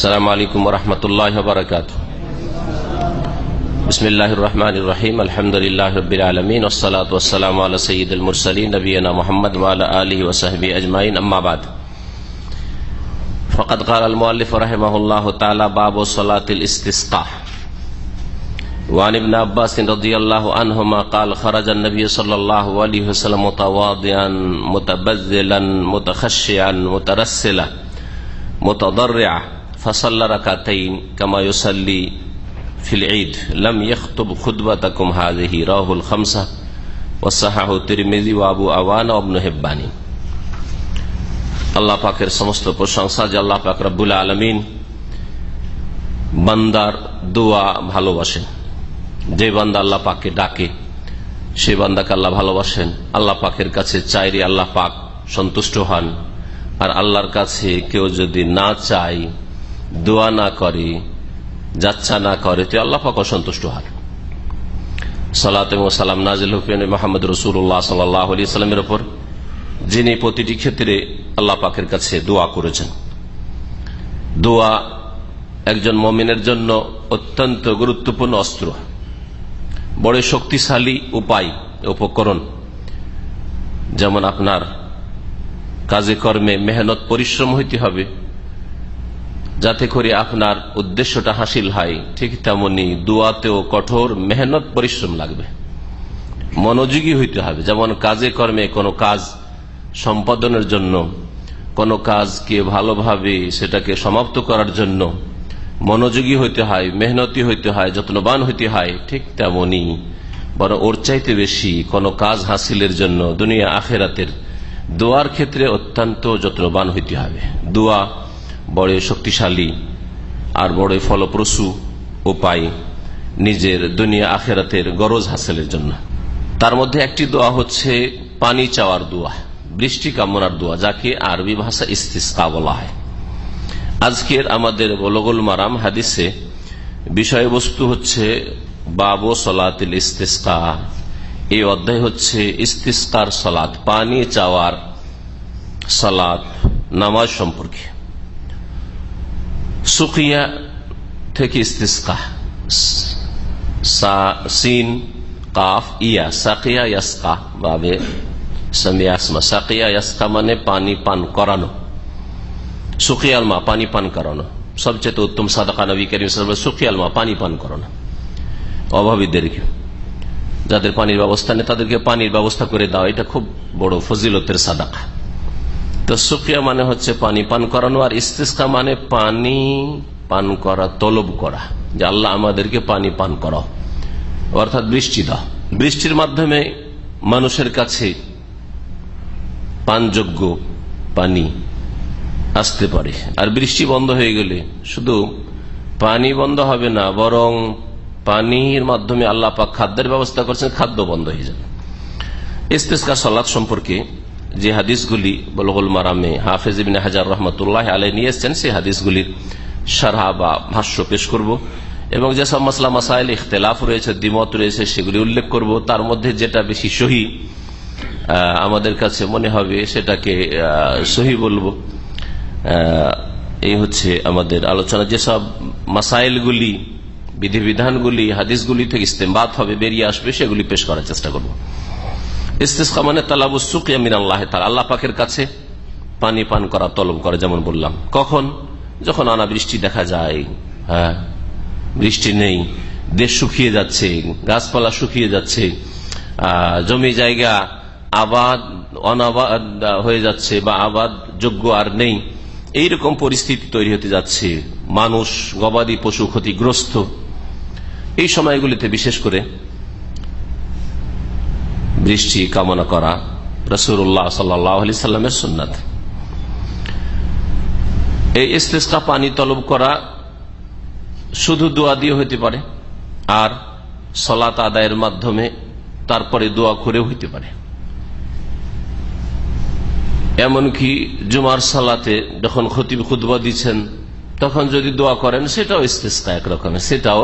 السلام علیکم ورحمۃ اللہ وبرکاتہ۔ بسم اللہ الرحمن الرحیم، الحمد للہ رب العالمین، والصلاة والسلام علی سید المرسلین، نبینا محمد وعلى آلہ وصحبہ اجمعین، اما بعد۔ فقد قال المؤلف رحمہ اللہ تعالی باب صلاة الاستسقاء۔ وعن ابن عباس رضی اللہ عنہما قال، خرج النبی صلی اللہ علیہ وسلم متواضعا، متبذلا، متخشعا، مترسلا، متضرعا۔ ফাসাল্লা কামায়ুসাল্লি লাম রাহুল খামসা আওয়ান আল্লাহ পাকের সমস্ত প্রশংসা যে আল্লাহ পাক আলামিন বান্দার দোয়া ভালোবাসেন। যে বান্দা আল্লাহ পাককে ডাকে, সে বান্দাকে আল্লাহ ভালোবাসেন। আল্লাহ পাকের কাছে চাইরে আল্লাহ পাক সন্তুষ্ট হন। আর আল্লাহর কাছে কেউ যদি না চায় দোয়া না করে, যাচ্ছা না করে তো আল্লাহ পাক অসন্তুষ্ট হন সালাত এবং সালাম নাজিল হুফেন মোহাম্মদ রসুল্লাহ সাল্লামের ওপর যিনি প্রতিটি ক্ষেত্রে আল্লাহ পাকের কাছে দোয়া করেছেন। দোয়া একজন মমিনের জন্য অত্যন্ত গুরুত্বপূর্ণ অস্ত্র। বড় শক্তিশালী উপায়, উপকরণ। যেমন আপনার কাজে কর্মে মেহনত, পরিশ্রম হইতে হবে। যাতে করে আপনার উদ্দেশ্যটা হাসিল হয়, ঠিক তেমনি দুয়াতেও কঠোর মেহনত পরিশ্রম লাগবে। মনোযোগী হইতে হবে। যেমন কাজে কর্মে কোনো কাজ সম্পাদনের জন্য, কোনো কাজকে ভালোভাবে সেটাকে সমাপ্ত করার জন্য মনোযোগী হইতে হয়, মেহনতি হইতে হয়, যত্নবান হইতে হয়, ঠিক তেমনি বড় ওর চাইতে বেশি কোনো কাজ হাসিলের জন্য দুনিয়া আখেরাতের দোয়ার ক্ষেত্রে অত্যন্ত যত্নবান হইতে হবে। দোয়া বড় শক্তিশালী আর বড় ফলপ্রসূ উপায় নিজের দুনিয়া আখেরাতের গরজ হাসিলের জন্য। তার মধ্যে একটি দোয়া হচ্ছে, পানি চাওয়ার দোয়া, বৃষ্টি কামনার দোয়া যাকে আরবি ভাষা ইস্তিস্কা বলা হয়। আজকের আমাদের বলগুল মারাম হাদিসে বিষয়বস্তু হচ্ছে, বাবু সলাতিল ইস্তিস্কা এই অধ্যায় হচ্ছে, ইস্তিস্কার সলাদ পানি চাওয়ার সলাদ নামাজ সম্পর্কে। সুকিয়া থেকে ইস্তিস্কা সিন কাফ ইয়া সাকিয়া ইয়াসকা বাবে সামিয়াসমা সাকিয়া ইয়াসকা মানে পানি পান করানো সুকিয়াল মা পানি পান করানো সবচেয়ে উত্তম সাদাকা নবী করিম সুকিয়াল পানি পান করানো অভাবীদেরকে যাদের পানির ব্যবস্থা নেই তাদেরকে পানির ব্যবস্থা করে দাও এটা খুব বড় ফজিলতের সাদাকা তো সুকিয়া মানে হচ্ছে পানি, পান করানো, আর ইস্তিস্কা মানে পানি পান করা, তলব করা, যে আল্লাহ আমাদেরকে পানি পান করাও। অর্থাৎ বৃষ্টি দাও। বৃষ্টির মাধ্যমে মানুষের কাছে পানযোগ্য পানি আসতে পারে। আর বৃষ্টি বন্ধ হয়ে গেলে শুধু পানি বন্ধ হবে না, বরং পানির মাধ্যমে আল্লাহ পাক খাদ্যের ব্যবস্থা করছেন, খাদ্য বন্ধ হয়ে যাবে। ইস্তেস্কা সলাদ সম্পর্কে যে হাদিসগুলি বলগুল মারামে হাফেজ ইবিন হাজার রহমতুল্লাহ আলাই নিয়ে এসছেন, সেই হাদিসগুলির সারহা বা ভাষ্য পেশ করব। এবং যেসব মাসলা মাসাইল ইখতলাফ রয়েছে, দ্বিমত রয়েছে, সেগুলি উল্লেখ করব। তার মধ্যে যেটা বেশি সহি আমাদের কাছে মনে হবে, সেটাকে সহি বলব। এই হচ্ছে আমাদের আলোচনা। যেসব মাসাইলগুলি, বিধিবিধানগুলি, হাদিসগুলি থেকে ইস্তেমবাদ হবে, বেরিয়ে আসবে, সেগুলি পেশ করার চেষ্টা করব। ইস্তেসকা মানে তালাবুসুকিয়ামিন আল্লাহ আল্লাহ পাকের কাছে পানি পান করা, তলব করে, যেমন বললাম। কখন? যখন অনাবৃষ্টি দেখা যায় হ্যাঁ বৃষ্টি নেই, দেশ শুকিয়ে যাচ্ছে, গাছপালা শুকিয়ে যাচ্ছে জমি জায়গা আবাদ, অনাবাদ হয়ে যাচ্ছে বা আবাদ যোগ্য আর নেই, এইরকম পরিস্থিতি তৈরি হতে যাচ্ছে। মানুষ, গবাদি পশু ক্ষতিগ্রস্ত। এই সময়গুলিতে বিশেষ করে বৃষ্টি কামনা করা রসুল্লাহ সাল্লি সাল্লামের সুন্নাত। এই ইস্তেস্কা পানি তলব করা শুধু দোয়া দিয়ে হইতে পারে, আর সলাত আদায়ের মাধ্যমে তারপরে দোয়া করেও হইতে পারে। এমনকি জুমার সালাতে যখন খতিব খুদবা দিচ্ছেন, তখন যদি দোয়া করেন, সেটাও ইস্তেস্কা একরকমের সেটাও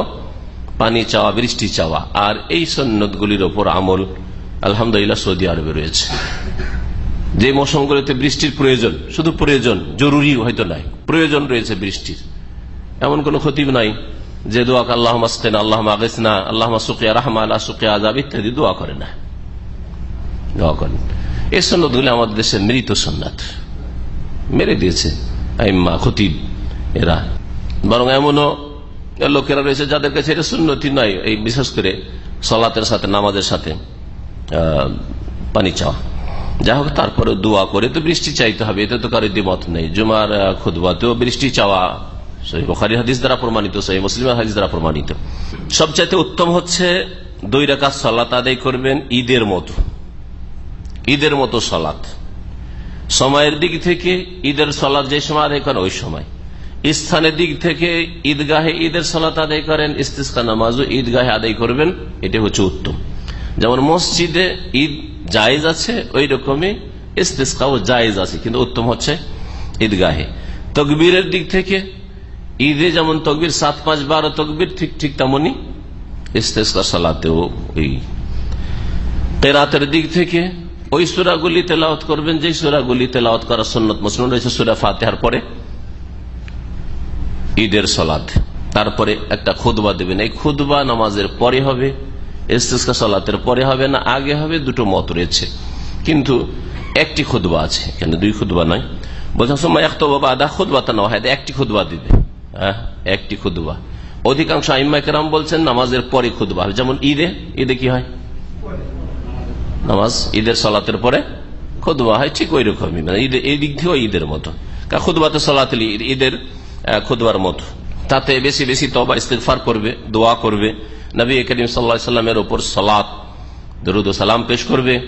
পানি চাওয়া, বৃষ্টি চাওয়া, আর এই সন্ন্যতগুলির ওপর আমল আলহামদুলিল্লাহ সৌদি আরবে রয়েছে। যে মৌসুমগুলোতে বৃষ্টির প্রয়োজন, শুধু প্রয়োজন, জরুরি হয়তো নাই। প্রয়োজন রয়েছে বৃষ্টির। এমন কোন খতিব নাই যে দোয়াক আল্লাহ মাস্তেন আল্লাহ আগেসনা আল্লাহ সুকিয়া রহমা আল্লাহ সুকিয়া আজাব ইত্যাদি দোয়া করে না। দোয়া করেন। এই সন্ন্যতগুলি আমাদের দেশের মৃত সন্ন্যত মেরে দিয়েছে আইম্মা, খতিব এরা। বরং এমনও লোকেরা রয়েছে যাদের কাছে এটা সুন্নতি নয়, এই বিশেষ করে সলাতের সাথে, নামাজের সাথে। পানি চাওয়া। যাই হোক, তারপরে দোয়া করে তো বৃষ্টি চাইতে হবে, এতে তো কারও দ্বিমত নেই। জুমার খুদবাতেও বৃষ্টি চাওয়া বখারি হাদিস দ্বারা প্রমাণিত, সহি দ্বারা প্রমাণিত। সবচাইতে উত্তম হচ্ছে, দুই সলাত আদায় করবেন ঈদের মতো। ঈদের মতো সলাত। সময়ের দিক থেকে ঈদের সলাদ যে সময় আদায় করেন, ওই সময়। স্থানের দিক থেকে ঈদগাহে ঈদের সলাত আদায় করেন, ইস্তিস্কা নামাজও ঈদগাহে আদায় করবেন এটা হচ্ছে উত্তম। যেমন মসজিদে ঈদ জায়েজ আছে ওই রকমই ইস্তিস্কাও জায়েজ আছে, কিন্তু উত্তম হচ্ছে ঈদগাহে। তকবীরের দিক থেকে, ঈদে যেমন তকবির সাত, পাঁচ, বারো তকবির, ঠিক ঠিক তেমনই ইস্তেস্কা সালাতেও ওই। কেরাতের দিক থেকে, ওই সুরাগুলি তেলাওত করবেন যে সুরাগুলি তেলাওত করার সন্ন্যত মুসলিম রয়েছে, সুরা ফাতেহার পরে ঈদের সলাদ তারপরে একটা খুদবা দেবেন। এই খুদবা নামাজের পরে হবে ইস্তেস্কা সলাতের পরে হবে না, আগে হবে, দুটো মত রয়েছে। কিন্তু একটি খুদবা আছে এখানে দুই খুদবা নয়? বলছেন সময় একটা বাবা আদা খুদবা তা হয় একটি খুদবা দিবে হ্যাঁ একটি খুদবা অধিকাংশ আইম্মাকেরাম বলছেন, নামাজের পরে খুদবা যেমন ঈদে ঈদে কি হয়? নামাজ, ঈদের সলাতের পরে খুদবা হয়, ঠিক ওই রকমই মানে ঈদের এই দিক থেকেও ঈদের মতো। খুদবাতে সলাতে ঈদের খুদবার মতো। তাতে বেশি বেশি তবা ইস্তেফার করবে, দোয়া করবে। নবী করিম সাল্লা সাল্লামের ওপর সলাৎ দরুদ সালাম পেশ করবে।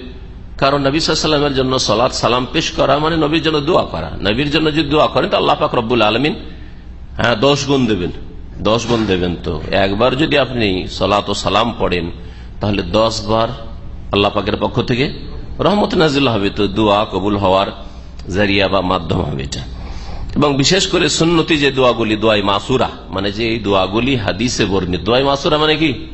কারণ নবী সাল্লামের জন্য সলাৎ সালাম পেশ করা মানে নবীর জন্য দোয়া করা। নবীর জন্য যদি দোয়া করেন, তো আল্লাহ পাক রব্বুল আলমিন হ্যাঁ দশ গুণ দেবেন। দশ গুণ দেবেন তো। একবার যদি আপনি সলাত ও সালাম পড়েন, তাহলে দশ বার আল্লাহ পাকের পক্ষ থেকে রহমত নাজিল হবে। তো দোয়া কবুল হওয়ার জারিয়া বা মাধ্যম হবে এটা। এবং বিশেষ করে সুন্নতি যে দোয়াগুলি, দোয়াই মাসুরা মানে যে এই দোয়াগুলি হাদিসে বর্ণিত। দোয়াই মাসুরা মানে কি?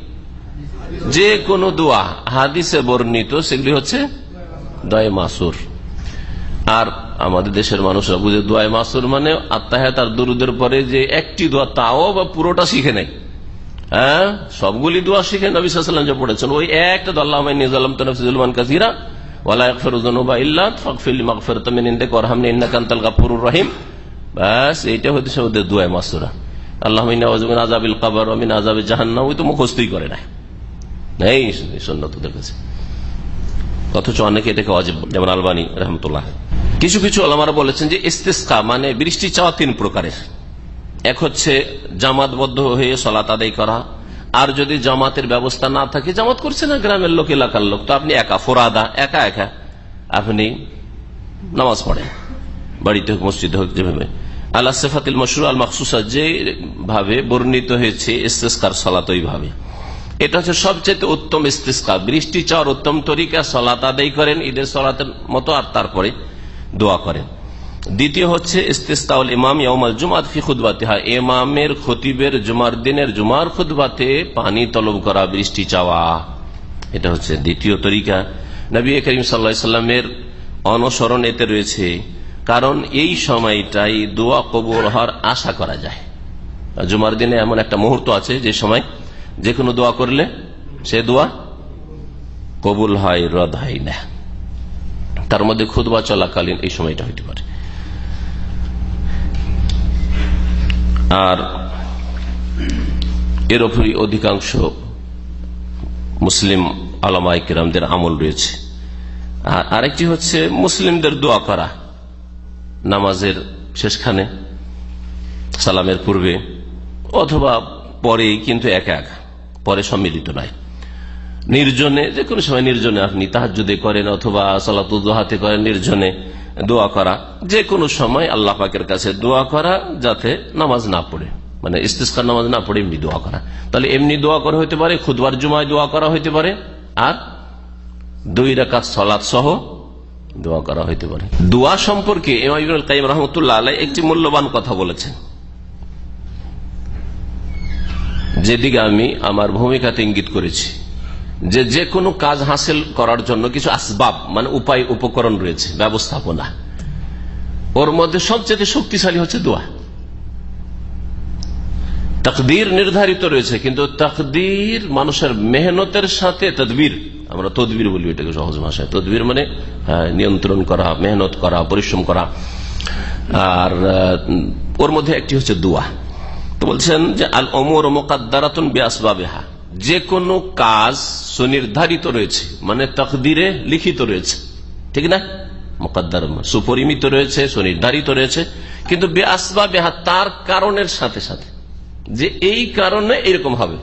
যে কোন দোয়া হাদিসে বর্ণিত, সেগুলি হচ্ছে দোয়াই মাসুর। আর আমাদের দেশের মানুষরা বুঝে, দোয়াই মাসুর মানে আত্মাহাত আর দুরুদের পরে যে একটি দোয়া, তাও বা পুরোটা শিখে নেয়। হ্যাঁ? সবগুলি দোয়া শিখে নবী সাল্লাম যে পড়েছেন, ওই একটা তনফিজুলমান কাজিরা ওয়ালা ইল্লা ফকফিল মকফেরতমিন ইন্দে করহামনে ইন্না কান্তাল গাফুরুর রহিম। ব্যাস এইটা হচ্ছে ওদের দুয়ায় মাসুরা। আল্লাহ আজাবিল কাবার আমিন আজাবে জাহান্না ওই তো মুখস্তই করে না এই সন্ন্যতদের কাছে। অথচ অনেকে এটাকে অজেব, যেমন আলবানী রহমতুল্লাহ। কিছু কিছু আলমারা বলেছেন যে ইস্তেস্কা মানে বৃষ্টি চাওয়া তিন প্রকারের। এক হচ্ছে জামাতবদ্ধ হয়ে সলাত আদায় করা। আর যদি জামাতের ব্যবস্থা না থাকে, জামাত করছে না গ্রামের লোক, এলাকার লোক। তো আপনি একা, ফোরাদা, একা একা। আপনি নামাজ পড়েন। বাড়িতে হোক, মসজিদে হোক, যেভাবে। আল্লাহ সেফাতিল মশরু আল মখসুসা যেভাবে বর্ণিত হয়েছে, ইস্তেস্কার সলাত ওইভাবে। এটা হচ্ছে সবচেয়ে উত্তম ইস্তেস্কা বৃষ্টি চাওয়ার উত্তম তরিকা সলাত আদায় করেন, ঈদের সলাতের মতো আর তারপরে দোয়া করেন। দ্বিতীয় হচ্ছে ইস্তেস্তাউল ইমাম ইয়ামাল জুমাত ফি খুদবাতে হয় ইমামের খতিবের জুমার দিনের জুমার খুদবাতে পানি তলব করা, বৃষ্টি চাওয়া। এটা হচ্ছে দ্বিতীয় তরিকা। নবী করিম সাল্লা সাল্লামের অনুসরণ এতে রয়েছে। কারণ এই সময়টাই দোয়া কবুল হওয়ার আশা করা যায়। জুমার দিনে এমন একটা মুহূর্ত আছে যে সময় যে কোনো দোয়া করলে সে দোয়া কবুল হয়, রদ হয় না। তার মধ্যে খুদবা চলাকালীন এই সময়টা হইতে পারে। আর এর ওপরই অধিকাংশ মুসলিম আলামাই কিরামদের আমল রয়েছে। আর আরেকটি হচ্ছে মুসলিমদের দোয়া করা। নামাজের শেষখানে, সালামের পূর্বে, অথবা পরে কিন্তু একা একা, পরে সম্মিলিত নয়। নির্জনে যে কোনো সময় নির্জনে আপনি তাহাজুদে করেন অথবা সালাতুদ্দোহাতে করেন, নির্জনে দোয়া করা যে কোনো সময় আল্লাহ পাকের কাছে দোয়া করা যাতে নামাজ না পড়ে। মানে ইস্তিস্কার নামাজ না পড়ে, এমনি দোয়া করা। তাহলে এমনি দোয়া করা হইতে পারে খুদবার জুমায় দোয়া করা হইতে পারে, আর দুই রেখা সলাদ সহ দোয়া করা হইতে পারে। দোয়া সম্পর্কে কাইম রহমতুল্লাহ আলাই একটি মূল্যবান কথা বলেছেন। যেদিকে আমি আমার ভূমিকাতে ইঙ্গিত করেছি, যে যে কোনো কাজ হাসিল করার জন্য কিছু আসবাব মানে উপায়, উপকরণ রয়েছে, ব্যবস্থাপনা। ওর মধ্যে সবচেয়ে শক্তিশালী হচ্ছে দোয়া। তকদির নির্ধারিত রয়েছে, কিন্তু তকদির মানুষের মেহনতের সাথে তদবির আমরা তদবির বলি এটাকে সহজ ভাষায়। তদবির মানে হ্যাঁ, নিয়ন্ত্রণ করা মেহনত করা পরিশ্রম করা। আর ওর মধ্যে একটি হচ্ছে দোয়া। তো বলছেন যে আল অমর মোকাদ্দারাতুন বেআসবাবেহা। যে কোনো কাজ সুনির্ধারিত রয়েছে মানে তকদিরে লিখিত রয়েছে। ঠিক না? মোকাদ্দার সুপরিমিত রয়েছে সুনির্ধারিত রয়েছে। কিন্তু বেআসবাবেহা তার কারণের সাথে সাথে যে এই কারণে এরকম হবে।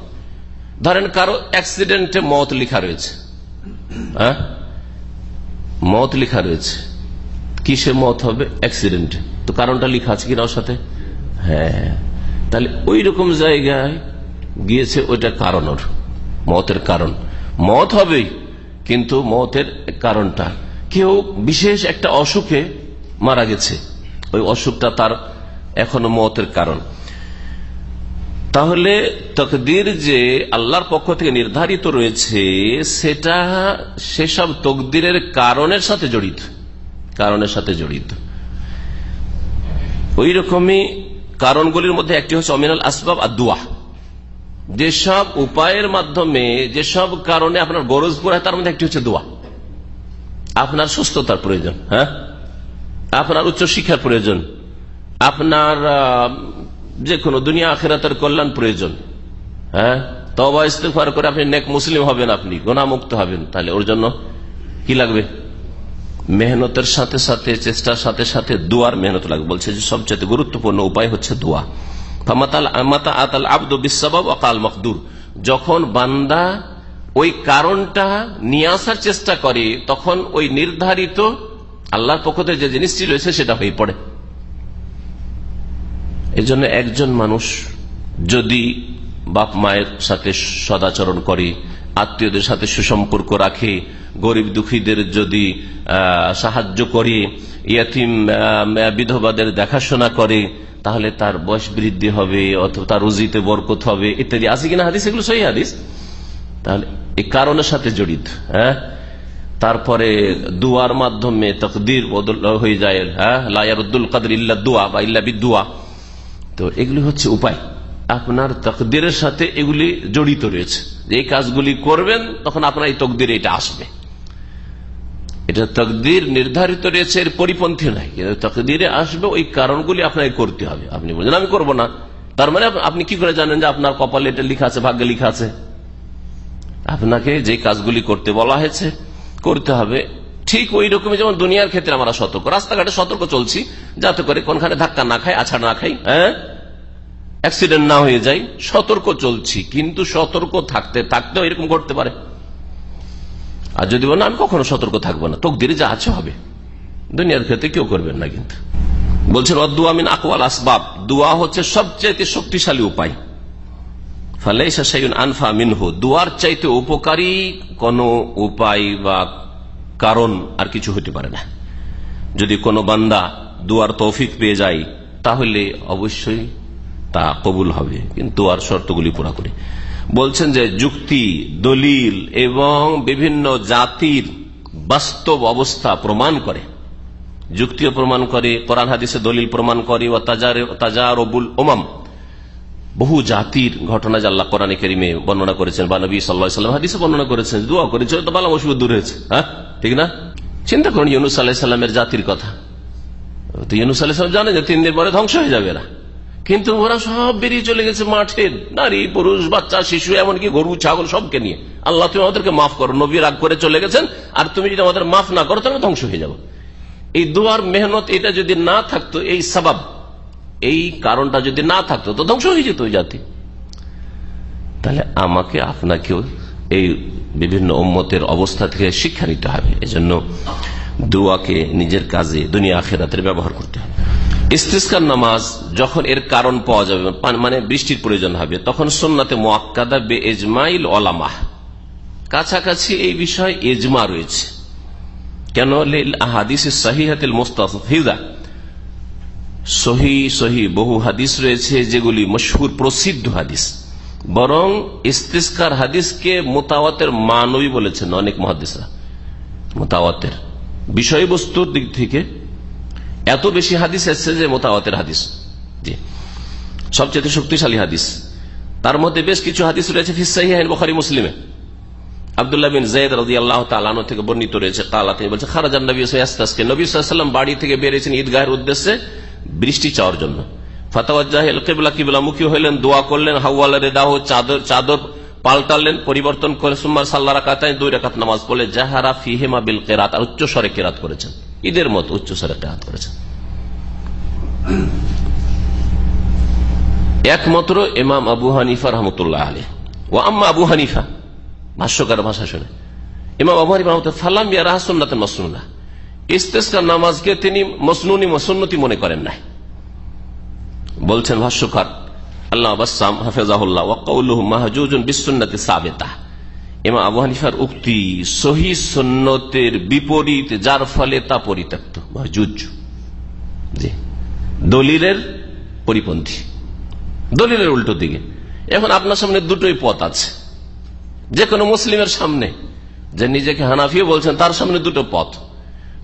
ধরেন কারও অ্যাক্সিডেন্টে মত লেখা রয়েছে। মত লেখা রয়েছে। কিসে মত হবে? অ্যাক্সিডেন্টে তো কারণটা লেখা আছে কিনা ওর সাথে? হ্যাঁ। তাহলে ওই রকম জায়গায় গিয়েছে ওইটা কারণ ওর। মতের কারণ। মত হবেই, কিন্তু মতের কারণটা। কেউ বিশেষ একটা অসুখে মারা গেছে। ওই অসুখটা তার এখনও মতের কারণ। তাহলে তকদির যে আল্লাহর পক্ষ থেকে নির্ধারিত রয়েছে, সেটা সেসব তকদিরের কারণের সাথে জড়িত। কারণের সাথে জড়িত। ওই রকমই কারণগুলির মধ্যে একটি হচ্ছে অমিনাল আসবাব আর দুয়া। যেসব উপায়ের মাধ্যমে, যেসব কারণে আপনার গরজ পড়ে, তার মধ্যে একটি হচ্ছে দোয়া। আপনার সুস্থতার প্রয়োজন হ্যাঁ? আপনার উচ্চশিক্ষার প্রয়োজন। আপনার যে কোনো দুনিয়া আখেরাতের কল্যাণ প্রয়োজন। হ্যাঁ? তবা ইস্তেফার করে আপনি নেক মুসলিম হবেন আপনি গোনামুক্ত হবেন। তাহলে ওর জন্য কি লাগবে? মেহনতের সাথে সাথে, চেষ্টার সাথে সাথে দোয়ার মেহনত লাগবে। বলছে যে সবচেয়ে গুরুত্বপূর্ণ উপায় হচ্ছে দোয়া। যখন বান্দা ওই কারণটা নিয়ে আসার চেষ্টা করে, তখন ওই নির্ধারিত আল্লাহর পক্ষ থেকে যে জিনিসটি রয়েছে সেটা হয়ে পড়ে। এই জন্য একজন মানুষ যদি বাপ মায়ের সাথে সদাচরণ করে, আত্মীয়দের সাথে সুসম্পর্ক রাখে, গরিব দুঃখীদের যদি সাহায্য করে, ইয়াতিম বিধবাদের দেখাশোনা করে, তাহলে তার বয়স বৃদ্ধি হবে অথবা তার রুজিতে বরকত হবে ইত্যাদি। আছে কিনা হাদিস? এগুলো সহি হাদিস। তাহলে এই কারণের সাথে জড়িত হ্যাঁ? তারপরে দুয়ার মাধ্যমে তকদির বদল হয়ে যায় হ্যাঁ? লায়ারুদ্দুল কাদের ইল্লা দোয়া বা ইল্লা বিদুয়া। তো এগুলি হচ্ছে উপায়। আপনার তকদিরের সাথে এগুলি জড়িত রয়েছে। যে কাজগুলি করবেন, তখন আপনার এই তকদির এটা আসবে। এটা তকদির নির্ধারিত রয়েছে, এর পরিপন্থী নাই। কিন্তু তকদিরে আসবে, ওই কারণগুলি আপনাকে করতে হবে। আপনি বলছেন, আমি করব না। তার মানে আপনি কি করে জানেন যে আপনার কপালে এটা লিখা আছে, ভাগ্যে লিখা আছে? আপনাকে যে কাজগুলি করতে বলা হয়েছে, করতে হবে। ঠিক ওই রকমই যেমন দুনিয়ার ক্ষেত্রে আমরা সতর্ক। রাস্তাঘাটে সতর্ক চলছি, যাতে করে কোনখানে ধাক্কা না খাই, আছাড় না খাই হ্যাঁ? অ্যাক্সিডেন্ট না হয়ে যায়, সতর্ক চলছি, কিন্তু সতর্ক থাকতে, থাকতেও এরকম করতে পারে। আর যদি বলেন আমি কখনো সতর্ক থাকব না, তকদিরে যা আছে হবে। দুনিয়ার ক্ষেত্রে কেউ করবেন না কিন্তু। বলছেন অদুয়ামিন আকওয়াল আসবাব। দোয়া হচ্ছে সবচাইতে শক্তিশালী উপায়। আনফা মিনহু। দুয়ার চাইতে উপকারী কোন উপায় বা কারণ আর কিছু হতে পারে না। যদি কোনো বান্দা দুয়ার তৌফিক পেয়ে যায়, তাহলে অবশ্যই তা কবুল হবে। কিন্তু আর শর্তগুলি পুরা করে। বলছেন যে যুক্তি, দলিল এবং বিভিন্ন জাতির বাস্তব অবস্থা প্রমাণ করে। যুক্তিও প্রমাণ করে, কোরআন হাদিসে দলিল প্রমাণ করে ও তাজারবুল ওমাম বহু জাতির ঘটনা যে কোরআন কেরিমে বর্ণনা করেছেন বা নবী সাল্লাম হাদিসে বর্ণনা করেছেন, দোয়া করেছে তো বালা মুসিবত দূর হয়েছে হ্যাঁ? ঠিক না? চিন্তা করুন, ইউনুস সাল্লামের জাতির কথা। তো ইউনুস আল্লাহ জানে যে তিন দিন পরে ধ্বংস হয়ে যাবে এরা। কিন্তু ওরা সব বেরিয়ে চলে গেছে মাঠে নারী, পুরুষ, বাচ্চা, শিশু, এমনকি গরু, ছাগল, সবকে নিয়ে। আল্লাহ, তুমি আমাদেরকে মাফ করো। নবী রাগ করে চলে গেছেন, আর তুমি যদি আমাদের মাফ না করো, তাহলে ধ্বংস হয়ে যাব। এই দোয়ার মেহনত, এটা যদি না থাকতো, এই সবাব, এই কারণটা যদি না থাকতো, তো ধ্বংস হয়ে যেত ওই জাতি। তাহলে আমাকে, আপনাকেও এই বিভিন্ন উম্মতের অবস্থা থেকে শিক্ষা নিতে হবে। এজন্য দোয়াকে নিজের কাজে দুনিয়া আখেরাতের ব্যবহার করতে হবে। ইস্তিস্কার নামাজ যখন এর কারণ পাওয়া যাবে মানে বৃষ্টির প্রয়োজন হবে, তখন সোননাতে মোয়াক্কাদা বে এজমাইল ওলামাহ। কাছাকাছি এই বিষয়ে এজমা রয়েছে। কেন? হাদিস সাহিহাতিল মোস্তাফিদা সহি সহি বহু হাদিস রয়েছে যেগুলি মশহুর প্রসিদ্ধ হাদিস। বরং ইস্তিস্কার হাদিসকে মোতাওয়াতের মানবী বলেছেন অনেক মহাদিসরা মোতাওয়াতের বিষয়বস্তুর দিক থেকে এত বেশি হাদিস এসছে যে মোতাওয়াতের হাদিস। জি। সবচেয়ে শক্তিশালী হাদিস। তার মধ্যে বেশ কিছু হাদিস রয়েছে ফিসাইহাইন বখারি মুসলিমে। বিন তালানো থেকে বর্ণিত রয়েছে নবী থেকে বেরিয়েছেন উদ্দেশ্যে বৃষ্টি জন্য। দোয়া করলেন রেদাহ চাদর চাদর পাল্টালেন, পরিবর্তন করে সুম্মার সাল্লা রাকাতায় দুই রাকাত নামাজ পড়লে জাহারা ফিহেমা বিল কেরাত, আর উচ্চ স্বরে কেরাত করেছেন। ঈদের মত উচ্চ স্বরে কেরাত করেছেন। একমাত্র ইমাম আবু হানিফা রহমতুল্লাহ আলী ও আম্মা আবু হানিফা, ভাষ্যকার ভাষা শুনে। ইমাম আবু হানিফা রহমতুল্লাহ ফালাম ইয়া রাহাসুল্লাহ মসনুল্লাহ ইস্তেস্কার নামাজকে তিনি মসনুনি মসন্নতি মনে করেন নাই। বলছেন ভাষ্যকার, আল্লাহ আবাসাম হাফেজাহুল্লাহ ওয়াকাউল্লুহ মাহজুজুন বিশ্বন্নতি সাবেতা। এমা আবু হানিফার উক্তি, সহি সন্ন্যতের বিপরীত, যার ফলে তা পরিত্যক্ত মাহজুজ জি। দলিলের পরিপন্থী। দলিলের উল্টো দিকে। এখন আপনার সামনে দুটোই পথ আছে। যে কোনো মুসলিমের সামনে। যে নিজেকে হানাফিও বলছেন, তার সামনে দুটো পথ।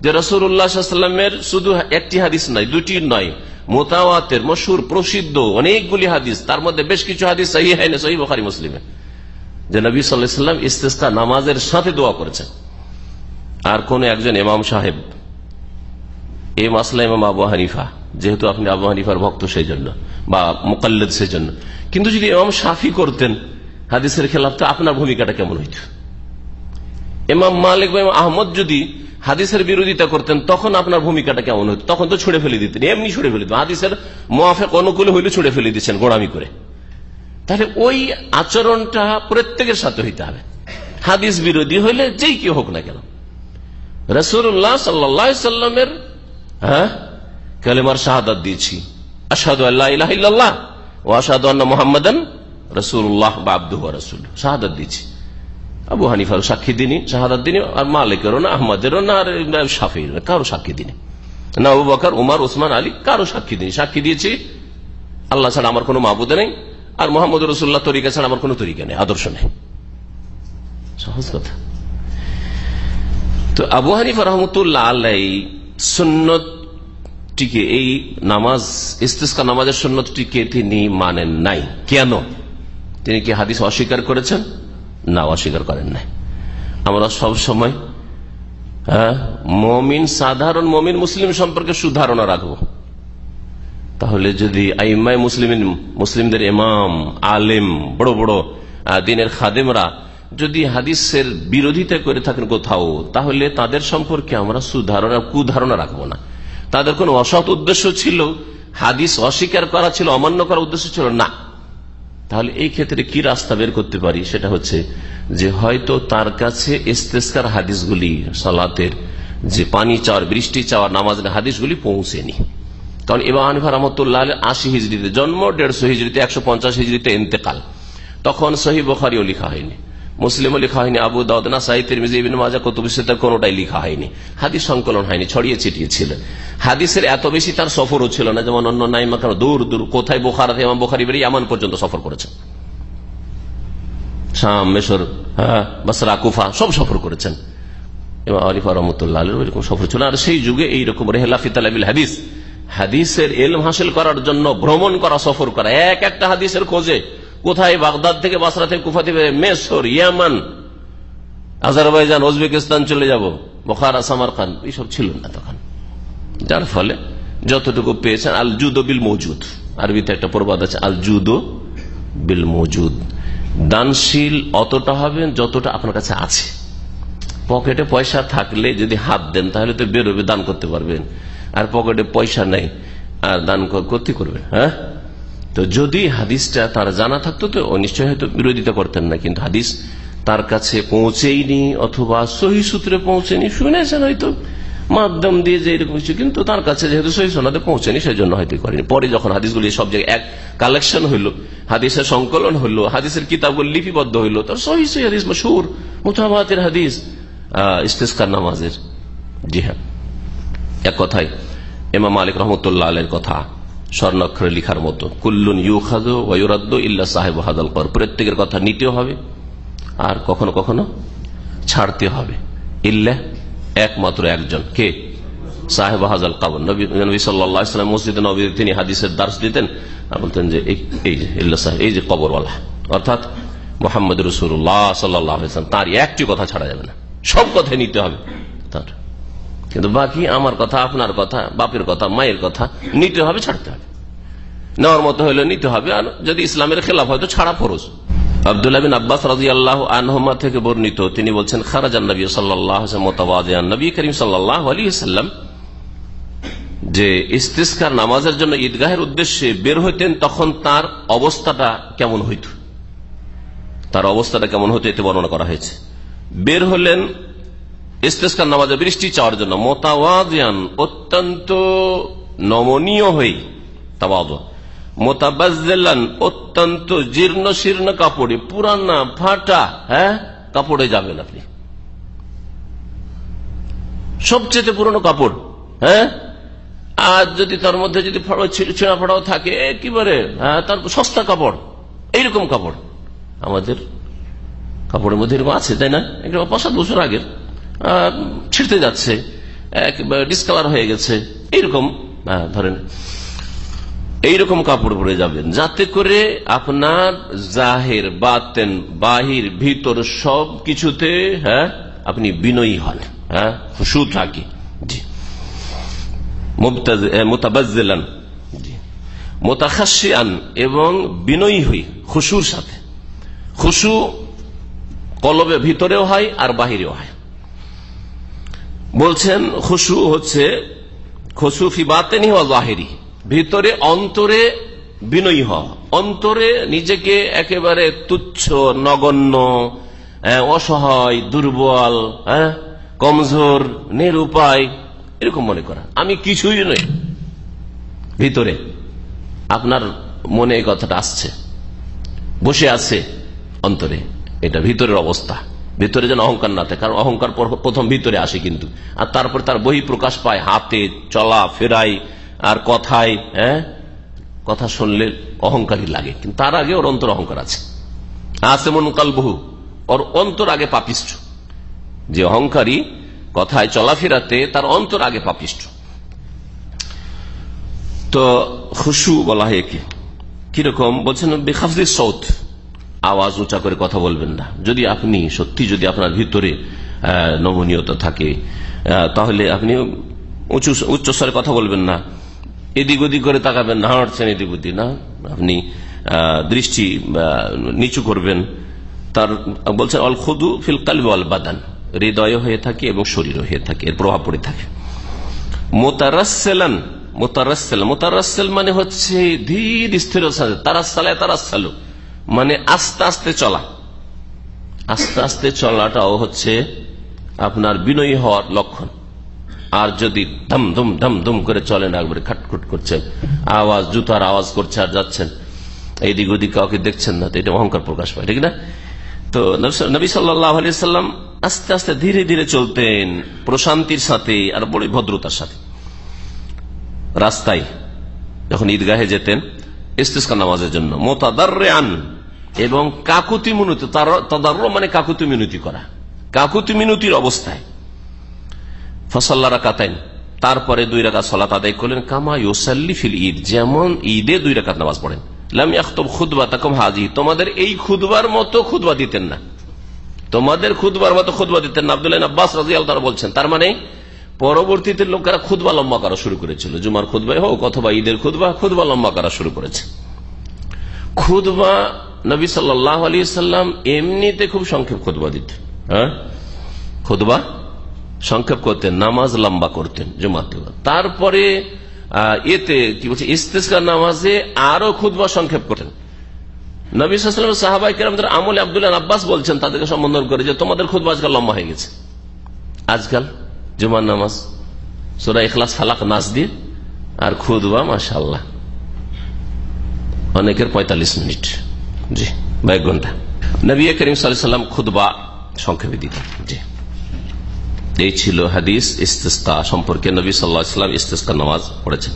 যে রসুল্লাহামের শুধু একটি হাদিস নয়, দুটি নয়, মোতাওয়াতের, মশুর, প্রসিদ্ধ, অনেকগুলি হাদিস, তার মধ্যে বেশ কিছু হাদিস সহি হয় না সহি বখারি, মুসলিমে। যে নবী সাল্লাম ইস্তেস্তা নামাজের সাথে দোয়া করেছেন। আর কোন একজন এমাম সাহেব এই মাসলা ইমাম আবু হানিফা, যেহেতু আপনি আবু হানিফার ভক্ত সেই জন্য বা মোকাল্লেদ সেই জন্য কিন্তু যদি এমাম সাফি করতেন, হাদিসের খেলাফ তো আপনার ভূমিকাটা কেমন হইত? এমাম মালিক বা আহমদ যদি হাদিসের বিরোধিতা করতেন, তখন আপনার ভূমিকাটা কেমন হতো তখন তো ছুড়ে ফেলে দিতেন, এমনি ছুড়ে ফেলে দিতেন। হাদিসের মোয়াফেক অনুকূলে হইলে ছুড়ে ফেলে দিচ্ছেন, গোড়ামি করে। তাহলে ওই আচরণটা প্রত্যেকের সাথে হইতে হবে। হাদিস বিরোধী হইলে যেই কি হোক না কেন। রসুল্লাহ সাল্লামের হ্যাঁ কালেমার শাহাদাত দিয়েছি। আসাদু আল্লাহ ইহ ও আসাদু আল্লাহ মোহাম্মদান রসুল্লাহ বা আব্দু রসুল শাহাদাত দিয়েছি। আবু হানিফার সাক্ষী দিনী শাহাদাত দিনী আর মালিকেরও না, আহমদেরও না, আর সাফির কারও সাক্ষী দিনী না উমার ওসমান আলী, কারও সাক্ষী দিনী সাক্ষী দিয়েছি, আল্লাহ ছাড়া আমার কোনো মাহবুদে নেই। আর মোহাম্মদ রসুল্লাহ তরিকা ছাড়া আমার কোন তরিকা নেই, আদর্শ নেই। সহজ কথা। তো আবু হানিফা রহমতুল্লাহ আল্লাহ সুন্নতটিকে, এই নামাজ, ইস্তিস্কা নামাজের সুন্নতটিকে তিনি মানেন নাই। কেন? তিনি কি হাদিস অস্বীকার করেছেন? না, অস্বীকার করেন নাই। আমরা সব সময় মমিন, সাধারণ মমিন মুসলিম সম্পর্কে সুধারণা রাখব। তাহলে যদি আইমাই মুসলিম মুসলিমদের ইমাম, আলেম, বড় বড় দিনের খাদেমরা যদি হাদিসের বিরোধিতা করে থাকেন কোথাও, তাহলে তাদের সম্পর্কে আমরা সুধারণা, কুধারণা রাখব না। তাদের কোন অসৎ উদ্দেশ্য ছিল, হাদিস অস্বীকার করা ছিল, অমান্য করার উদ্দেশ্য ছিল না। তাহলে এই ক্ষেত্রে কি রাস্তা বের করতে পারি? সেটা হচ্ছে যে হয়তো তার কাছে ইস্তেস্কার হাদিসগুলি, সালাতের যে পানি চাওয়ার, বৃষ্টি চাওয়ার, নামাজের হাদিসগুলি পৌঁছেনি। কারণ ইমাম হানিফা রহমতুল্লাহ আশি হিজড়িতে জন্ম, দেড়শো হিজড়িতে একশো পঞ্চাশ হিজড়িতে ইন্তেকাল। তখন সহি বখারিও লিখা হয়নি, মুসলিমও লেখা হয়নি, আবু দাউদনা সাহিত্যের মিজিবিন মাজা কতুবিসের কোনোটাই লিখা হয়নি। হাদিস সংকলন হয়নি, ছড়িয়ে ছিটিয়ে ছিল। হাদিসের এত বেশি তার সফরও ছিল না, যেমন অন্য নাইমা দূর দূর, কোথায় বোখারা ইমাম বোখারি বেরিয়ে এমন পর্যন্ত সফর করেছেন শাম, মেশর হ্যাঁ বাসরা, কুফা, সব সফর করেছেন। এবং আলিফা রহমতুল্লাহ এরকম সফর ছিল। আর সেই যুগে এইরকম রেহলাফিতালাবিল হাদিস হাদিসের এলম হাসিল করার জন্য ভ্রমণ করা, সফর করা। এক একটা হাদিসের খোঁজে। কোথায় বাগদাদ থেকে বাসরা থেকে কুফা থেকে মেসর, ইয়ামান, আজারবাইজান, উজবেকিস্তান চলে যাব, বোখারা সামার খান এইসব ছিল না তখন। যার ফলে যতটুকু পেয়েছেন আল জুদো বিল মজুদ আরবিতে একটা প্রবাদ আছে আল জুদো বিল মজুদ দানশীল অতটা হবেন যতটা আপনার কাছে আছে। পকেটে পয়সা থাকলে যদি হাত দেন, তাহলে তো বেরোবে, দান করতে পারবেন। আর পকেটে পয়সা নেই, আর দান করতে করবে হ্যাঁ? তো যদি হাদিসটা তার জানা থাকতো তো নিশ্চয় হয়তো বিরোধিতা করতেন না, কিন্তু হাদিস তার কাছে পৌঁছেইনি অথবা সহি সূত্রে পৌঁছেনি শুনেছেন হয়তো, মাধ্যম দিয়ে যে এরকম কিছু, কিন্তু তার কাছে যেহেতু সহি সোনাতে পৌঁছেনি সেই জন্য হয়তো করেনি। পরে যখন হাদিসগুলি সব জায়গায় এক কালেকশন হইল, হাদিসের সংকলন হইল, হাদিসের কিতাবগুলি লিপিবদ্ধ হইল তার সহি সহি হাদিস, মশুর, মুতাবাতের হাদিস ইস্তেস্কার নামাজের জি হ্যাঁ এক কথায় এমা মালিক রহমতুল্লাহ আলের কথা স্বর্ণাক্ষরে লিখার মতো, কুল্লুন ইউখাদ ওয়ুরাদ্দ ইল্লা সাহেব হাদাল কর প্রত্যেকের কথা নিতেও হবে, আর কখনো কখনো ছাড়তে হবে। ইল্লা একমাত্র একজন। কে? সাহেব হাজাল কাবর। নবী সাল্লাম মসজিদে নবী তিনি হাদিসের দার্স দিতেন বলতেন যে, এই যে, ইল্লা সাহেব, এই যে কবরওয়ালা। অর্থাৎ মোহাম্মদ রসুল্লাহ সাল্লাম, তার একটি কথা ছাড়া যাবে না। সব কথাই নিতে হবে তার। কিন্তু বাকি আমার কথা, আপনার কথা, বাপের কথা, মায়ের কথা নিতে হবে, ছাড়তে হবে। নেওয়ার মতো হলে নিতে হবে, আর যদি ইসলামের খেলাফ হয়তো ছাড়া ফরজ। আনহমা থেকে বর্ণিত, তিনি বলছেন নবী করিম যে ইস্তিস্কার নামাজের জন্য ঈদগাহের উদ্দেশ্যে বের হইতেন, তখন তার অবস্থাটা কেমন হইত? তার অবস্থাটা কেমন হতো এতে বর্ণনা করা হয়েছে। বের হলেন ইস্তেস্কার নামাজে বৃষ্টি চাওয়ার জন্য মোতাওয়াজিয়ান অত্যন্ত নমনীয় হই তাবাদ মোতাবাজান অত্যন্ত জীর্ণ শীর্ণ কাপড়ে পুরানা ফাটা হ্যাঁ কাপড়ে যাবেন আপনি। সবচেয়ে পুরনো কাপড় হ্যাঁ? আর যদি তার মধ্যে যদি ছেঁড়া ফাড়াও থাকে, একেবারে হ্যাঁ তার সস্তা কাপড়, এইরকম কাপড়। আমাদের কাপড়ের মধ্যে এরকম আছে, তাই না? পাঁচ সাত বছর আগের। ছিঁড়তে যাচ্ছে ডিসকালার হয়ে গেছে, এইরকম ধরেন, এইরকম কাপড় পরে যাবেন, যাতে করে আপনার জাহের, বাতেন, বাহির, ভিতর সব কিছুতে হ্যাঁ আপনি বিনয়ী হন হ্যাঁ খুশু থাকে জি। মোতাবাজান জি। মোতাখাসিয়ান এবং বিনয়ী হই, খুশুর সাথে। খুশু কলবে ভিতরেও হয় আর বাহিরেও হয়। বলছেন, খুশু হচ্ছে খুশুফি বাতেনি হওয়া ভিতরে, অন্তরে বিনয়ী হওয়া। অন্তরে নিজেকে একেবারে তুচ্ছ, নগণ্য অসহায়, দুর্বল হ্যাঁ কমজোর, নিরুপায়, এরকম মনে করা। আমি কিছুই নই। ভিতরে, আপনার মনে এই কথাটা আসছে। বসে আছে অন্তরে। এটা ভিতরের অবস্থা। ভিতরে যেন অহংকার না থাকে, কারণ অহংকার প্রথম ভিতরে আসে কিন্তু। আর তারপর তার বহি প্রকাশ পায়, হাতে চলা, ফেরাই, আর কথায় হ্যাঁ? কথা শুনলে অহংকারী লাগে। কিন্তু তার আগে ওর অন্তর অহংকার আছে। আছে মন কাল বহু ওর অন্তর আগে পাপিষ্ঠ। যে অহংকারী কথায় চলাফেরাতে তার অন্তর আগে পাপিষ্ঠ। তো খুশু বলা হয় একে। কীরকম? বলছেন বেখাফদি সৌথ আওয়াজ উঁচা করে কথা বলবেন না। যদি আপনি সত্যি যদি আপনার ভিতরে নমনীয়তা থাকে তাহলে আপনি উঁচু উচ্চস্বরে কথা বলবেন না। এদিক ওদিক করে তাকাবেন না, হাঁটছেন এদিক ওদিক, না? আপনি দৃষ্টি নিচু করবেন। তার, বলছেন অল খুদু ফিল কালবে অল বাদান। হৃদয় হয়ে থাকে এবং শরীরও হয়ে থাকে, এর প্রভাব পড়ে থাকে। মোতারাসেলান মোতারাসেল মোতারাসেল মানে হচ্ছে ধীর, স্থির তারাসালে তারাসালু মানে আস্তে আস্তে চলা। আস্তে আস্তে চলাটাও হচ্ছে আপনার বিনয়ী হওয়ার লক্ষণ। আর যদি ধম ধুম ধম ধুম করে চলেন, একবারে খাটখুট করছেন, আওয়াজ, জুতার আওয়াজ করছে আর যাচ্ছেন, এইদিক ওদিক কাউকে দেখছেন না, তো এটা অহংকার প্রকাশ পায়, ঠিক না? তো নবী সাল্লাম আস্তে আস্তে ধীরে ধীরে চলতেন, প্রশান্তির সাথে আর বড় ভদ্রতার সাথে। রাস্তায় যখন ঈদগাহে যেতেন ইস্তিস্কা নামাজের জন্য মোতাদার আন এবং কাকুতি মিনতি তাদার মানে কাকুতি মিনতি করা। কাকুতি মিনতির অবস্থায়। ফসল্লা রাকাতাইন, তারপরে দুই রাকাত সলাত আদায় করলেন, কামা ইউসাল্লি ফিল ঈদ, যেমন ঈদে দুই রাকাত নামাজ পড়েন। লাম হাজি তোমাদের এই খুদবার মতো খুদবা দিতেন না। তোমাদের খুদবার মতো খুদবা দিতেন না। আব্দুল্লাহ আব্বাস রাজি আল্লাহ বলছেন, তার মানে পরবর্তীতে লোকেরা খুদবা লম্বা করা শুরু করেছিল। জুমার খুদবাই হোক অথবা ঈদের খুদবা খুদবা লম্বা করা শুরু করেছে। খুদবা নবী সাল্লাহ আলী সাল্লাম এমনিতে খুব সংক্ষেপ খুদবা দিতেন হ্যাঁ? খুদবা সংক্ষেপ করতেন, নামাজ লম্বা করতেন জুমাতে তারপরে এতে কি বলছে, ইস্তেস্কার নামাজে আরও খুদবা সংক্ষেপ করতেন। নবী সাল্লাম সাহাবাই কেরামদের আমলে আবদুল্লাহ আব্বাস বলছেন, তাদেরকে সম্বোধন করে যে তোমাদের খুদবা আজকাল লম্বা হয়ে গেছে। আজকাল জুমার নামাজ, সোরা ইখলাস, ফালাক নাচ দিয়ে আর খুদবা মাশাল্লাহ অনেকের পঁয়তাল্লিশ মিনিট। জি ঘণ্টা। নবী করিম সাল্লাম খুদবা সংক্ষেপে দিতেন, জি। এই ছিল হাদিস সম্পর্কে নবী ইস্তেস্কা নামাজ পড়েছেন।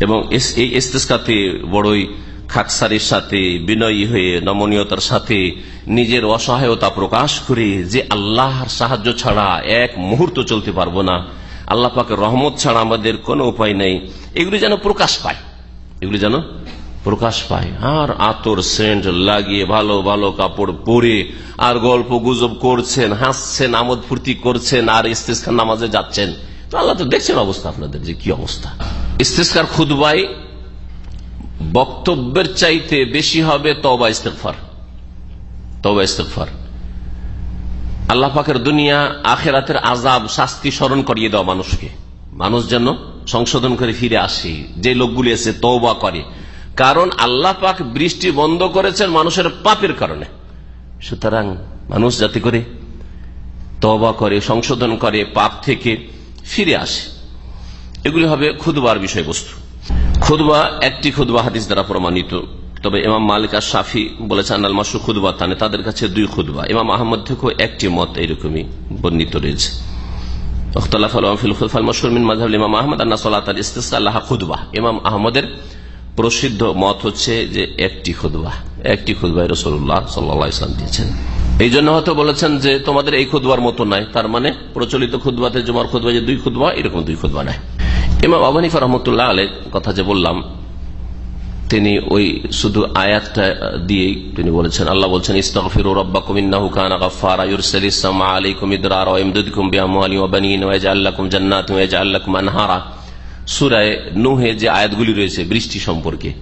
এবং এই ইস্তেস্কাতে বড়ই খাকসারির সাথে, বিনয়ী হয়ে, নমনীয়তার সাথে, নিজের অসহায়তা প্রকাশ করে যে আল্লাহর সাহায্য ছাড়া এক মুহূর্ত চলতে পারব না, আল্লাহ পাকের রহমত ছাড়া আমাদের কোনো উপায় নেই, এগুলি যেন প্রকাশ পায়। এগুলি যেন প্রকাশ পায়। আর আতর সেন্ট লাগিয়ে ভালো ভালো কাপড় পরে আর গল্প গুজব করছেন, হাসছেন, আমোদ ফুর্তি করছেন, আর ইস্তেস্কার নামাজে যাচ্ছেন। তো আল্লাহ তো দেখছেন অবস্থা আপনাদের যে কি অবস্থা। ইস্তেস্কার খুদবাই বক্তব্যের চাইতে বেশি হবে তবা ইস্তেকফার তবা ইস্তেকফার আল্লাহ পাকের দুনিয়া আখেরাতের আজাব শাস্তি স্মরণ করিয়ে দেওয়া মানুষকে। মানুষ যেন সংশোধন করে ফিরে আসে। যে লোকগুলি এসে তওবা করে কারণ আল্লাহ পাক বৃষ্টি বন্ধ করেছেন মানুষের পাপের কারণে। সুতরাং মানুষ যাতে করে তবা করে, সংশোধন করে, পাপ থেকে ফিরে আসে। এগুলি হবে খুদবার বিষয়বস্তু। খুদবা একটি খুদবা হাদিস দ্বারা প্রমাণিত। তবে ইমাম মালিক আর সাফি বলেছেন, আল মাসু খুদবা তানে, তাদের কাছে দুই খুদবা ইমাম আহমদ থেকেও একটি মত এইরকমই বর্ণিত রয়েছে। ইমাম আহমদ আন্না সাল্লাহ আল্লাহ খুদবা ইমাম আহমদের প্রসিদ্ধ মত হচ্ছে যে একটি খুদবা, একটি খুদবাই রসুল্লাহ সাল্লাহ ইসলাম দিয়েছেন। এই জন্য হয়তো বলেছেন যে তোমাদের এই খুদবার মতো নাই, তার মানে প্রচলিত খুদবাতে জমার খুদবা যে দুই খুদবা, এরকম দুই খুদবা নাই। ইমাম আবানিফা রহমতুল্লাহ আলের কথা যে বললাম, তিনি ওই শুধু আয়াতটা দিয়েই তিনি বলেছেন, আল্লাহ বলছেন, ইস্তাগফিরু রাব্বাকুম আনহারা। সূরায়ে নুহে যে আয়াতগুলি রয়েছে, বৃষ্টি সম্পর্কে।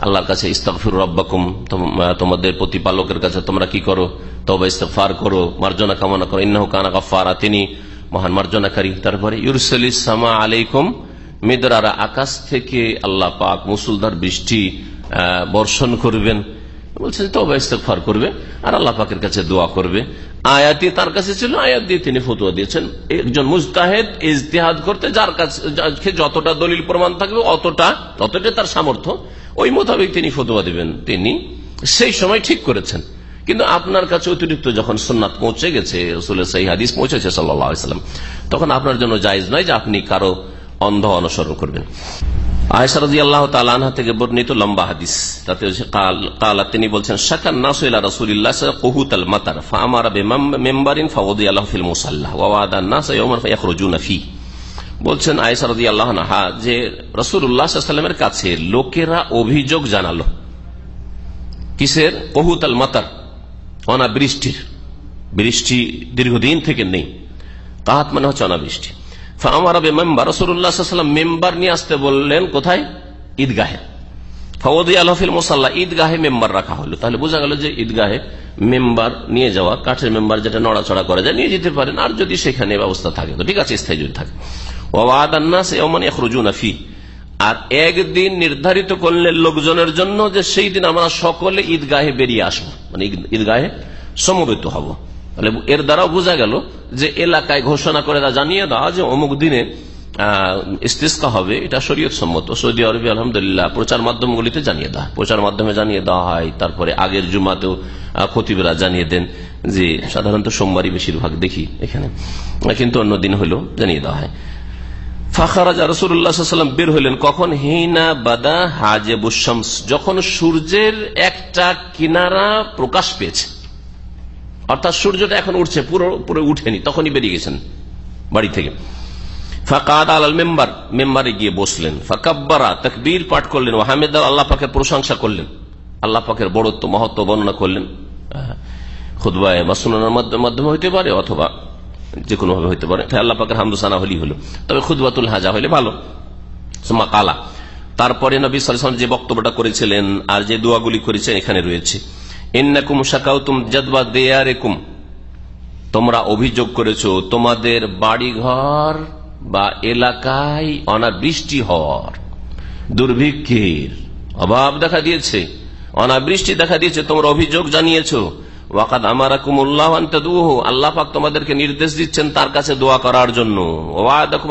আল্লাহর কাছে, ইস্তাগফিরু রাব্বাকুম তোম- তোমাদের প্রতিপালকের কাছে, তোমরা কি করো? তবে ইস্তিগফার করো, মার্জনা কামনা করো। ইন্নাহু কানা গাফফারা তিনি মহান মার্জনাকারী। তারপরে, ইউরসিলিস সামা আলাইকুম মিদরারা আকাশ থেকে আল্লাহ পাক মুসুলধার বৃষ্টি বর্ষণ করবেন। বলছে তো ইস্তেকফার করবে, আর আল্লাহ পাকের কাছে দোয়া করবে। আয়াতি তার কাছে ছিল, আয়াত দিয়ে তিনি ফতুয়া দিয়েছেন। একজন মুস্তাহেদ ইজতেহাদ করতে, যার কাছে যতটা দলিল প্রমাণ থাকবে, অতটা ততটা তার সামর্থ্য। ওই মোতাবেক তিনি ফতুয়া দিবেন। তিনি সেই সময় ঠিক করেছেন। কিন্তু আপনার কাছে অতিরিক্ত যখন সুন্নাত পৌঁছে গেছে সেই হাদিস পৌঁছেছে সাল্লাম তখন আপনার জন্য জায়জ নয় যে আপনি কারও অন্ধ অনুসরণ করবেন। আয়সারদি আল্লাহ থেকে লম্বা হাদিস। তাতে তিনি বলছেন মাতার ফামারা মেম্বারিন আল্লাহ বলছেন আল্লাহ নাহা যে কাছে লোকেরা অভিযোগ জানালো। কিসের? কহুত আল মাতার, অনাবৃষ্টির। বৃষ্টি দীর্ঘদিন থেকে নেই। কাহাত মানে হচ্ছে অনাবৃষ্টি। আমার মেম্বার রসুল্লাহাম মেম্বার নিয়ে আসতে বললেন, কোথায়? ঈদগাহে। ফওয়াদি আলহফিল মোসাল্লাহ ঈদগাহে মেম্বার রাখা হলো। তাহলে বোঝা গেল যে ঈদগাহে মেম্বার নিয়ে যাওয়া, কাঠের মেম্বার যেটা নড়াচড়া করা যায় নিয়ে যেতে পারেন, আর যদি সেখানে ব্যবস্থা থাকে তো ঠিক আছে, স্থায়ী যদি থাকে। ফি। আর একদিন নির্ধারিত করলেন লোকজনের জন্য যে সেই দিন আমরা সকলে ঈদগাহে বেরিয়ে আসব। মানে ঈদ- ঈদগাহে সমবেত হব। তাহলে এর দ্বারাও বোঝা গেল যে এলাকায় ঘোষণা করে জানিয়ে দেওয়া যে অমুক দিনে ইস্তিস্কা হবে, এটা শরীয়ত সম্মত। সৌদি আরবে আলহামদুলিল্লাহ প্রচার মাধ্যমগুলিতে জানিয়ে দেওয়া প্রচার মাধ্যমে জানিয়ে দেওয়া হয়, তারপরে আগের জুমাতেও খতিবরা জানিয়ে দেন যে সাধারণত সোমবারই বেশিরভাগ দেখি এখানে। কিন্তু অন্য দিন হলেও জানিয়ে দেওয়া হয়। ফাখারাজ রসুল্লাহাম বের হইলেন কখন? হিনা বাদা হাজেবুশামস যখন সূর্যের একটা কিনারা প্রকাশ পেয়েছে। অর্থাৎ সূর্যটা এখন উঠছে, পুরো পুরো উঠেনি, তখনই বেরিয়ে গেছেন বাড়ি থেকে। ফাকাদ আল মেম্বার, মেম্বারে গিয়ে বসলেন। ফাকাব্বারা, তকবীর পাঠ করলেন ও হামেদার আল্লাহ পাকের প্রশংসা করলেন। আল্লাহ পাকের বড়ত্ব, মহত্ব বর্ণনা করলেন। খুদবায় বা সুনানোর মাধ্যমে হইতে পারে অথবা যে কোনো ভাবে হইতে পারে। আল্লাহ পাকের হামদুসানা হলি হলো। তবে খুদবাতুল হাজা হইলে ভালো। কালা। তারপরে নবী সালাম যে বক্তব্যটা করেছিলেন আর যে দোয়াগুলি করেছেন এখানে রয়েছে। এন্নাকুম শাকাউতুম জাদবা দেয়ারেকুম। তোমরা অভিযোগ করেছ, তোমাদের বাড়িঘর বা এলাকায় অনাবৃষ্টি হওয়ার। দুর্ভিক্ষের অভাব দেখা দিয়েছে। অনাবৃষ্টি দেখা দিয়েছে, তোমরা অভিযোগ জানিয়েছ। ওয়াকাদ আমার কুমুল্লাহ আল্লাহ পাক তোমাদেরকে নির্দেশ দিচ্ছেন তার কাছে দোয়া করার জন্য। ওয়াদাকুম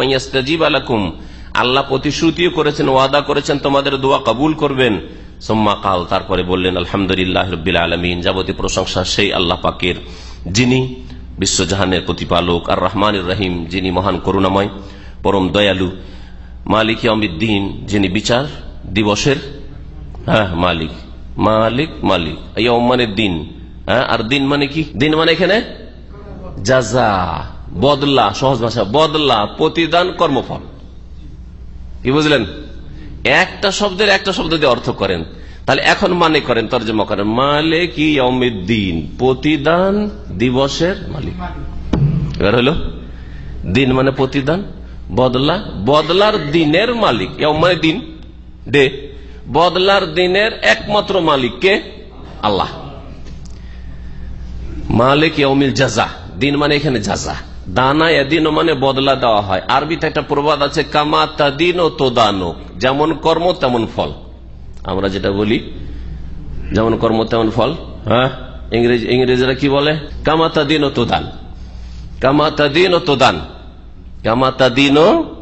আলাকুম আল্লাহ প্রতিশ্রুতিও করেছেন, ওয়াদা করেছেন, তোমাদের দোয়া কবুল করবেন। সোম্মা কাল, তারপরে বললেন, আলহামদুলিল্লাহ রবিল আলমিন। যাবতীয় প্রশংসা সেই আল্লাহ পাকের, যিনি বিশ্বজাহানের প্রতিপালক আর রহমান রহিম, যিনি মহান করুণাময়, পরম দয়ালু, মালিক অমিদ্দিন যিনি বিচার দিবসের হ্যাঁ মালিক মালিক মালিক মানে দিন হ্যাঁ আর দিন মানে কি? দিন মানে এখানে? যাজা বদলা, সহজ ভাষা, বদলা, প্রতিদান কর্মফল। কি বুঝলেন? একটা শব্দের একটা শব্দ দিয়ে অর্থ করেন। তাহলে এখন মানে করেন, তর্জমা করেন। মালিক দিন প্রতিদান দিবসের মালিক। এবার হলো, দিন মানে প্রতিদান, বদলা, বদলার দিনের মালিক। মানে দিন, ডে। বদলার দিনের একমাত্র মালিক কে? আল্লাহ। মালিক ইয়মিল জাজা, দিন মানে এখানে জাজা। দানা এদিন মানে বদলা দেওয়া হয়। আরবিতে একটা প্রবাদ আছে কামা তাদিন ও তোদানো যেমন কর্ম তেমন ফল। আমরা যেটা বলি যেমন কর্ম তেমন ফল। হ্যাঁ? ইংরেজ ইংরেজরা কি বলে? কামাতা দিন ও তোদান। কামাতা দিন ও তোদান। কামাতা দিন ও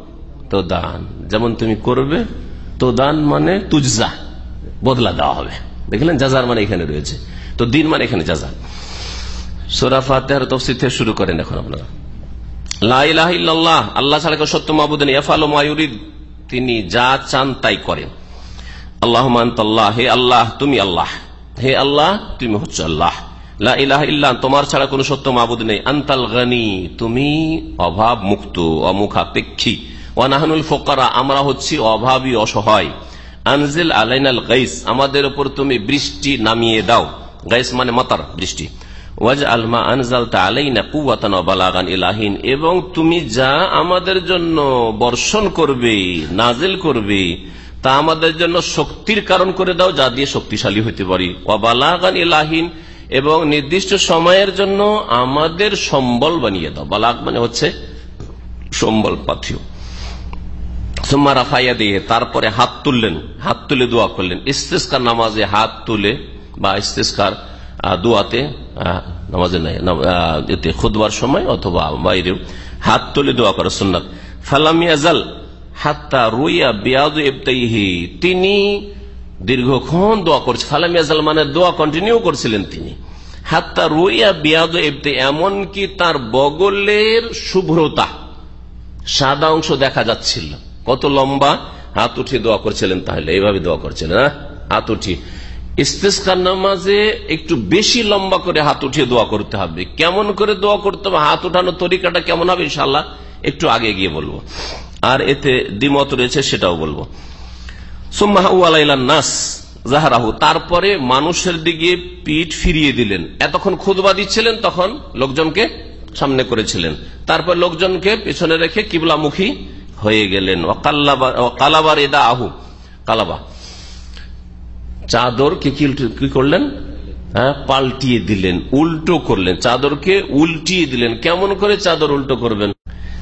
তোদান। যেমন তুমি করবে তোদান মানে তুজা বদলা দেওয়া হবে। দেখলেন যাজার মানে এখানে রয়েছে। তো দিন মানে এখানে যাজা সোরা ফাতেহার তফসির থেকে শুরু করেন এখন আপনারা। লাহ আল্লাহ ছাড়া সত্য মাহবুদিন এফাল মায়ুরিদ তিনি যা চান তাই করেন। আল্লাহ হে আল্লাহ, তুমি আল্লাহ। হে আল্লাহ, তুমি হচ্ছে আল্লাহ। ইল্লাহ, তোমার ছাড়া কোন সত্য মাহবুদ নেই। আন্তাল গানি, তুমি অভাব মুক্ত অমুখাপেক্ষী ওয়ানাহানুল ফোকারা, আমরা হচ্ছি অভাবী, অসহায়। আনজিল আলাইনাল গাইস, আমাদের উপর তুমি বৃষ্টি নামিয়ে দাও। গাইস মানে মাতার বৃষ্টি। ওয়াজ আলমা আনজাল এবং তুমি যা আমাদের জন্য বর্ষণ করবে, নাজিল করবে, তা আমাদের জন্য শক্তির কারণ করে দাও, যা দিয়ে শক্তিশালী হইতে পারি। বালাগান ইলাহিন, এবং নির্দিষ্ট সময়ের জন্য আমাদের সম্বল বানিয়ে দাও। বালাগ মানে হচ্ছে সম্বল পাথিও। সুম্মা রাফাইয়া দিয়ে তারপরে হাত তুললেন, হাত তুলে দোয়া করলেন। ইস্তেস্কার নামাজে হাত তুলে বা ইস্তেস্কার দোয়াতে নামাজে নাই এতে খুদবার সময় অথবা বাইরেও হাত তুলে দোয়া করে সুন্নাত। ফালামিয়াজাল হাত্তা রুইয়া বিয়াদু এবতাইহি তিনি দীর্ঘক্ষণ দোয়া করছে। ফালামিয়াজাল মানে দোয়া কন্টিনিউ করছিলেন তিনি। হাত্তা রুইয়া বিয়াদু এবতে এমনকি তার বগলের শুভ্রতা সাদা অংশ দেখা যাচ্ছিল। কত লম্বা হাত উঠিয়ে দোয়া করছিলেন তাহলে। এইভাবে দোয়া করছিলেন হাত উঠিয়ে। ইস্তেস্কার নামাজে একটু বেশি লম্বা করে হাত উঠিয়ে দোয়া করতে হবে। কেমন করে দোয়া করতে হবে? হাত উঠানোর তরিকাটা কেমন হবে ইনশাল্লাহ একটু আগে গিয়ে বলব। আর এতে দ্বিমত রয়েছে সেটাও বলব। নাস জাহারাহু। তারপরে মানুষের দিকে পিঠ ফিরিয়ে দিলেন। এতক্ষণ খুদবা দিচ্ছিলেন, তখন লোকজনকে সামনে করেছিলেন। তারপর লোকজনকে পেছনে রেখে কিবলামুখী হয়ে গেলেন। কালাবার এদা আহু কালাবা। চাদরকে কি করলেন? হ্যাঁ পাল্টিয়ে দিলেন, উল্টো করলেন। চাদরকে উল্টিয়ে দিলেন। কেমন করে চাদর উল্টো করবেন?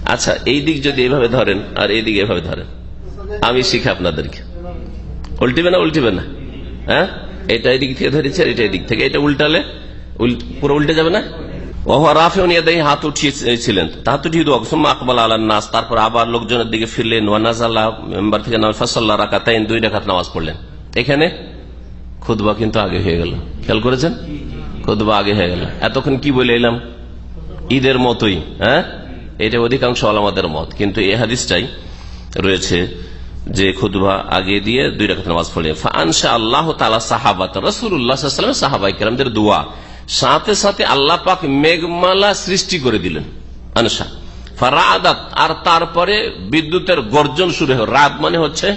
আচ্ছা এই দিক যদি এভাবে ধরেন, আর এই দিক এভাবে ধরেন। আমি শিখে আপনাদেরকে। উল্টিবে না উল্টিবে না? হ্যাঁ? এটা এদিক থেকে ধরেছে এটা এদিক থেকে। এটা উল্টালে পুরো উল্টে যাবে না? হাত উঠিয়েছিলেন। হাত উঠিয়ে আকবাল আল্লাহ নাস। তারপর আবার লোকজনের দিকে ফিরলেন। ওয়ানাজ আল্লাহ মেম্বার থেকে নামাজ ফাসাল্লাহ দুই রেখাত নামাজ পড়লেন। এখানে খুদবা কিন্তু আগে হয়ে গেল। খেয়াল করেছেন? খুদবা আগে হয়ে গেল। এতক্ষণ কি বলে এলাম? ঈদের মতোই হ্যাঁ? এটা অধিকাংশ আলামাদের মত। কিন্তু এ হাদিসটাই রয়েছে যে খুদবা আগে দিয়ে দুই রেখা নামাজ পড়ে। আনসা আল্লাহ তালা সাহাবাত রসুল্লাহাম সাহাবাই কেরামদের দোয়া। সাথে সাথে আল্লাহ পাক মেঘমালা সৃষ্টি করে দিলেন। আনসা আর তারপরে বিদ্যুতের গর্জন শুরু হয় রাত মানে হচ্ছে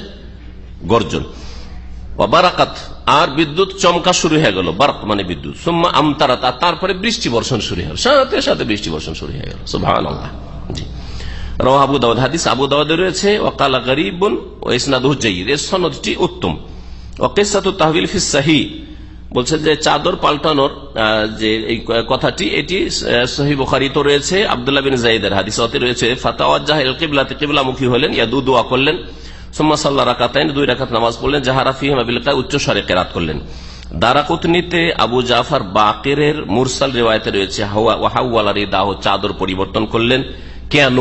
গর্জন। বারাকাত, আর বিদ্যুৎ চমকা শুরু হয়ে গেল। বারক মানে বিদ্যুৎ। সুম্মা আমতারাত, আর তারপরে বৃষ্টি বর্ষণ শুরু হয়ে গেল। সাথে সাথে বৃষ্টি বর্ষণ শুরু হয়ে গেল। সুভান জি। হাদিস আবু রয়েছে। ওকালা উত্তম। তাহবিল ফিস যে, চাদর পাল্টানোর যে এই কথাটি, এটি রয়েছে। বিন হাদিস অতে রয়েছে কিবলামুখী হলেন ইয়া দু দোয়া করলেন। সুম্মা সাল্লাহ রাকাতাইন, দুই নামাজ পড়লেন। জাহারা উচ্চ স্বরে কেরাত করলেন। দারাকুতনিতে আবু জাফর বাকেরের মুরসাল রেওয়ায়তে রয়েছে দাহ চাদর পরিবর্তন করলেন। কেন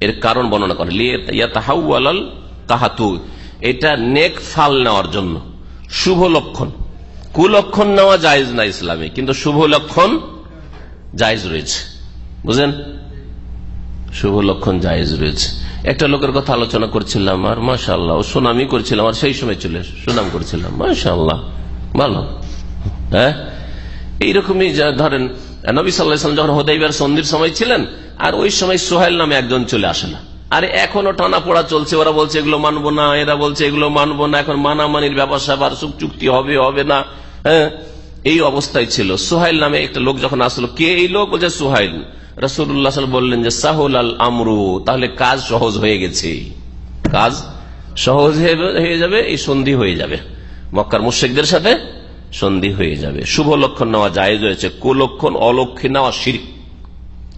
এর কারণ বর্ণনা করে। ইয়াতাহাউয়ালাল কাহাতু এটা নেক ফাল নেওয়ার জন্য। শুভ লক্ষণ। কুলক্ষণ নেওয়া জায়েজ না ইসলামে, কিন্তু শুভ লক্ষণ জায়েজ রয়েছে। বুঝলেন শুভ লক্ষণ জায়েজ রয়েছে। একটা লোকের কথা আলোচনা করছিলাম আর মাশাল্লাহ ও সুনামি করছিলাম আর সেই সময় চলে সুনাম করছিলাম। মাশাল্লাহ ভালো। হ্যাঁ? এইরকমই ধরেন, নবী সাল্লাহাম যখন হোদাইবার সন্ধির সময় ছিলেন, আর ওই সময় সোহেল নামে একজন চলে আসে না। আর এখনও টানা পড়া চলছে, ওরা বলছে এগুলো মানবো না, এরা বলছে এগুলো মানবো না, এখন মানামানির ব্যাপার স্যাপার সুখ চুক্তি হবে হবে না হ্যাঁ? এই অবস্থায় ছিল। সোহাইল নামে একটা লোক যখন আসলো, কে এই লোক? বলছে, সোহাইল। রসুল্লাহ বললেন যে সাহুল আল আমরু, তাহলে কাজ সহজ হয়ে গেছে। কাজ সহজ হয়ে যাবে এই সন্ধি হয়ে যাবে। মক্কার মুশেকদের সাথে সন্ধি হয়ে যাবে। শুভ লক্ষণ নেওয়া রয়েছে কুলক্ষণ অলক্ষী নেওয়া শির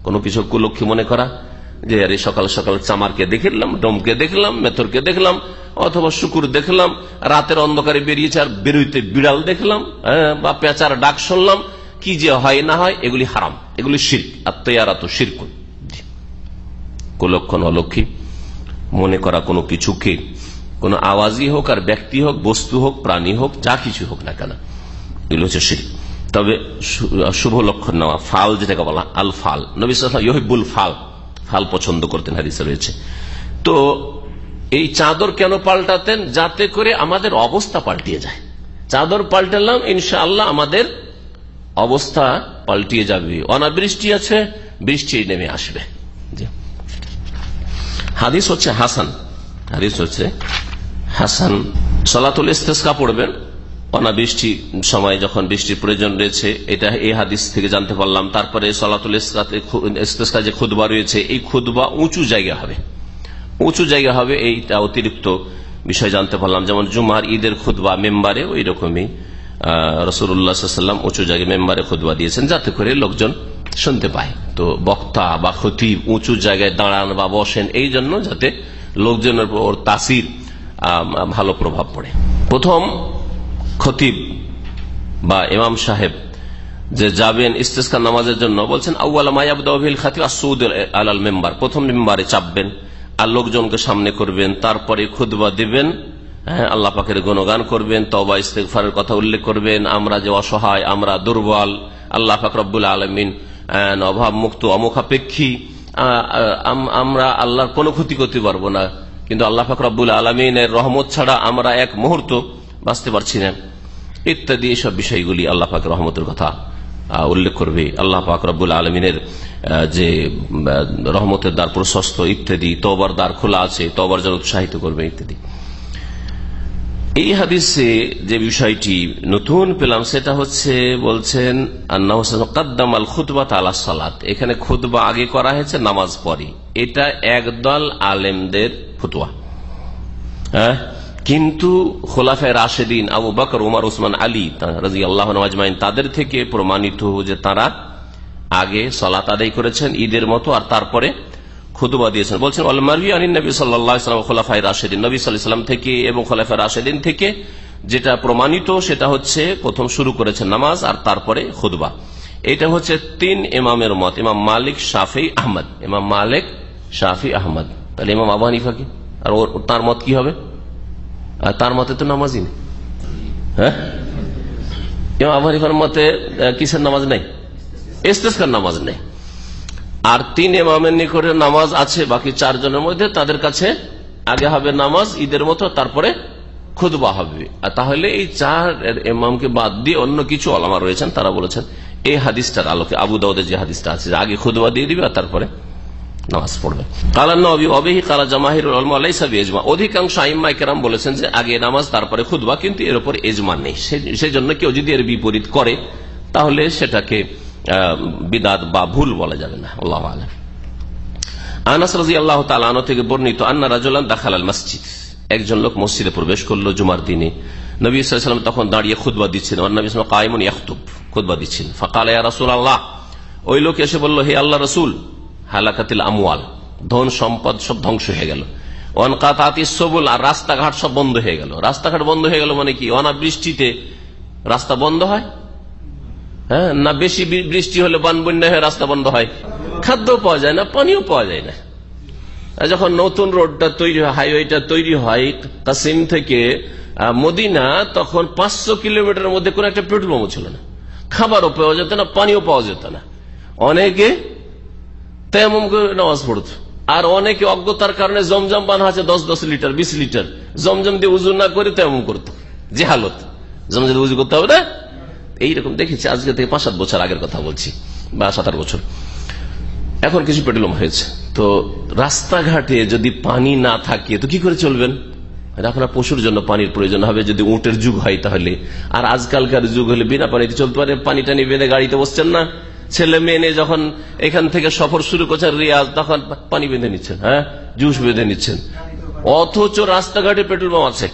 কোনো কিছু কুলক্ষী মনে করা যে আরে সকাল সকাল চামারকে দেখলাম ডোমকে দেখলাম মেথরকে দেখলাম অথবা শুকুর দেখলাম রাতের অন্ধকারে বেরিয়েছে আর বেরোইতে বিড়াল দেখলাম হ্যাঁ, বা পেঁচার ডাক শুনলাম কি যে হয় না হয় এগুলি হারাম এগুলি শির আর তৈয়ারা তো শিরকুন কুলক্ষণ অলক্ষী মনে করা কোনো কিছুকে কোনো আওয়াজই হোক আর ব্যক্তি হোক বস্তু হোক প্রাণী হোক যা কিছু হোক না কেন এগুলো হচ্ছে শির তবে শুভ লক্ষণ নেওয়া ফাল যেটাকে বলা আল ফাল নবী ইহিবুল ফাল ফাল পছন্দ করতেন হাদিসে রয়েছে। তো এই চাদর কেন পাল্টাতেন? যাতে করে আমাদের অবস্থা পাল্টিয়ে যায়। চাদর পাল্টালাম, ইনশাআল্লাহ আমাদের অবস্থা পাল্টিয়ে যাবে। অনাবৃষ্টি আছে, বৃষ্টি নেমে আসবে। হাদিস হচ্ছে হাসান। হাদিস হচ্ছে হাসান। সলাতুল ইস্তেস্কা পড়বেন। অনাবৃষ্টি সময় যখন বৃষ্টির প্রয়োজন রয়েছে, এটা এই হাদিস থেকে জানতে পারলাম। তারপরে সলাতুল ইস্তেস্কা খুদবা রয়েছে, এই খুদবা উঁচু জায়গা হবে। উঁচু জায়গা হবে, এইটা অতিরিক্ত বিষয় জানতে পারলাম। যেমন জুমার ঈদের খুদবা মেম্বারে ওই রকমই। রসুল্লাহাম উঁচু জায়গায় মেম্বারে খুদবা দিয়েছেন, যাতে করে লোকজন শুনতে পায়। তো বক্তা বা খতিব উঁচু জায়গায় দাঁড়ান বা বসেন, এই জন্য যাতে লোকজনের উপর তাসির ভালো প্রভাব পড়ে। প্রথম খতিব বা ইমাম সাহেব যে যাবেন ইস্তেস্কার নামাজের জন্য, বলছেন আউ্লা আলাল মেম্বার। প্রথম মেম্বারে চাপবেন আর লোকজনকে সামনে করবেন, তারপরে খুদবা দিবেন হ্যাঁ আল্লাহ পাকের গুণগান করবেন তবা ইস্তেকফারের কথা উল্লেখ করবেন, আমরা যে অসহায়, আমরা দুর্বল, আল্লাহ পাক রব্বুল আলমিন অভাব মুক্ত অমুখাপেক্ষী আমরা আল্লাহর কোনো ক্ষতি করতে পারব না। কিন্তু আল্লাহ পাক রব্বুল আলমিনের রহমত ছাড়া আমরা এক মুহূর্ত বাঁচতে পারছি না। ইত্যাদি এইসব বিষয়গুলি আল্লাহ পাক রহমতের কথা উল্লেখ করবে। আল্লাহ পাক রব্বুল আলমিনের যে রহমতের দ্বার প্রশস্ত ইত্যাদি তবর দ্বার খোলা আছে তবর যেন উৎসাহিত করবে ইত্যাদি। এই হাদিসে যে বিষয়টি নতুন পেলাম, সেটা হচ্ছে, বলছেন খুতবা তালা সালাত। এখানে খুতবা আগে করা হয়েছে, নামাজ পরে। এটা একদল আলেমদের ফুতুয়া। হ্যাঁ? কিন্তু খোলাফে রাশেদিন আবু বকর, উমার ওসমান আলী রাজি আল্লাহ আজমাইন তাদের থেকে প্রমাণিত যে তারা আগে সলাত আদায় করেছেন ঈদের মতো আর তারপরে খুদবা দিয়েছেন। বলছেন সাল্লাম খোলাফাই রাশেদিন। নবী সাল্লাম থেকে এবং খোলাফাই রাশেদিন থেকে যেটা প্রমাণিত সেটা হচ্ছে প্রথম শুরু করেছেন নামাজ আর তারপরে খুদবা এটা হচ্ছে তিন ইমামের মত, ইমাম মালিক শাফি আহমদ। ইমাম মালিক শাফি আহমদ। তাহলে ইমাম আবু হানিফা কি? আর তার মত কি হবে? তার মতে তো নামাজই নেই। হ্যাঁ? আবু হানিফার মতে কিসের নামাজ নেই? ইস্তেস্কার নামাজ নেই। আর তিন এমামের নিকটে নামাজ আছে, বাকি চারজনের মধ্যে তাদের কাছে আগে হবে নামাজ, ঈদের মতো, তারপরে খুদবা হবে। আর তাহলে এই চার এমামকে বাদ দিয়ে অন্য কিছু আলামা রয়েছেন, তারা বলেছেন, এই হাদিসটার আলোকে, আবু দাউদের যে হাদিসটা আছে আগে খুদবা দিয়ে দিবে আর তারপরে নামাজ পড়বে। কালা নবী অবেহি কালা জামাহির এজমা অধিকাংশ আইম্মাই কেরাম বলেছেন যে, আগে নামাজ, তারপরে খুদবা কিন্তু এর উপর এজমা নেই। সেই জন্য কেউ যদি এর বিপরীত করে, তাহলে সেটাকে বিদাত বা ভুল বলা যাবে না। আল্লাহ আলম। আনাস রাজি আল্লাহ তালানো থেকে বর্ণিত, আন্না রাজুল্লাহ দাখাল আল মসজিদ। একজন লোক মসজিদে প্রবেশ করল জুমার দিনে। নবী সাল্লাম তখন দাঁড়িয়ে খুদবা দিচ্ছেন। কায়মন ইয়াকুব খুদবা দিচ্ছেন। ফকাল রাসুল আল্লাহ ওই লোক এসে বলল, হে আল্লাহ রসুল হালাকাতিল আমওয়াল, ধন সম্পদ সব ধ্বংস হয়ে গেল। অনকাতাতি সবুল, আর রাস্তাঘাট সব বন্ধ হয়ে গেল। রাস্তাঘাট বন্ধ হয়ে গেল মানে কি? অনাবৃষ্টিতে রাস্তা বন্ধ হয়? হ্যাঁ? না বেশি বৃষ্টি হলে বান বন্যা হয়ে রাস্তা বন্ধ হয়? খাদ্য পাওয়া যায় না, পানিও পাওয়া যায় না। যখন নতুন রোডটা তৈরি হয়, হাইওয়েটা তৈরি হয় কাসিম থেকে মদিনা, তখন পাঁচশো কিলোমিটারের মধ্যে কোন একটা পেট্রোল পাম্প ছিল না। খাবারও পাওয়া যেত না, পানিও পাওয়া যেত না। অনেকে তেমন করে নামাজ পড়ত। আর অনেকে অজ্ঞতার কারণে জমজম বানা আছে দশ দশ লিটার, বিশ লিটার। জমজম দিয়ে উজু না করে তেমন করতো। যে হালত জমজম উজু করতে হবে না? এইরকম দেখেছি, আজকে থেকে পাঁচ সাত বছর আগের কথা বলছি, বা সাত আট বছর। এখন কিছু পেট্রোল হয়েছে। তো রাস্তাঘাটে যদি পানি না থাকে, তো কি করে চলবেন? আপনার পশুর জন্য পানির প্রয়োজন হবে, যদি উঁটের যুগ হয় তাহলে। আর আজকালকার যুগ হলে বিনা পানিতে চলতে পারে পানি টানি বেঁধে গাড়িতে বসছেন না। ছেলে মেয়ে যখন এখান থেকে সফর শুরু করছেন রিয়াজ, তখন পানি বেঁধে নিচ্ছেন হ্যাঁ? জুস বেঁধে নিচ্ছেন। অথচ রাস্তাঘাটে পেট্রোল পাম্প আছে।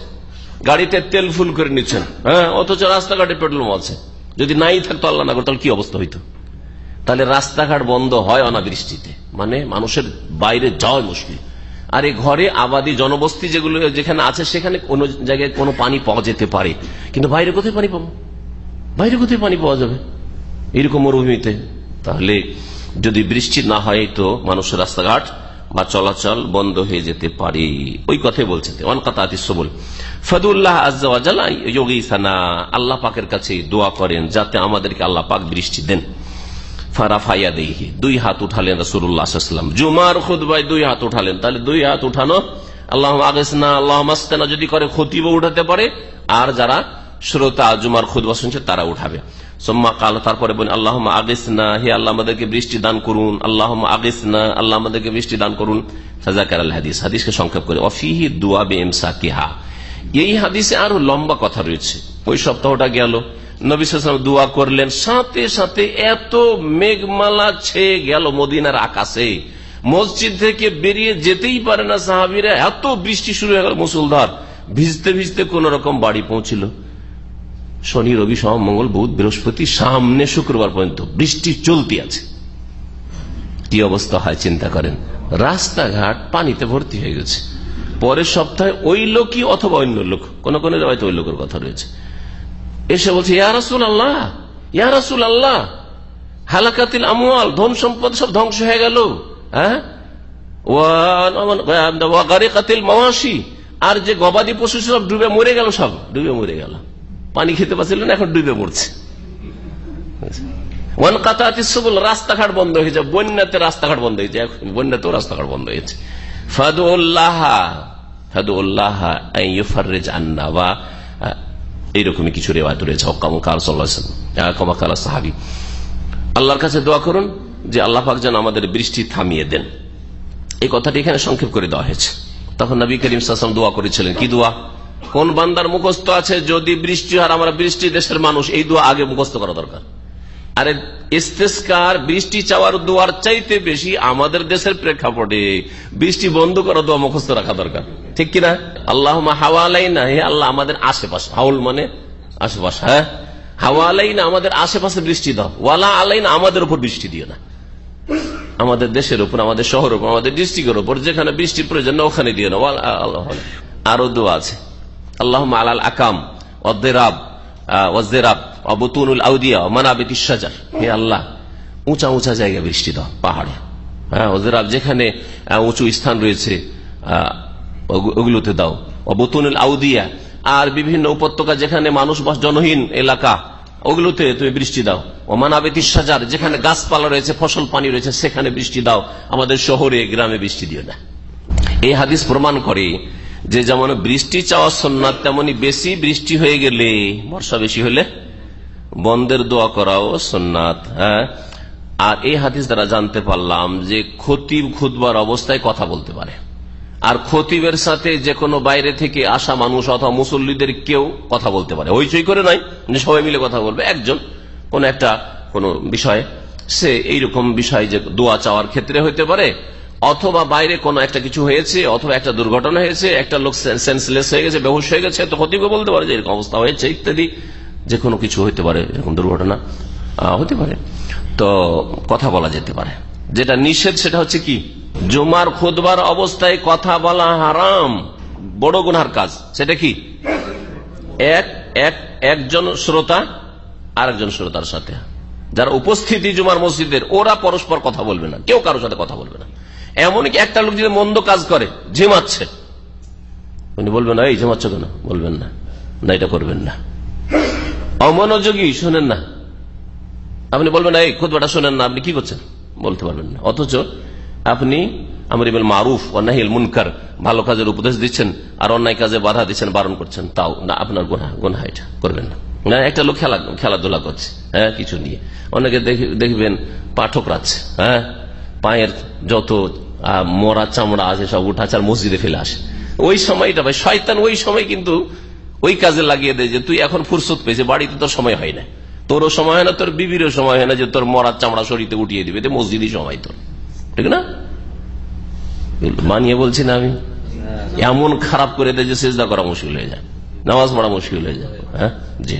গাড়িতে তেল ফুল করে নিচ্ছেন হ্যাঁ? অথচ রাস্তাঘাটে পেট্রোল পাম্প আছে। যদি নাই থাকতো আল্লাহ না তাহলে কি অবস্থা হইতো? তাহলে রাস্তাঘাট বন্ধ হয় অনাবৃষ্টিতে। মানে মানুষের বাইরে যাওয়া মুশকিল। আর এই ঘরে আবাদী জনবস্তি যেগুলো, যেখানে আছে, সেখানে কোন জায়গায় কোনো পানি পাওয়া যেতে পারে। কিন্তু বাইরে কোথায় পানি পাবো? বাইরে কোথায় পানি পাওয়া যাবে? এইরকম মরুভূমিতে, তাহলে যদি বৃষ্টি না হয় তো মানুষের রাস্তাঘাট বা চলাচল বন্ধ হয়ে যেতে পারে। ওই কথাই বলছে অনকাতাতিসবল ফদুল্লাহ আজ্লা আল্লাহ পাকের কাছে দোয়া করেন যাতে আমাদেরকে আল্লাহ পাক বৃষ্টি দেন। ফারাফাইয়া দেহি দুই হাত উঠালেন রসুল্লাহাম জুমার খুদ্ায় দুই হাত উঠালেন। তাহলে দুই হাত উঠানো আল্লাহ আগেসনা আল্লাহ মাস্তানা যদি করে খতিব উঠাতে পারে, আর যারা শ্রোতা জুমার খুদবা শুনছে তারা উঠাবে। সোম্মা কাল, তারপরে আল্লাহ আগেসনা, হে আল্লাহ, আমাদেরকে বৃষ্টি দান করুন। আল্লাহ আগেসনা, আল্লাহ, আমাদেরকে বৃষ্টি দান করুন। সাজাকার আল হাদিস। হাদিসকে সংক্ষেপ করে অফিহি দুয়া বে এমসা কিহা এই হাদিসে আরও লম্বা কথা রয়েছে। ওই সপ্তাহটা গেল। দোয়া করলেন। সাথে সাথে এত মেঘমালা ছেয়ে গেল মদিনার আকাশে। মসজিদ থেকে বেরিয়ে যেতেই পারে না সাহাবিরা। এত বৃষ্টি শুরু হয়ে গেল মুসুলধার। ভিজতে ভিজতে কোন রকম বাড়ি পৌঁছিল। শনি, রবি সহ মঙ্গল, বুধ, বৃহস্পতি, সামনে শুক্রবার পর্যন্ত বৃষ্টি চলতি আছে। কি অবস্থা হয় চিন্তা করেন? রাস্তাঘাট পানিতে ভর্তি হয়ে গেছে। পরের সপ্তাহে ওই লোকই অথবা অন্য লোক, কোন কোন হয়তো ওই লোকের কথা রয়েছে। এসে বলছে, ইয়া রাসুল আল্লাহ ইয়া রাসুল আল্লাহ হালাকাতিল আমুয়াল ধন সম্পদ সব ধ্বংস হয়ে গেল। হ্যাঁ? আর যে গবাদি পশু সব ডুবে মরে গেল সব, ডুবে মরে গেল। পানি খেতে পারছিল না এখন ডুবে সবুল, রাস্তাঘাট বন্ধ হয়েছে বন্যাতে রাস্তাঘাট বন্ধ হয়েছে বন্যাতেও রাস্তাঘাট বন্ধ হয়েছে এইরকমই কিছু রেওয়ায়ত রয়েছে। হকামকাল সাহাবি। আল্লাহর কাছে দোয়া করুন যে আল্লাহ যেন আমাদের বৃষ্টি থামিয়ে দেন। এই কথাটি এখানে সংক্ষেপ করে দেওয়া হয়েছে। তখন নবী করিম সাসম দোয়া করেছিলেন। কি দোয়া? কোন বান্দার মুখস্থ আছে? যদি বৃষ্টি হয় আমরা বৃষ্টি দেশের মানুষ, এই দোয়া আগে মুখস্থ করা দরকার। আরে, ইস্তেস্কার, বৃষ্টি চাওয়ার দোয়ার চাইতে বেশি আমাদের দেশের প্রেক্ষাপটে বৃষ্টি বন্ধ করা দোয়া মুখস্থ রাখা দরকার। ঠিক কিনা আল্লাহ হাওয়ালাই না হে আল্লাহ, আমাদের আশেপাশে। হাউল মানে আশেপাশে হ্যাঁ? হাওয়ালাই না আমাদের আশেপাশে বৃষ্টি দাও। ওয়ালা আলাই না আমাদের উপর বৃষ্টি দিও না। আমাদের দেশের উপর, আমাদের শহরের উপর, আমাদের ডিস্ট্রিক্টের উপর, যেখানে বৃষ্টির প্রয়োজন ওখানে দিও না। আরও দোয়া আছে। আল্লাহ আলাল আকাম উঁচা উঁচা জায়গায় বৃষ্টি দাও, পাহাড়ে। হ্যাঁ যেখানে উঁচু স্থান রয়েছে ওগুলোতে দাও। অবতুনুল আউদিয়া, আর বিভিন্ন উপত্যকা যেখানে মানুষ বাস জনহীন এলাকা, ওগুলোতে তুমি বৃষ্টি দাও। ওমানাবেতি সাজার যেখানে গাছপালা রয়েছে, ফসল পানি রয়েছে, সেখানে বৃষ্টি দাও। আমাদের শহরে, গ্রামে বৃষ্টি দিও না। এই হাদিস প্রমাণ করে যে যেমন বৃষ্টি চাওয়া সন্ন্যাত তেমনি বেশি বৃষ্টি হয়ে গেলে বর্ষা বেশি হলে বন্ধের দোয়া করাও সন্ন্যাত হ্যাঁ? আর এই হাদিস দ্বারা জানতে পারলাম যে খতিব খুদবার অবস্থায় কথা বলতে পারে। আর খতিবের সাথে যে কোনো বাইরে থেকে আসা মানুষ অথবা মুসল্লিদের কেউ কথা বলতে পারে। হইচই করে নয় সবাই মিলে কথা বলবে। একজন, কোন একটা কোন বিষয়ে সে এইরকম বিষয় যে দোয়া চাওয়ার ক্ষেত্রে হইতে পারে অথবা বাইরে কোনো একটা কিছু হয়েছে, অথবা একটা দুর্ঘটনা হয়েছে, একটা লোক সেন্সলেস হয়ে গেছে, বেহুশ হয়ে গেছে তো হতিবে বলতে পারে যে এরকম অবস্থা হয়েছে ইত্যাদি, যে কোনো কিছু হইতে পারে, এরকম দুর্ঘটনা হতে পারে। তো কথা বলা যেতে পারে। যেটা নিষেধ সেটা হচ্ছে কি? জুমার খুদবার অবস্থায় কথা বলা হারাম। বড় গুনার কাজ। সেটা কি? এক এক, একজন শ্রোতা, আরেকজন শ্রোতার সাথে। যারা উপস্থিতি জুমার মসজিদের, ওরা পরস্পর কথা বলবে না। কেউ কারোর সাথে কথা বলবে না। এমনকি একটা লোক যদি মন্দ কাজ করে, ঝিমাচ্ছে? উনি বলবেন, এই, ঝিমাচ্ছ কেন? বলবেন না। না, এটা করবেন না। অমনোযোগী, শোনেন না। আপনি বলবেন, এই খুদবাটা শোনেন না, আপনি কি করছেন? বলতে পারবেন না। অথচ আপনি আমরিবুল মারুফ অন্যাহিল মুনকার, ভালো কাজের উপদেশ দিচ্ছেন আর অন্যায় কাজে বাধা দিচ্ছেন, বারণ করছেন, তাও না, আপনার গুণা গোনা এটা, করবেন না। না, একটা লোক খেলা, খেলাধুলা করছে হ্যাঁ কিছু নিয়ে। অনেকে দেখি- দেখবেন পাঠক রাখছে হ্যাঁ পায়ের যত মরা চামড়া আছে, সব উঠাচার মসজিদে ফেলে আসে। ওই সময়টা ভাই, শয়তান ওই সময় কিন্তু ওই কাজে লাগিয়ে দেয় যে, তুই এখন ফুরসত পেয়েছে, বাড়িতে তোর সময় হয় না। তোরও সময় হয় না, তোর বিবিরও সময় হয় না যে, তোর মরার চামড়া শরীরে উঠিয়ে দিবে। মসজিদই সময় তোর। ঠিক না? মানিয়ে বলছি না আমি। এমন খারাপ করে দেয় যে, সেজদা করা মুশকিল হয়ে যায়। নামাজ পড়া মুশকিল হয়ে যায়। হ্যাঁ? জি।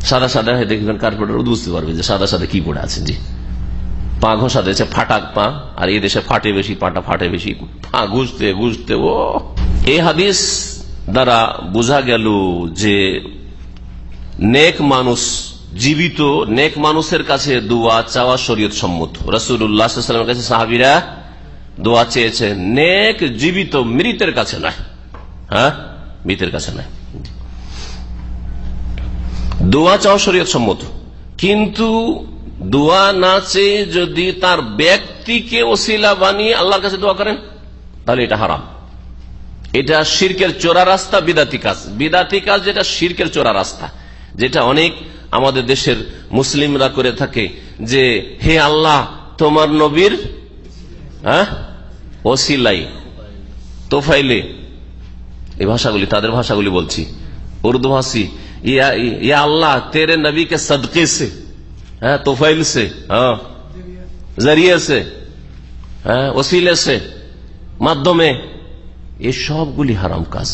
সাদা সাদা দেখবেন কার্পেটার বুঝতে পারবে যে, সাদা সাদা কি পড়ে আছে। জি। পা ঘষা দিয়েছে ফাটাক পা, আর এই দেশে ফাটে বেশি, পাটা ফাটে বেশি। পা ঘুষতে ঘুষতে, ও। এই হাদিস দ্বারা বোঝা গেল যে নেক মানুষ জীবিত, নেক মানুষের কাছে দোয়া চাওয়া শরীয়ত সম্মত রসুল্লাহামের কাছে সাহাবিরা দোয়া চেয়েছে নেক জীবিত মৃতের কাছে নয়। হ্যাঁ? মৃতের কাছে নয়। দোয়া চাওয়া শরীয়ত সম্মত কিন্তু দোয়া না চেয়ে যদি তার ব্যক্তিকে ওসিলা বানিয়ে আল্লাহর কাছে দোয়া করেন, তাহলে এটা হারাম। এটা সিরকের চোরা রাস্তা, বিদাতি কাজ। বিদাতি কাজ যেটা শির্কের চোরা রাস্তা। যেটা অনেক আমাদের দেশের মুসলিমরা করে থাকে যে, হে আল্লাহ, তোমার নবীর হ্যাঁ ওসিলাই, তোফাইলে। এই ভাষাগুলি, তাদের ভাষাগুলি বলছি। উর্দুভাষী ইয়া আল্লাহ, তেরে নবীকে সদকে সে। হ্যাঁ তোফাইল से हाँ जरिए से হ্যাঁ ওসিলে से মাধ্যমে এই সবগুলি হারাম কাজ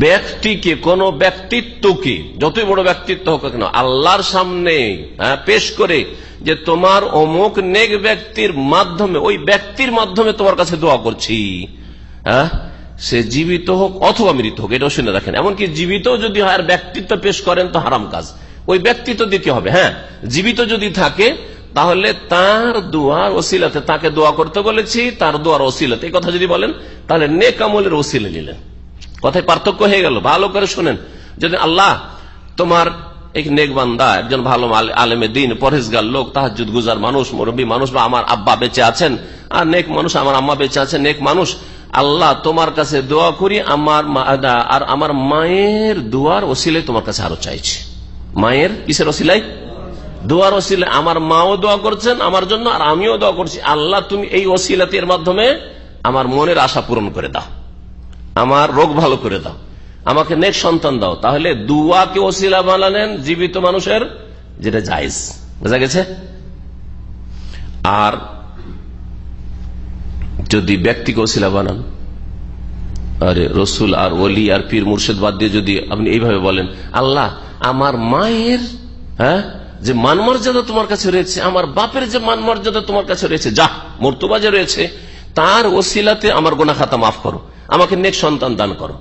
ব্যক্তিকে কোন ব্যক্তিত্বকে যতই বড় ব্যক্তিত্ব হোক না কেন আল্লাহর সামনে হ্যাঁ, পেশ করে যে তোমার অমুক নেক ব্যক্তির মাধ্যমে ওই ব্যক্তির মাধ্যমে তোমার কাছে দোয়া করছি হ্যাঁ সে জীবিত হোক অথবা মৃত হোক এটাও শুনে রাখেন এমনকি জীবিত যদি হয় আর ব্যক্তিত্ব পেশ করেন তো হারাম কাজ ওই ব্যক্তিত্ব দিতে হবে হ্যাঁ? জীবিত যদি থাকে, তাহলে তার দোয়ার ওসিলাতে, তাকে দোয়া করতে বলেছি, তার দোয়ার ওসিলাতে। এই কথা যদি বলেন, তাহলে নেক আমলের ওসিলে নিলেন। কথায় পার্থক্য হয়ে গেল, ভালো করে শোনেন। যদি আল্লাহ তোমার এক নেক বান্দা, একজন ভালো আলে- আলেমে দিন পরেশগার লোক তাহাজুদ গুজার মানুষ, মুরব্বী মানুষ, বা আমার আব্বা বেঁচে আছেন, আর নেক মানুষ আমার আম্মা বেঁচে আছেন, নেক মানুষ, আল্লাহ তোমার কাছে দোয়া করি, আমার আর আমার মায়ের দোয়ার ওসিলে তোমার কাছে আরও চাইছি। মায়ের কিসের ওসিলাই দোয়ার ওসিলে আমার মাও দোয়া করছেন, আমার জন্য, আর আমিও দোয়া করছি। আল্লাহ, তুমি এই ওসিলাতের মাধ্যমে আমার মনের আশা পূরণ করে দাও। আমার রোগ ভালো করে দাও। আমাকে নেক সন্তান দাও। তাহলে দুয়াকে ওসিলা বানালেন জীবিত মানুষের যেটা জায়েজ। বোঝা গেছে? আর যদি ব্যক্তিকে ওসিলা বানান, আরে রসুল আর ওলি আর পীর মুর্শিদ বাদ দিয়ে যদি আপনি এইভাবে বলেন, আল্লাহ আমার মায়ের হ্যাঁ যে মান মর্যাদা তোমার কাছে রয়েছে, আমার বাপের যে মান মর্যাদা তোমার কাছে রয়েছে, যা মর্তবা যে রয়েছে, তার ওসিলাতে আমার গোনা খাতা মাফ করো, আমাকে নেক সন্তান দান করো।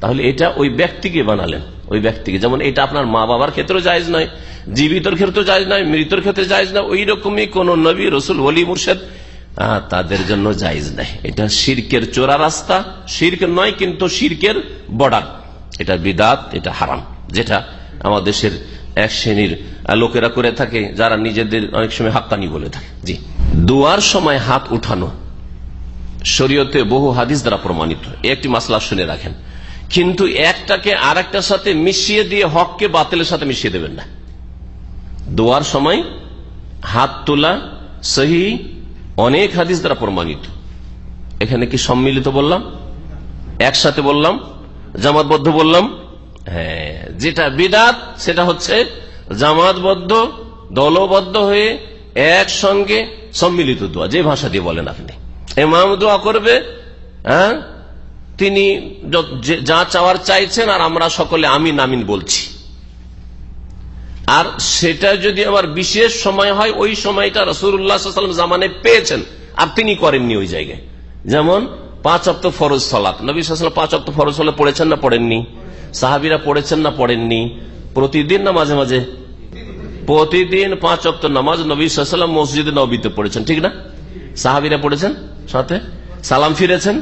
তাহলে এটা ওই ব্যক্তিকে বানালেন, ওই ব্যক্তিকে। যেমন এটা আপনার মা বাবার ক্ষেত্রে জায়জ নয়, জীবিতর ক্ষেত্রে জায়জ নয়, মৃতর ক্ষেত্রে জায়জ নয়, ওই রকমই কোন নবী, রসুল, ওলি, মুর্শেদ তাদের জন্য জায়জ নাই। এটা শিরকের চোরা রাস্তা, শির্ক নয় কিন্তু সিরকের বর্ডার। এটা বিদাত, এটা হারাম। যেটা আমাদের দেশের এক শ্রেণির লোকেরা করে থাকে, যারা নিজেদের অনেক সময় হাক্কানি বলে থাকে। জি। দুয়ার সময় হাত উঠানো শরীয়তে বহু হাদিস দ্বারা প্রমাণিত। একটি মাসলা শুনে রাখেন। কিন্তু একটাকে আর একটার সাথে মিশিয়ে দিয়ে হককে বাতিলের সাথে মিশিয়ে দেবেন না। দোয়ার সময় হাত তোলা সহি অনেক হাদিস দ্বারা প্রমাণিত। এখানে কি সম্মিলিত বললাম? একসাথে বললাম? জামাতবদ্ধ বললাম? যেটা বিদাত, সেটা হচ্ছে জামাতবদ্ধ, দলবদ্ধ হয়ে একসঙ্গে সম্মিলিত দোয়া, যে ভাষা দিয়ে বলেন আপনি। এমাম দোয়া করবে হ্যাঁ? তিনি যা চাওয়ার চাইছেন, আর আমরা সকলে আমিন আমিন বলছি। আর সেটা যদি আমার বিশেষ সময় হয়, ওই সময়টা রসুল্লাহাম জামানে পেয়েছেন, আর তিনি করেননি ওই জায়গায়। যেমন পাঁচ অক্ট ফরজ সলাত। নবী সাল্লাম পাঁচ অক্ট ফরজ সলাত পড়েছেন না পড়েননি? সাহাবিরা পড়েছেন না পড়েননি? প্রতিদিন না মাঝে মাঝে? প্রতিদিন পাঁচ অক্ট নামাজ নবী সাল্লাম মসজিদে নবীতে পড়েছেন, ঠিক না? সাহাবিরা পড়েছেন সাথে? সালাম ফিরেছেন?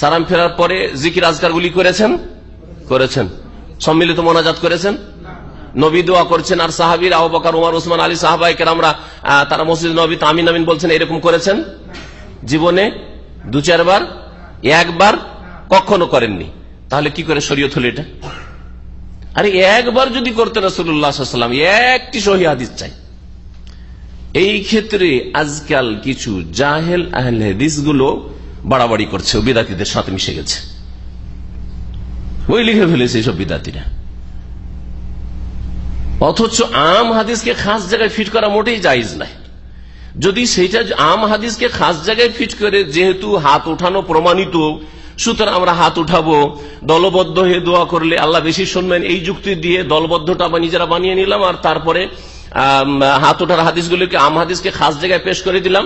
সালাম ফেরার পরে জিকির আজকার গুলি করেছেন? করেছেন। সম্মিলিত মোনাজাত করেছেন? নবী দোয়া করছেন, আর সাহাবির আবু বকর, উমর ওসমান আলী সাহাবাইকের আমরা তারা মসজিদ নবী তামিন আমিন বলছেন, এরকম করেছেন? জীবনে দু চারবার, একবার কখনো করেননি। তাহলে কি করে শরীয়ত হলো এটা? আরে একবার যদি করতেন রসুল্লাহাম একটি সহি হাদিস চাই। এই ক্ষেত্রে আজকাল কিছু জাহেল আহল হাদিসগুলো বাড়াবাড়ি করছে বিদাতিদের সাথে মিশে গেছে। ওই লিখে ফেলেছে এইসব বিদাতিরা। অথচ আম হাদিসকে খাস জায়গায় ফিট করা মোটেই জায়জ নাই যদি সেইটা আম হাদিসকে খাস জায়গায় ফিট করে, যেহেতু হাত উঠানো প্রমাণিত সুতরাং আমরা হাত উঠাবো, দলবদ্ধ হয়ে দোয়া করলে আল্লাহ বেশি শুনবেন। এই যুক্তি দিয়ে দলবদ্ধটা আমরা নিজেরা বানিয়ে নিলাম আর তারপরে হাত ওঠার হাদিসগুলিকে, আম হাদিসকে খাস জায়গায় পেশ করে দিলাম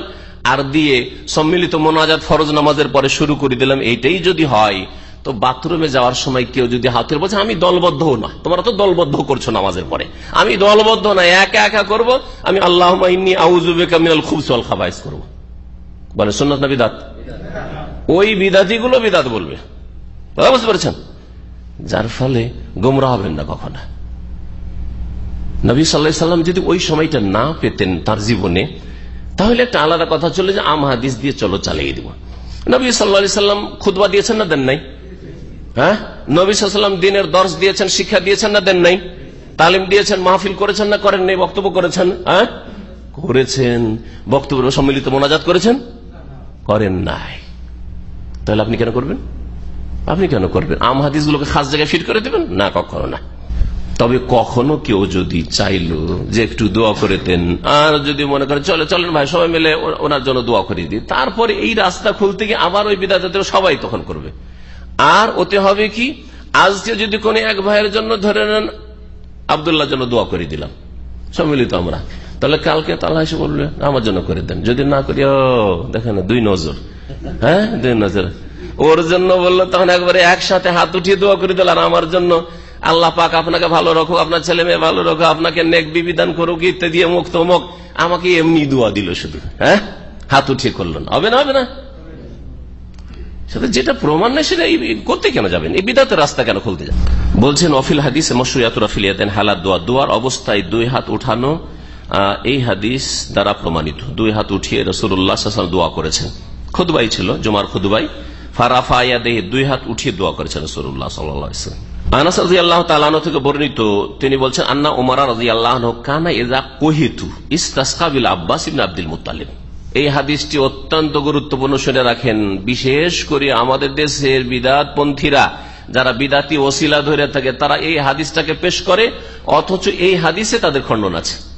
আর দিয়ে সম্মিলিত মোনাজাত ফরজ নামাজের পরে শুরু করে দিলাম। এইটাই যদি হয়, তো বাথরুমে যাওয়ার সময় কেউ যদি হাতের বলছে আমি দলবদ্ধ না। তোমরা তো দলবদ্ধ করছ নামাজের পরে। আমি দলবদ্ধ না, একা একা করব। আমি আল্লাহ খুব সল খাবাইস করব। বলে সুন্নত না বিদাত? ওই বিদাতি গুলো বিদাত বলবে। বুঝতে পারছেন? যার ফলে গোমরা হবেন না কখনো। নবী সাল্লাম যদি ওই সময়টা না পেতেন তার জীবনে, তাহলে একটা আলাদা কথা চলে যে আম হাদিস দিয়ে চলো চালিয়ে দিব। নবী সাল্লা সাল্লাম খুদবা দিয়েছেন না দেন নাই? হ্যাঁ? নবী সাল্লাম দিনের দর্শ দিয়েছেন, শিক্ষা দিয়েছেন না দেন নাই? তালিম দিয়েছেন, মাহফিল করেছেন না করেন নাই, বক্তব্য করেছেন? হ্যাঁ? করেছেন। বক্তব্য সম্মিলিত মোনাজাত করেছেন? করেন নাই। তাহলে আপনি কেন করবেন? আপনি কেন করবেন? আম হাদিস গুলোকে খাস জায়গায় ফিট করে দেবেন? না, কখনো না। তবে কখনো কেউ যদি চাইল যে একটু দোয়া করে দেন, আর যদি মনে করেন চলে, চলেন ভাই, সবাই মিলে ওনার জন্য দোয়া করে দিই। তারপরে এই রাস্তা খুলতে গিয়ে আবার ওই বিদাতের সবাই তখন করবে। আর ওতে হবে কি? আজকে যদি কোন এক ভাইয়ের জন্য ধরে নেন আবদুল্লাহ জন্য দোয়া করে দিলাম। সম্মিলিত আমরা। তাহলে কালকে তালা এসে বলবে, আমার জন্য করে দেন। যদি না করি দেখেন দুই নজর। হ্যাঁ দুই ওর জন্য বলল, তখন একবারে একসাথে হাত উঠিয়ে দোয়া করে আমার জন্য। আল্লাহ পাক আপনাকে ভালো রাখো আপনার ছেলে মেয়ে ভালো রাখো আপনাকে নেক বিবিধান করুক, ইত্যাদি মুখ আমাকে এমনি দোয়া দিল শুধু হ্যাঁ? হাত উঠিয়ে করল না। হবে না হবে না? যেটা প্রমাণ নেই, সেটা করতে কেন যাবেন? এই বিদাতের রাস্তা কেন খুলতে যান বলছেন, অফিল হাদিস মশুয়াতুরাফিলিয়াতেন হালাত দোয়া। দোয়ার অবস্থায় দুই হাত উঠানো এই হাদিস দ্বারা প্রমাণিত। দুই হাত উঠিয়ে রসুল্লাহ দোয়া করেছেন। খুদবাই ছিল, জমার খুদবাই ফারাফাইয়া দেহে দুই হাত উঠিয়ে দোয়া করেছেন থেকে বর্ণিত, তিনি বলছেন এই হাদিসটি অত্যন্ত গুরুত্বপূর্ণ শুনে রাখেন, বিশেষ করে আমাদের দেশের বিদাত পন্থীরা যারা বিদাতি ওসিলা ধরে থাকে, তারা এই হাদিসটাকে পেশ করে, অথচ এই হাদিসে তাদের খণ্ডন আছে।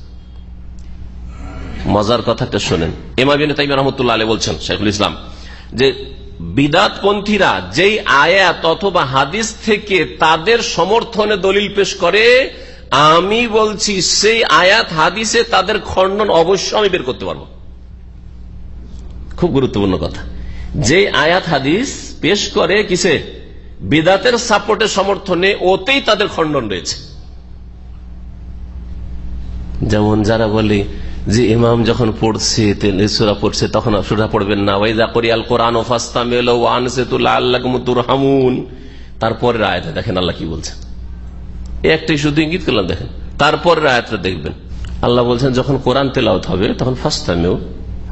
মজার কথাটা শোনেন। এমাবিন তাইম রহমতুল্লাহ আলী বলছেন শেখুল ইসলাম, যে বিদাত পন্থীরা যেই আয়াত অথবা হাদিস থেকে তাদের সমর্থনে দলিল পেশ করে, আমি বলছি সেই আয়াত হাদিসে তাদের খণ্ডন অবশ্য আমি বের করতে পারব। খুব গুরুত্বপূর্ণ কথা। যে আয়াত হাদিস পেশ করে কিসে? বিদাতের সাপোর্টের সমর্থনে ওতেই তাদের খণ্ডন রয়েছে। যেমন যারা বলে যে ইমাম যখন পড়ছে সুরা পড়ছে, তখন সুরা পড়বেন না। ওয়াইদা করিয়াল কোরআন ও ফাস্তা মেল ও আনসেতুল্লাহ আল্লাহ মুতুর হামুন তারপরের আয়াতে দেখেন আল্লাহ কি বলছেন। একটাই শুধু ইঙ্গিত করলাম, দেখেন। তারপরের আয়াতটা দেখবেন। আল্লাহ বলছেন, যখন কোরআন তেলাওত হবে, তখন ফাস্তামেও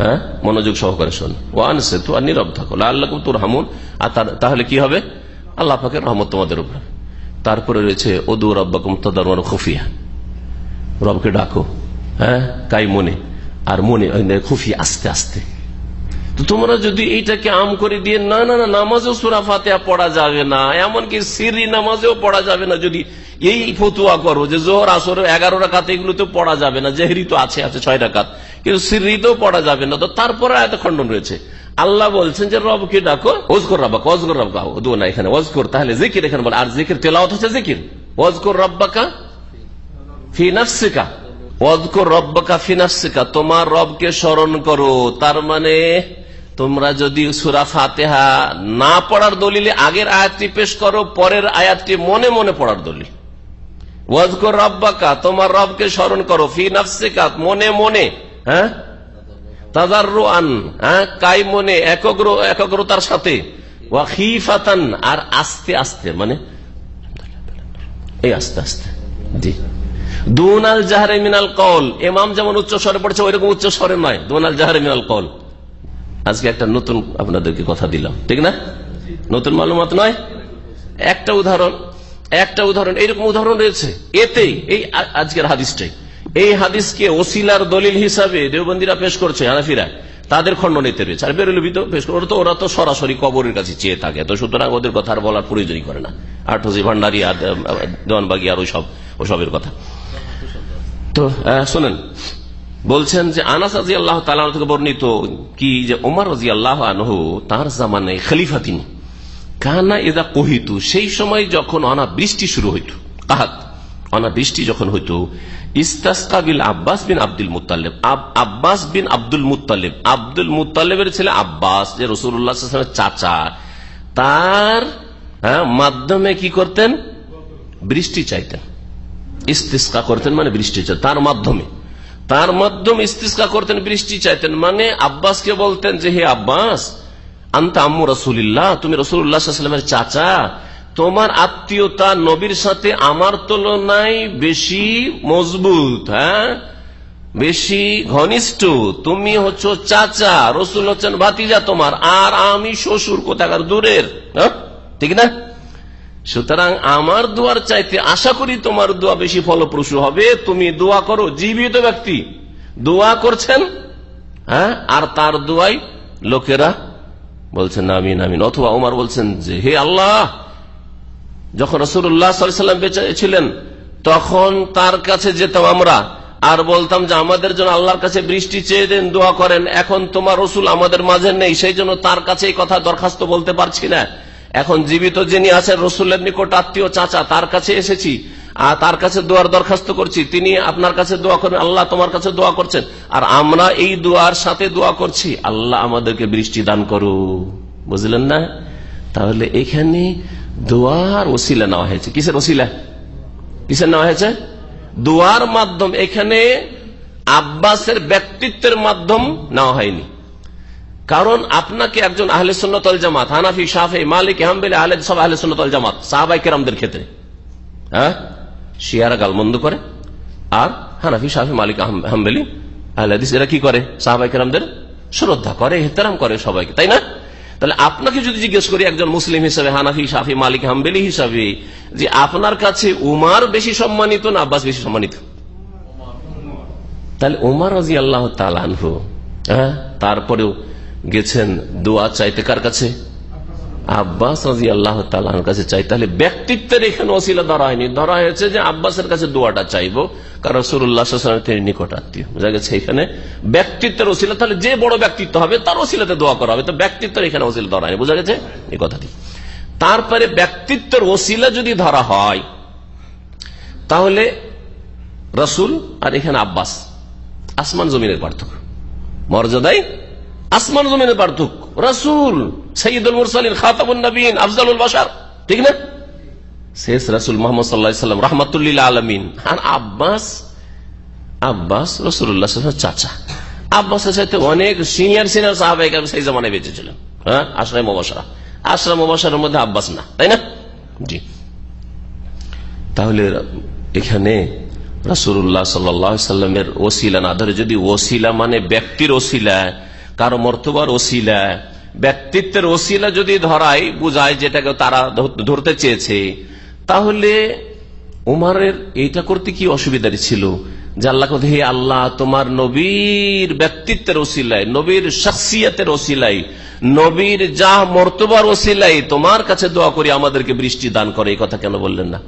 হ্যাঁ মনোযোগ সহকারে শোন। ওয়ান আনসে তো আর নীরব থাকো আল্লাহ তোর হামুন আর তাহলে কি হবে? আল্লাহ পাকের রহমত তোমাদের উপর তারপরে রয়েছে ওদু রব্বাকুম তদার খুফিয়া। রবকে ডাকো। হ্যাঁ? কাই মনে। আর মনে খুফি আস্তে আস্তে। তো তোমরা যদি এইটাকে আম করে দিয়ে, না না না, নামাজেও সুরা ফাতেহা পড়া যাবে না, এমনকি সিরি নামাজেও পড়া যাবে না, যদি এই ফতুয়া করো যে জোহর আসর এগারো রাখাত এগুলোতে পড়া যাবে না, জেহরি তো আছে আছে ছয় রাখাত কিন্তু সিরিতেও পড়া যাবে না, তো তারপরে এত খণ্ডন রয়েছে। আল্লাহ বলছেন যে রব রবকে ডাকো ওজকর রব্বাকা ওজকর রব্বা দু না এখানে ওজকর তাহলে জিকির এখানে বলে, আর জিকির তেলাওয়াত হচ্ছে জিকির। ওজকর রব্বাকা ফি নাফসিকা। তোমার রবকে স্মরণ করো। তার মানে তোমরা যদি সুরা ফাতেহা না পড়ার দলিলে আগের আয়াতটি পেশ করো, পরের আয়াতটি মনে মনে পড়ার দলিল। ওয়াজকুর রব্বাকা, তোমার রবকে স্মরণ করো। ফি নাফসিকা, মনে মনে হ্যাঁ? হ্যাঁ? কাই মনে, একগ্র, একগ্রতার সাথে। আর আস্তে আস্তে মানে এই আস্তে আস্তে, জি। দুনাল জাহারে মিনাল কল এমাম যেমন উচ্চ স্বরে পড়ছে, ওইরকম উচ্চ স্বরে নয়। দুনাল জাহারে মিনাল কল আজকে একটা নতুন আপনাদেরকে কথা দিলাম। ঠিক না? নতুন মালুমাত নয়? একটা উদাহরণ একটা উদাহরণ, এইরকম উদাহরণ রয়েছে। এতেই, এই আজকের হাদিসটাই। এই হাদিসকে ওসিলার দলিল হিসাবে দেওবন্দিরা পেশ করছে, হানাফিরা। তাদের খণ্ডনীতে রয়েছে। আর বেরোলবি তো পেশ করে ওরা তো সরাসরি কবরের কাছে চেয়ে থাকে। তো সুতরাং ওদের কথা আর বলার প্রয়োজনই করে না। আটহজি ভান্ডারি আর দেওয়ানবাগি আর ওইসব ওসবের কথা। তো শোনেন। বলছেন যে আনাস রাজি আল্লাহ তালা থেকে বর্ণিত কি যে ওমর রাজি আল্লাহ আনহু তার জামানে খলিফা তিনি। কানা এদা কহিতু সেই সময় যখন অনাবৃষ্টি শুরু হইত কাহাত অনাবৃষ্টি যখন হইত ইস্তাসকাবিল আব্বাস বিন আব্দুল মুতালেব আব্বাস বিন আব্দুল মুতালেব আব্দুল মুতালেবের ছেলে আব্বাস যে রসুল্লাহ চাচা তার হ্যাঁ, মাধ্যমে কি করতেন? বৃষ্টি চাইতেন। ইস্তিস্কা করতেন মানে বৃষ্টি চাইতেন তার মাধ্যমে। তার মাধ্যমে ইস্তিস্কা করতেন, বৃষ্টি চাইতেন মানে আব্বাসকে বলতেন যে, হে আব্বাস, আন্তা আম্মু রসুলিল্লাহ, তুমি রসুল্লাহামের চাচা। তোমার আত্মীয়তা নবীর সাথে আমার তুলনায় বেশি মজবুত হ্যাঁ? বেশি ঘনিষ্ঠ। তুমি হচ্ছ চাচা, রসুল হচ্ছেন ভাতিজা তোমার। আর আমি শ্বশুর কোথাকার দূরের হ্যাঁ? ঠিক না? সুতরাং আমার দোয়ার চাইতে আশা করি তোমার দোয়া বেশি ফলপ্রসূ হবে। তুমি দোয়া করো, জীবিত ব্যক্তি। দোয়া করছেন হ্যাঁ? আর তার দোয়াই লোকেরা বলছেন, আমিন আমিন। অথবা ওমার বলছেন যে, হে আল্লাহ! যখন রসুল্লাহ সাল্লাম বেঁচে ছিলেন, তখন তার কাছে যেতাম আমরা। আর বলতাম যে, আমাদের জন্য আল্লাহর কাছে বৃষ্টি চেয়ে দেন, দোয়া করেন। এখন তোমার রসুল আমাদের মাঝে নেই। সেই জন্য তার কাছে এই কথা দরখাস্ত বলতে পারছি না। এখন জীবিত যিনি আছেন রসুলের নিকট আত্মীয় চাচা, তার কাছে এসেছি, আর তার কাছে দোয়ার দরখাস্ত করছি। তিনি আপনার কাছে দোয়া করেন আল্লাহ তোমার কাছে দোয়া করছেন। আর আমরা এই দোয়ার সাথে দোয়া করছি, আল্লাহ আমাদেরকে বৃষ্টি দান করু বুঝলেন না? তাহলে এখানে দোয়ার ওসিলা নেওয়া হয়েছে। কিসের ওসিলা? কিসের নেওয়া হয়েছে? দোয়ার মাধ্যম এখানে আব্বাসের ব্যক্তিত্বের মাধ্যম নেওয়া হয়নি। কারণ আপনাকে একজন আহলে সুন্নতল জামাত, হানাফি শাহে মালিক, হামবেলি আহলে সব আহলে সুন্নতল জামাত সাহাবাই কেরামদের ক্ষেত্রে। হ্যাঁ? শিয়ারা গালমন্দ করে। আর হানাফি শাহি মালিক হাম্বেলি, আহলে হাদিস, এরা কি করে? শ্রদ্ধা করে, এহতারাম করে সবাইকে, তাই না? তাহলে আপনাকে যদি জিজ্ঞেস করি একজন মুসলিম হিসাবে, হানাফি, শাফি, মালিক, হাম্বেলি হিসাবে, যে আপনার কাছে উমার বেশি সম্মানিত না আব্বাস বেশি সম্মানিত? তাহলে উমার রাজি আল্লাহ তালানহু হ্যাঁ? তারপরেও গেছেন দোয়া চাইতে কার কাছে? আব্বাস আল্লাহ কাছে চাই। তাহলে ব্যক্তিত্বের এখানে অশিলা ধরা হয়নি ধরা হয়েছে যে আব্বাসের কাছে দোয়াটা চাইব, কারণ সুরুল্লাহ তিনি নিকট আত্মীয়। বোঝা গেছে এখানে ব্যক্তিত্বের ওসিলা, তাহলে যে বড় ব্যক্তিত্ব হবে তার ওসিলাতে দোয়া করা হবে। তো ব্যক্তিত্বের এখানে ওসিলা ধরা হয়নি বোঝা গেছে? এই কথাটি। তারপরে ব্যক্তিত্বের ওসিলা যদি ধরা হয়, তাহলে রসুল আর এখানে আব্বাস। আসমান জমিনের পার্থক্য। মর্যাদায় আসমান জমিনের পার্থক্য। রসুল সঈদুল মুরসালিন খাতাবুল নবীন, আফজালুল বাসার ঠিক না? শেষ রসুল মোহাম্মদ সাল্লাম রহমতুল্লিল আলমিন। আর আব্বাস আব্বাস রসুল্লাহ চাচা। আব্বাসের সাথে অনেক সিনিয়র সিনিয়র সাহাবাহিক সেই জামানায় বেঁচেছিলেন। হ্যাঁ? আশ্রয় মোবাসরা আশ্রয় মোবাসরের মধ্যে আব্বাস না। তাই না? জি। তাহলে এখানে রাসুল্লাহ সাল্লামের ওসিলা না ধরে যদি ওসিলা মানে ব্যক্তির ওসিলা কারও মর্তবার ওসিলা, ব্যক্তিত্বের ওসিলা যদি ধরাই বুঝায় যেটাকে তারা ধরতে চেয়েছে, তাহলে উমারের এইটা করতে কি অসুবিধা ছিল? যে আল্লাহ হে আল্লাহ, তোমার নবীর ব্যক্তিত্বের ওসিলাই নবীর শখসিয়তের ওসিলাই নবীর যা মর্তবার ওসিলাই তোমার কাছে দোয়া করি, আমাদেরকে বৃষ্টি দান করে। এই কথা কেন বললেন না?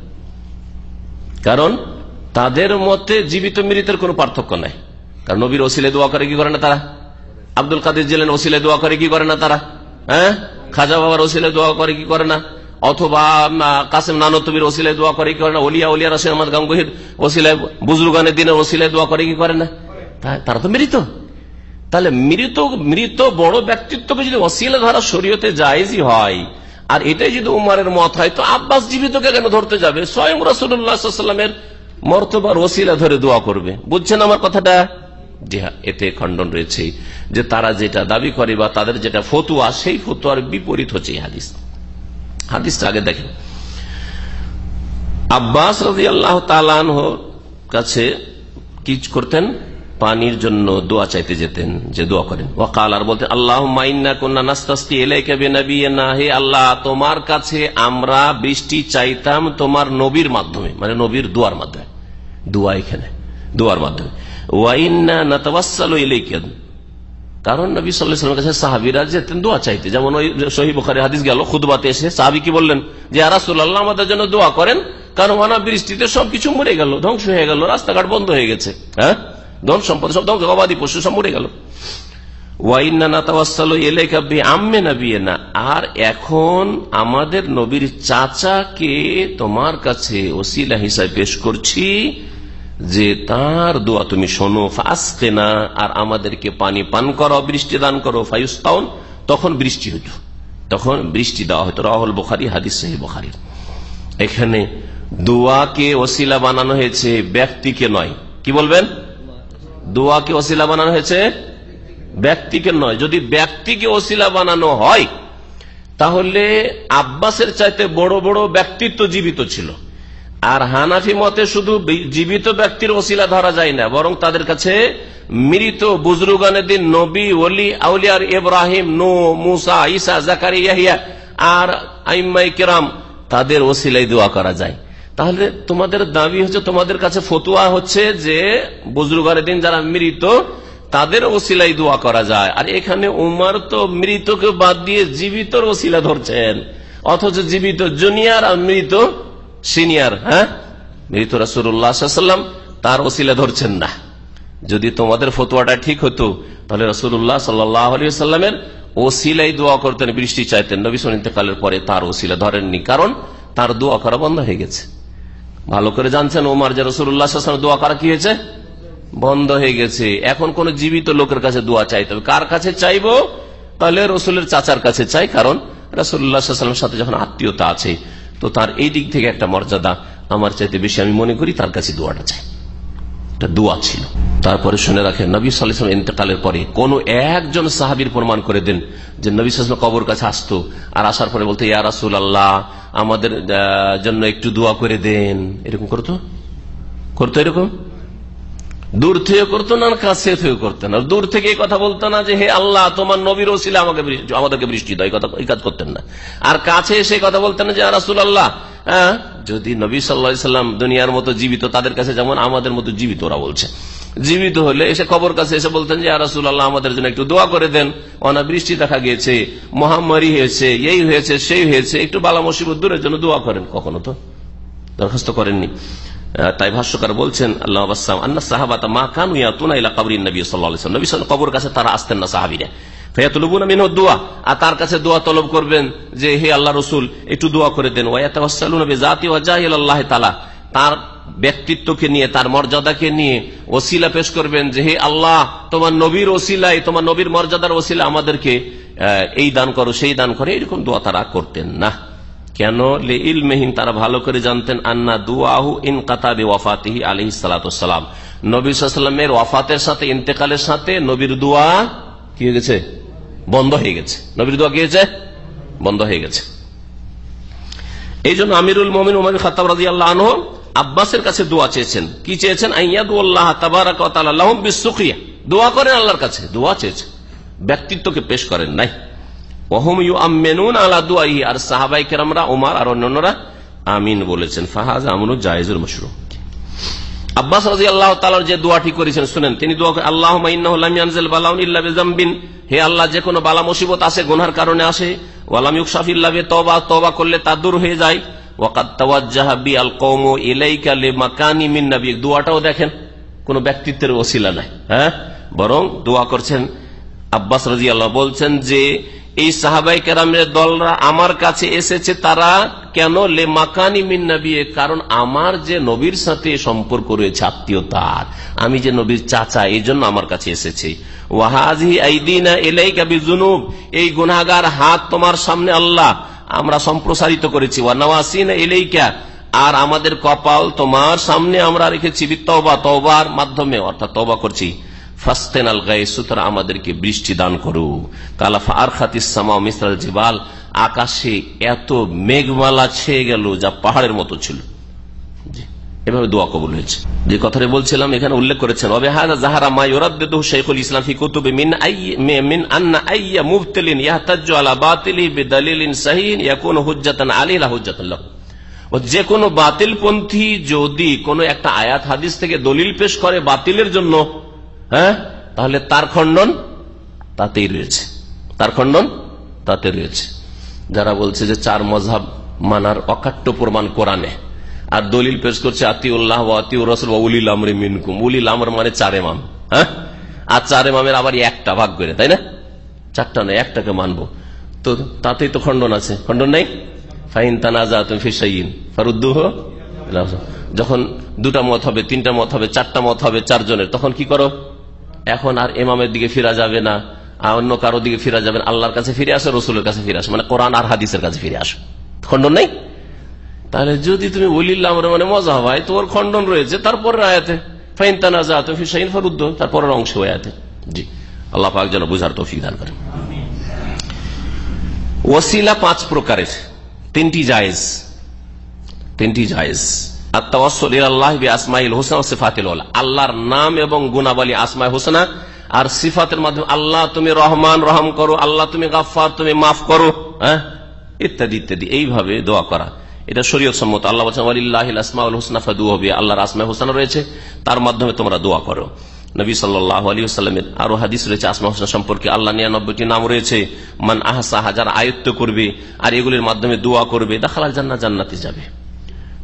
কারণ তাদের মতে জীবিত মৃতের কোনো পার্থক্য নাই। কারণ নবীর ওসিলে দোয়া করে কি করে না তারা? আব্দুল কাদের জেলেন ওসিলে দোয়া করে কি করে না তারা? হ্যাঁ? খাজা বাবার ওসিলে দোয়া করে কি করে না? অথবা কাসেম নানতবির ওসিলে দোয়া করে কি করে না? ওলিয়া ওলিয়া রসিন আহমদ গাঙ্গুহির ওসিলে, বুজরুগানের দিনের ওসিলে দোয়া করে কি করে না? তারা তো মৃত। তাহলে মৃত মৃত বড় ব্যক্তিত্বকে যদি অসিলে ধরা শরীয়তে জায়জই হয়, আর এটাই যদি উমারের মত হয়, তো আব্বাস জীবিতকে কেন ধরতে যাবে? স্বয়ং রসুল্লাহামের মর্তবার ওসিলা ধরে দোয়া করবে। বুঝছেন আমার কথাটা? এতে খণ্ডন রয়েছে, যে তারা যেটা দাবি করে বা তাদের যেটা ফতুয়া, সেই ফতুয়ার বিপরীত হচ্ছে হাদিস। হাদিসটা আগে দেখেন। আব্বাস রাজি আল্লাহ কাছে কি করতেন? পানির জন্য দোয়া চাইতে যেতেন, যে দোয়া করেন। ওয়াকাল আর বলতেন আল্লাহ মাইন্না কন্যা নাস্তাস্তি এলাইকে না হে আল্লাহ, তোমার কাছে আমরা বৃষ্টি চাইতাম তোমার নবীর মাধ্যমে মানে নবীর দোয়ার মাধ্যমে। দোয়া এখানে, দোয়ার মাধ্যমে। কারণ নবী সাল্লাহামের কাছে সাহাবিরা যেতেন দোয়া চাইতে। যেমন ওই সহি বখারি হাদিস গেল খুদবাতে এসে সাহাবি কি বললেন? যে আরাসুল্লাহ আমাদের জন্য দোয়া করেন। কারণ অনাবৃষ্টিতে সবকিছু মরে গেল, ধ্বংস হয়ে গেল, রাস্তাঘাট বন্ধ হয়ে গেছে। হ্যাঁ? ধন সম্পদ সব ধ্বংস, গবাদি পশু সব মরে গেল। আর এখন আমাদের নবীর চাচাকে তোমার কাছে ওসিলা হিসাবে পেশ করছি। যে তার দোয়া তুমি শোনো ফাঁসতে না আর আমাদেরকে পানি পান করো, বৃষ্টি দান করো, ফায়ুস্তাউন, তখন বৃষ্টি হইত। তখন বৃষ্টি দেওয়া হতো রাহুল বোখারি, হাদিস সাহি বোখারির এখানে দোয়াকে ওসিলা বানানো হয়েছে ব্যক্তিকে নয়। কি বলবেন? দোয়াকে ওসিলা বানানো হয়েছে ব্যক্তিকে নয়। যদি ব্যক্তিকে ওসিলা বানানো হয়, তাহলে আব্বাসের চাইতে বড় বড় ব্যক্তিত্ব জীবিত ছিল। আর হানাফি মতে শুধু জীবিত ব্যক্তির ওসিলা ধরা যায় না, বরং তাদের কাছে মৃত বুজরুগানের দিন নবী, ওলি, আউলিয়ার ইব্রাহিম নো মুসা ইসা জাকারি ইয়াহিয়া আর আইমাই কেরাম তাদের ওসিলাই দোয়া করা যায়। তাহলে তোমাদের দাবি হচ্ছে, তোমাদের কাছে ফতুয়া হচ্ছে যে বুজরুগানের দিন যারা মৃত, তাদের ওসিলাই দোয়া করা যায়। আর এখানে উমার তো মৃতকে বাদ দিয়ে জীবিত ওসিলা ধরছেন, অথচ জীবিত জুনিয়র আর মৃত সিনিয়র হ্যাঁ? মৃত রাসুল্লাহাম তার ওসিলা ধরছেন না। যদি তোমাদের ফতুয়াটা ঠিক হতো, তাহলে রসুল্লাহ সাল্লামের ওসিলাই দোয়া করতেন, বৃষ্টি চাইতেন। নবী ইন্তেকালের পরে তার ওসিলা ধরেননি, কারণ তার দোয়া করা বন্ধ হয়ে গেছে। ভালো করে জানছেন ওমার, যে রসুল্লাহ দোয়া করা কি হয়েছে? বন্ধ হয়ে গেছে। এখন কোন জীবিত লোকের কাছে দোয়া চাইতে হবে। কার কাছে চাইব? তাহলে রসুলের চাচার কাছে চাই, কারণ রসুল্লাহামের সাথে যখন আত্মীয়তা আছে তো তার এই দিক থেকে একটা মর্যাদা আমার চাইতে বেশি। আমি মনে করি তার কাছে দোয়াটা চাই। একটা দোয়া ছিল। তারপরে শুনে রাখেন, নবী সাল্লাম ইন্তকালের পরে কোন একজন সাহাবির প্রমাণ করে দেন যে নবী সাল্লাম কবর কাছে আসতো। আর আসার পরে বলতো, ইয়া রাসুল আল্লাহ আমাদের জন্য একটু দোয়া করে দেন। এরকম করতো? করতো এরকম? দূর থেকে করতো না কাছে থেকে করতো না। দূর থেকে কথা বলতো না যে, হে আল্লাহ, তোমার নবীর আমাকে আমাদেরকে বৃষ্টি দেয় এই কাজ করতেন না। আর কাছে এসে কথা বলতেন না যে রাসুল আল্লাহ হ্যাঁ যদি নবী সাল্লাম দুনিয়ার মতো জীবিত, তাদের কাছে যেমন আমাদের মতো জীবিত ওরা বলছে। জীবিত হলে এসে খবর কাছে এসে বলতেন যে রাসুল আল্লাহ আমাদের জন্য একটু দোয়া করে দেন। অনাবৃষ্টি দেখা গিয়েছে, মহামারী হয়েছে, এই হয়েছে, সেই হয়েছে, একটু বালা মুসিবত দূরের জন্য দোয়া করেন। কখনো তো দরখাস্ত করেননি। তাই ভাষ্যকার বলছেন, আল্লাহ আন্না সাহাবাতা মা কানু ইয়াতুনা ইলা কবরিন নবী সাল্লাল্লাহু আলাইহি নবী কবর কাছে তারা আসতেন না সাহাবীরা। ফয়াতুলুবুনা মিনহু দোয়া, আর তার কাছে দোয়া তলব করবেন যে, হে আল্লাহ রসুল, একটু দোয়া করে দেন। ওয়াতাওয়াসসালুনা বিজাতি ওয়া জাহিল আল্লাহ তাআলা। তার ব্যক্তিত্বকে নিয়ে, তার মর্যাদাকে নিয়ে ওসিলা পেশ করবেন যে, হে আল্লাহ, তোমার নবীর ওসিলায়, তোমার নবীর মর্যাদার ওসিলা আমাদেরকে এই দান করো, সেই দান করে এরকম দোয়া তারা করতেন না। কেন? লে ইলমেহীন তারা ভালো করে জানতেন, আন্না দুয়াহু ইন কাতাবে ওয়াফাতিহি আলহি সালাতাম নবী সাল্লামের ওয়াফাতের সাথে, ইন্তেকালের সাথে নবীর দোয়া কি হয়ে গেছে? বন্ধ হয়ে গেছে। নবীর দোয়া কি হয়েছে? বন্ধ হয়ে গেছে। এই জন্য আমিরুল মমিন উমর খাতাব রাজি আল্লাহ আনহ আব্বাসের কাছে দোয়া চেয়েছেন। কি চেয়েছেন? দোয়া করেন আল্লাহর কাছে। দোয়া চেয়েছেন। ব্যক্তিত্বকে পেশ করেন নাই। ওহম ইউ আর সাহাবাই কেরামরা আর অন্যান্যরা, আমিন বলেছেন। ফাহাজ আমনু জায়েজুল মশরু আব্বাস রাজি আল্লাহ তালার যে দোয়াটি করেছেন, শুনেন, তিনি আল্লাহ হে আল্লাহ, যে কোনো বালা মুসিবত আসে, গুনহার কারণে আসে। ওয়ালাম তবা করলে তা দূর হয়ে যায়। দোয়াটাও দেখেন, কোন ব্যক্তিত্বের ওসিলা নাই হ্যাঁ? বরং দোয়া করছেন আব্বাস রাজি আল্লাহ বলছেন যে এই সাহাবাই কেরামের দলরা আমার কাছে এসেছে, তারা কেন? লে মাকানি মিন নবী কারণ আমার যে নবীর সাথে সম্পর্ক রয়েছে আত্মীয়তার আমি যে নবীর চাচা, এই জন্য আমার কাছে এসেছে। ওয়াহাজি আইদিনা এলাই কাবি জুনুব এই গুনাগার হাত তোমার সামনে আল্লাহ। আমরা সম্প্রসারিত করেছি। ওয়ানাওয়াসিনা এলাইকা আর আমাদের কপাল তোমার সামনে আমরা রেখেছি। তওবা তওবার মাধ্যমে, অর্থাৎ তওবা করছি। আমাদেরকে বৃষ্টি দান করু। কালাফা আর খাতিসামা মিসরাল জিবাল, আকাশে এত মেঘমালা ছেয়ে গেল যা পাহাড়ের মতো ছিল। এভাবে দোয়া কবুল হয়েছে। যে কথাটা বলছিলাম, এখানে উল্লেখ করেছেন ওবেহাদা জাহারা মা ইসলাম ফি মিন আই মিন আন্না আইয়া মুবতিলিন ইয়াহতাজ্জু আলা বাতিলি বিদালিলিন ইয়াকুনু হুজ্জাতান ও যে কোনো বাতিল পন্থী যদি কোনো একটা আয়াত হাদিস থেকে দলিল পেশ করে বাতিলের জন্য হ্যাঁ? তাহলে তার খণ্ডন তাতেই রয়েছে। তার খণ্ডন তাতে রয়েছে। যারা বলছে যে চার মজাব মানার অকাট্য প্রমাণ কোরআনে, আর দলিল পেশ করছে আতিউল্লাহ আতিউর রসুল উলিল আমরে মিনকুম। উলিল আমর মানে চার এমাম হ্যাঁ? আর চার এমামের আবার একটা ভাগ করে, তাই না? চারটা নয়, একটাকে মানবো। তো তাতেই তো খণ্ডন আছে। খণ্ডন নেই? ফাইন তানাজা তুমি ফিসাইন ফারুদ্দুহ যখন দুটা মত হবে, তিনটা মত হবে, চারটা মত হবে, চারজনের, তখন কি করো? এখন আর এমামের দিকে ফিরা যাবে না অন্য কারও দিকে ফিরা যাবে আল্লাহর কাছে ফিরে আসো, রসুলের কাছে ফিরে আসো মানে কোরআন আর হাদিসের কাছে ফিরে আসো। খণ্ডন নেই? তাহলে যদি তুমি বলিল্লাহ মানে মজা হয় তোর খণ্ডন রয়েছে, তারপরের আয়াতে ফারুদ্দ অংশ আয়াতে। জি। আল্লাহ পাক যেন বুঝার তৌফিক দান ওসিলা পাঁচ প্রকারের, তিনটি জায়েজ তিনটি জায়েজ। আল্লাহর নাম এবং গুনাবলী আসমাই হোসেনা। আর সিফাতের মাধ্যমে আল্লাহ তুমি রহমান, রহম করো, আল্লাহ তুমি গাফার তুমি মাফ করো হ্যাঁ? ইত্যাদি ইত্যাদি। এইভাবে দোয়া করা। এটা শরীয় সম্মত। আল্লাহ আসমাউল হোসনা ফাদু হবে আল্লাহর আসমাই হোসেনা রয়েছে। তার মাধ্যমে তোমরা দোয়া করো। নবী সাল্লাহ আরও হাদিস রয়েছে আসমা হোসেন সম্পর্কে। আল্লাহ নিরানব্বইটি নাম রয়েছে। মান আহসা হাজার আয়ত্ত করবে, আর এগুলির মাধ্যমে দোয়া করবে দেখালা জান্না জান্নাতে যাবে।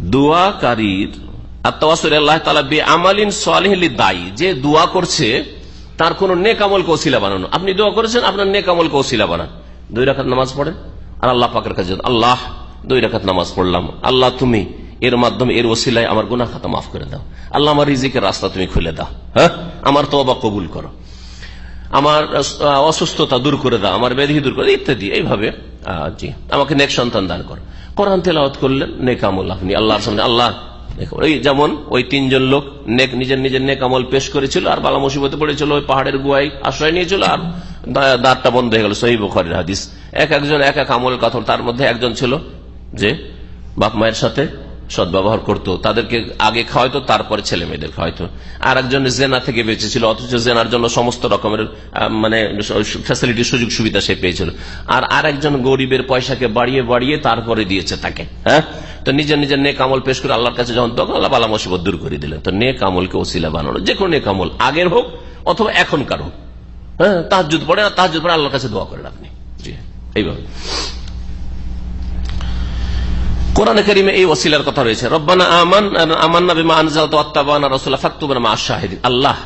দোয়াকারীর যে দোয়া করছে, তার কোন নেকামল কৌশিলা বানানো। আপনি দোয়া করেছেন, আপনার নেকামল কৌশিলা বানান। দুই রাখাত নামাজ পড়েন, আর আল্লাহ পাকের কাছে আল্লাহ, দুই রাখাত নামাজ পড়লাম। আল্লাহ, তুমি এর মাধ্যমে, এর ওসিলায় আমার গুনা খাতা মাফ করে দাও। আল্লাহ আমার রিজিকের রাস্তা তুমি খুলে দাও। হ্যাঁ? আমার তো কবুল করো। আমার অসুস্থতা দূর করে দাও, আমার ব্যাধি দূর করে ইত্যাদি, এইভাবে জি, আমাকে নেক সন্তান দান কর। কোরআন তেলাওয়াত করলেন, নেকামল আপনি, আল্লাহর সামনে, আল্লাহ ওই যেমন, ওই তিনজন লোক নেক, নিজের নিজের নেক আমল পেশ করেছিল, আর বালা মুসিবতে পড়েছিল, ওই পাহাড়ের গুয়ায় আশ্রয় নিয়েছিল, আর দ্বারটা বন্ধ হয়ে গেল, সহি বখরের হাদিস। এক একজন, এক এক আমল কথা তার মধ্যে একজন ছিল, যে বাপ মায়ের সাথে সদ্ব্যবহার করতো। তাদেরকে আগে খাওয়াইতো, তারপরে ছেলে মেয়েদের খাওয়াইতো। আর একজন জেনা থেকে বেঁচেছিল, অথচ জেনার জন্য সমস্ত রকমের মানে ফ্যাসিলিটি সুযোগ সুবিধা সে পেয়েছিল। আর আর একজন গরিবের পয়সাকে বাড়িয়ে বাড়িয়ে তারপরে দিয়েছে তাকে হ্যাঁ? তো নিজের নিজের নেক আমল পেশ করে আল্লাহর কাছে যখন তখন আল্লাহ বালা মুসিবত দূর করে দিলেন। তো নেক আমলকে ওসিলা বানানো, যে কোনো নেক আমল, আগের হোক অথবা এখনকার হোক হ্যাঁ? তাহাজুদ পড়ে না তাহাজুদ পড়ে আল্লাহর কাছে দোয়া করেন আপনি। জি, এইভাবে। কোরআনে করিমে এই ওসিলার কথা রয়েছে। রব্বানা আমান আমান্না বিমা আনজাল তো মা আশ-শাহিদিন আল্লাহ,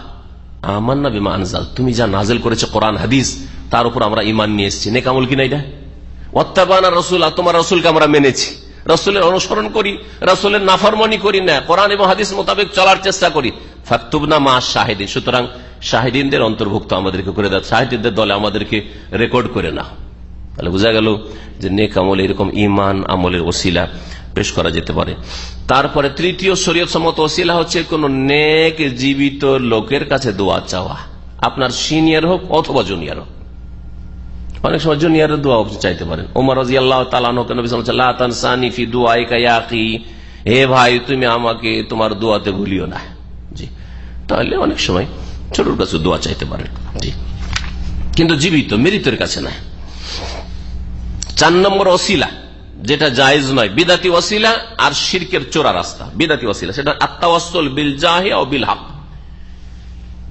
আমান্না বিমা আনজাল তুমি যা নাজিল করেছ, কোরআন, হাদিস, তার উপর আমরা ঈমান নিয়ে এসেছি। নেক আমল কি এটা? রাসূলা, তোমার রাসূলকে আমরা মেনেছি। রাসূলের অনুসরণ করি, রাসূলের নাফরমানি করি না। কোরআন এবং হাদিস মোতাবেক চলার চেষ্টা করি। ফাকতুবনা মা আশ-শাহিদিন সুতরাং শাহিদিনদের অন্তর্ভুক্ত আমাদেরকে করে দাও। শাহিদিনদের দলে আমাদেরকে রেকর্ড করে না তাহলে বোঝা গেল যে নেক আমল এরকম ইমান আমলের ওসিলা পেশ করা যেতে পারে। তারপরে তৃতীয় শরীয়ত সম্মত ওসিলা হচ্ছে কোন নেক জীবিত লোকের কাছে দোয়া চাওয়া। আপনার সিনিয়র হোক অথবা জুনিয়র হোক। অনেক সময় জুনিয়রের দোয়া চাইতে পারেন। ওমর রাজি আল্লাহ হে ভাই, তুমি আমাকে তোমার দোয়াতে ভুলিও না। জি। তাহলে অনেক সময় ছোটর কাছে দোয়া চাইতে পারেন। জি। কিন্তু জীবিত, মৃতের কাছে না। চার নম্বর অশিলা যেটা জায়েজ নয়, বিদাতি ওসিলা আর শিরকের চোরা রাস্তা, বিদাতি ওসিলা, সেটা আত্মাওয়াসল বিল জাহে ও বিল হক।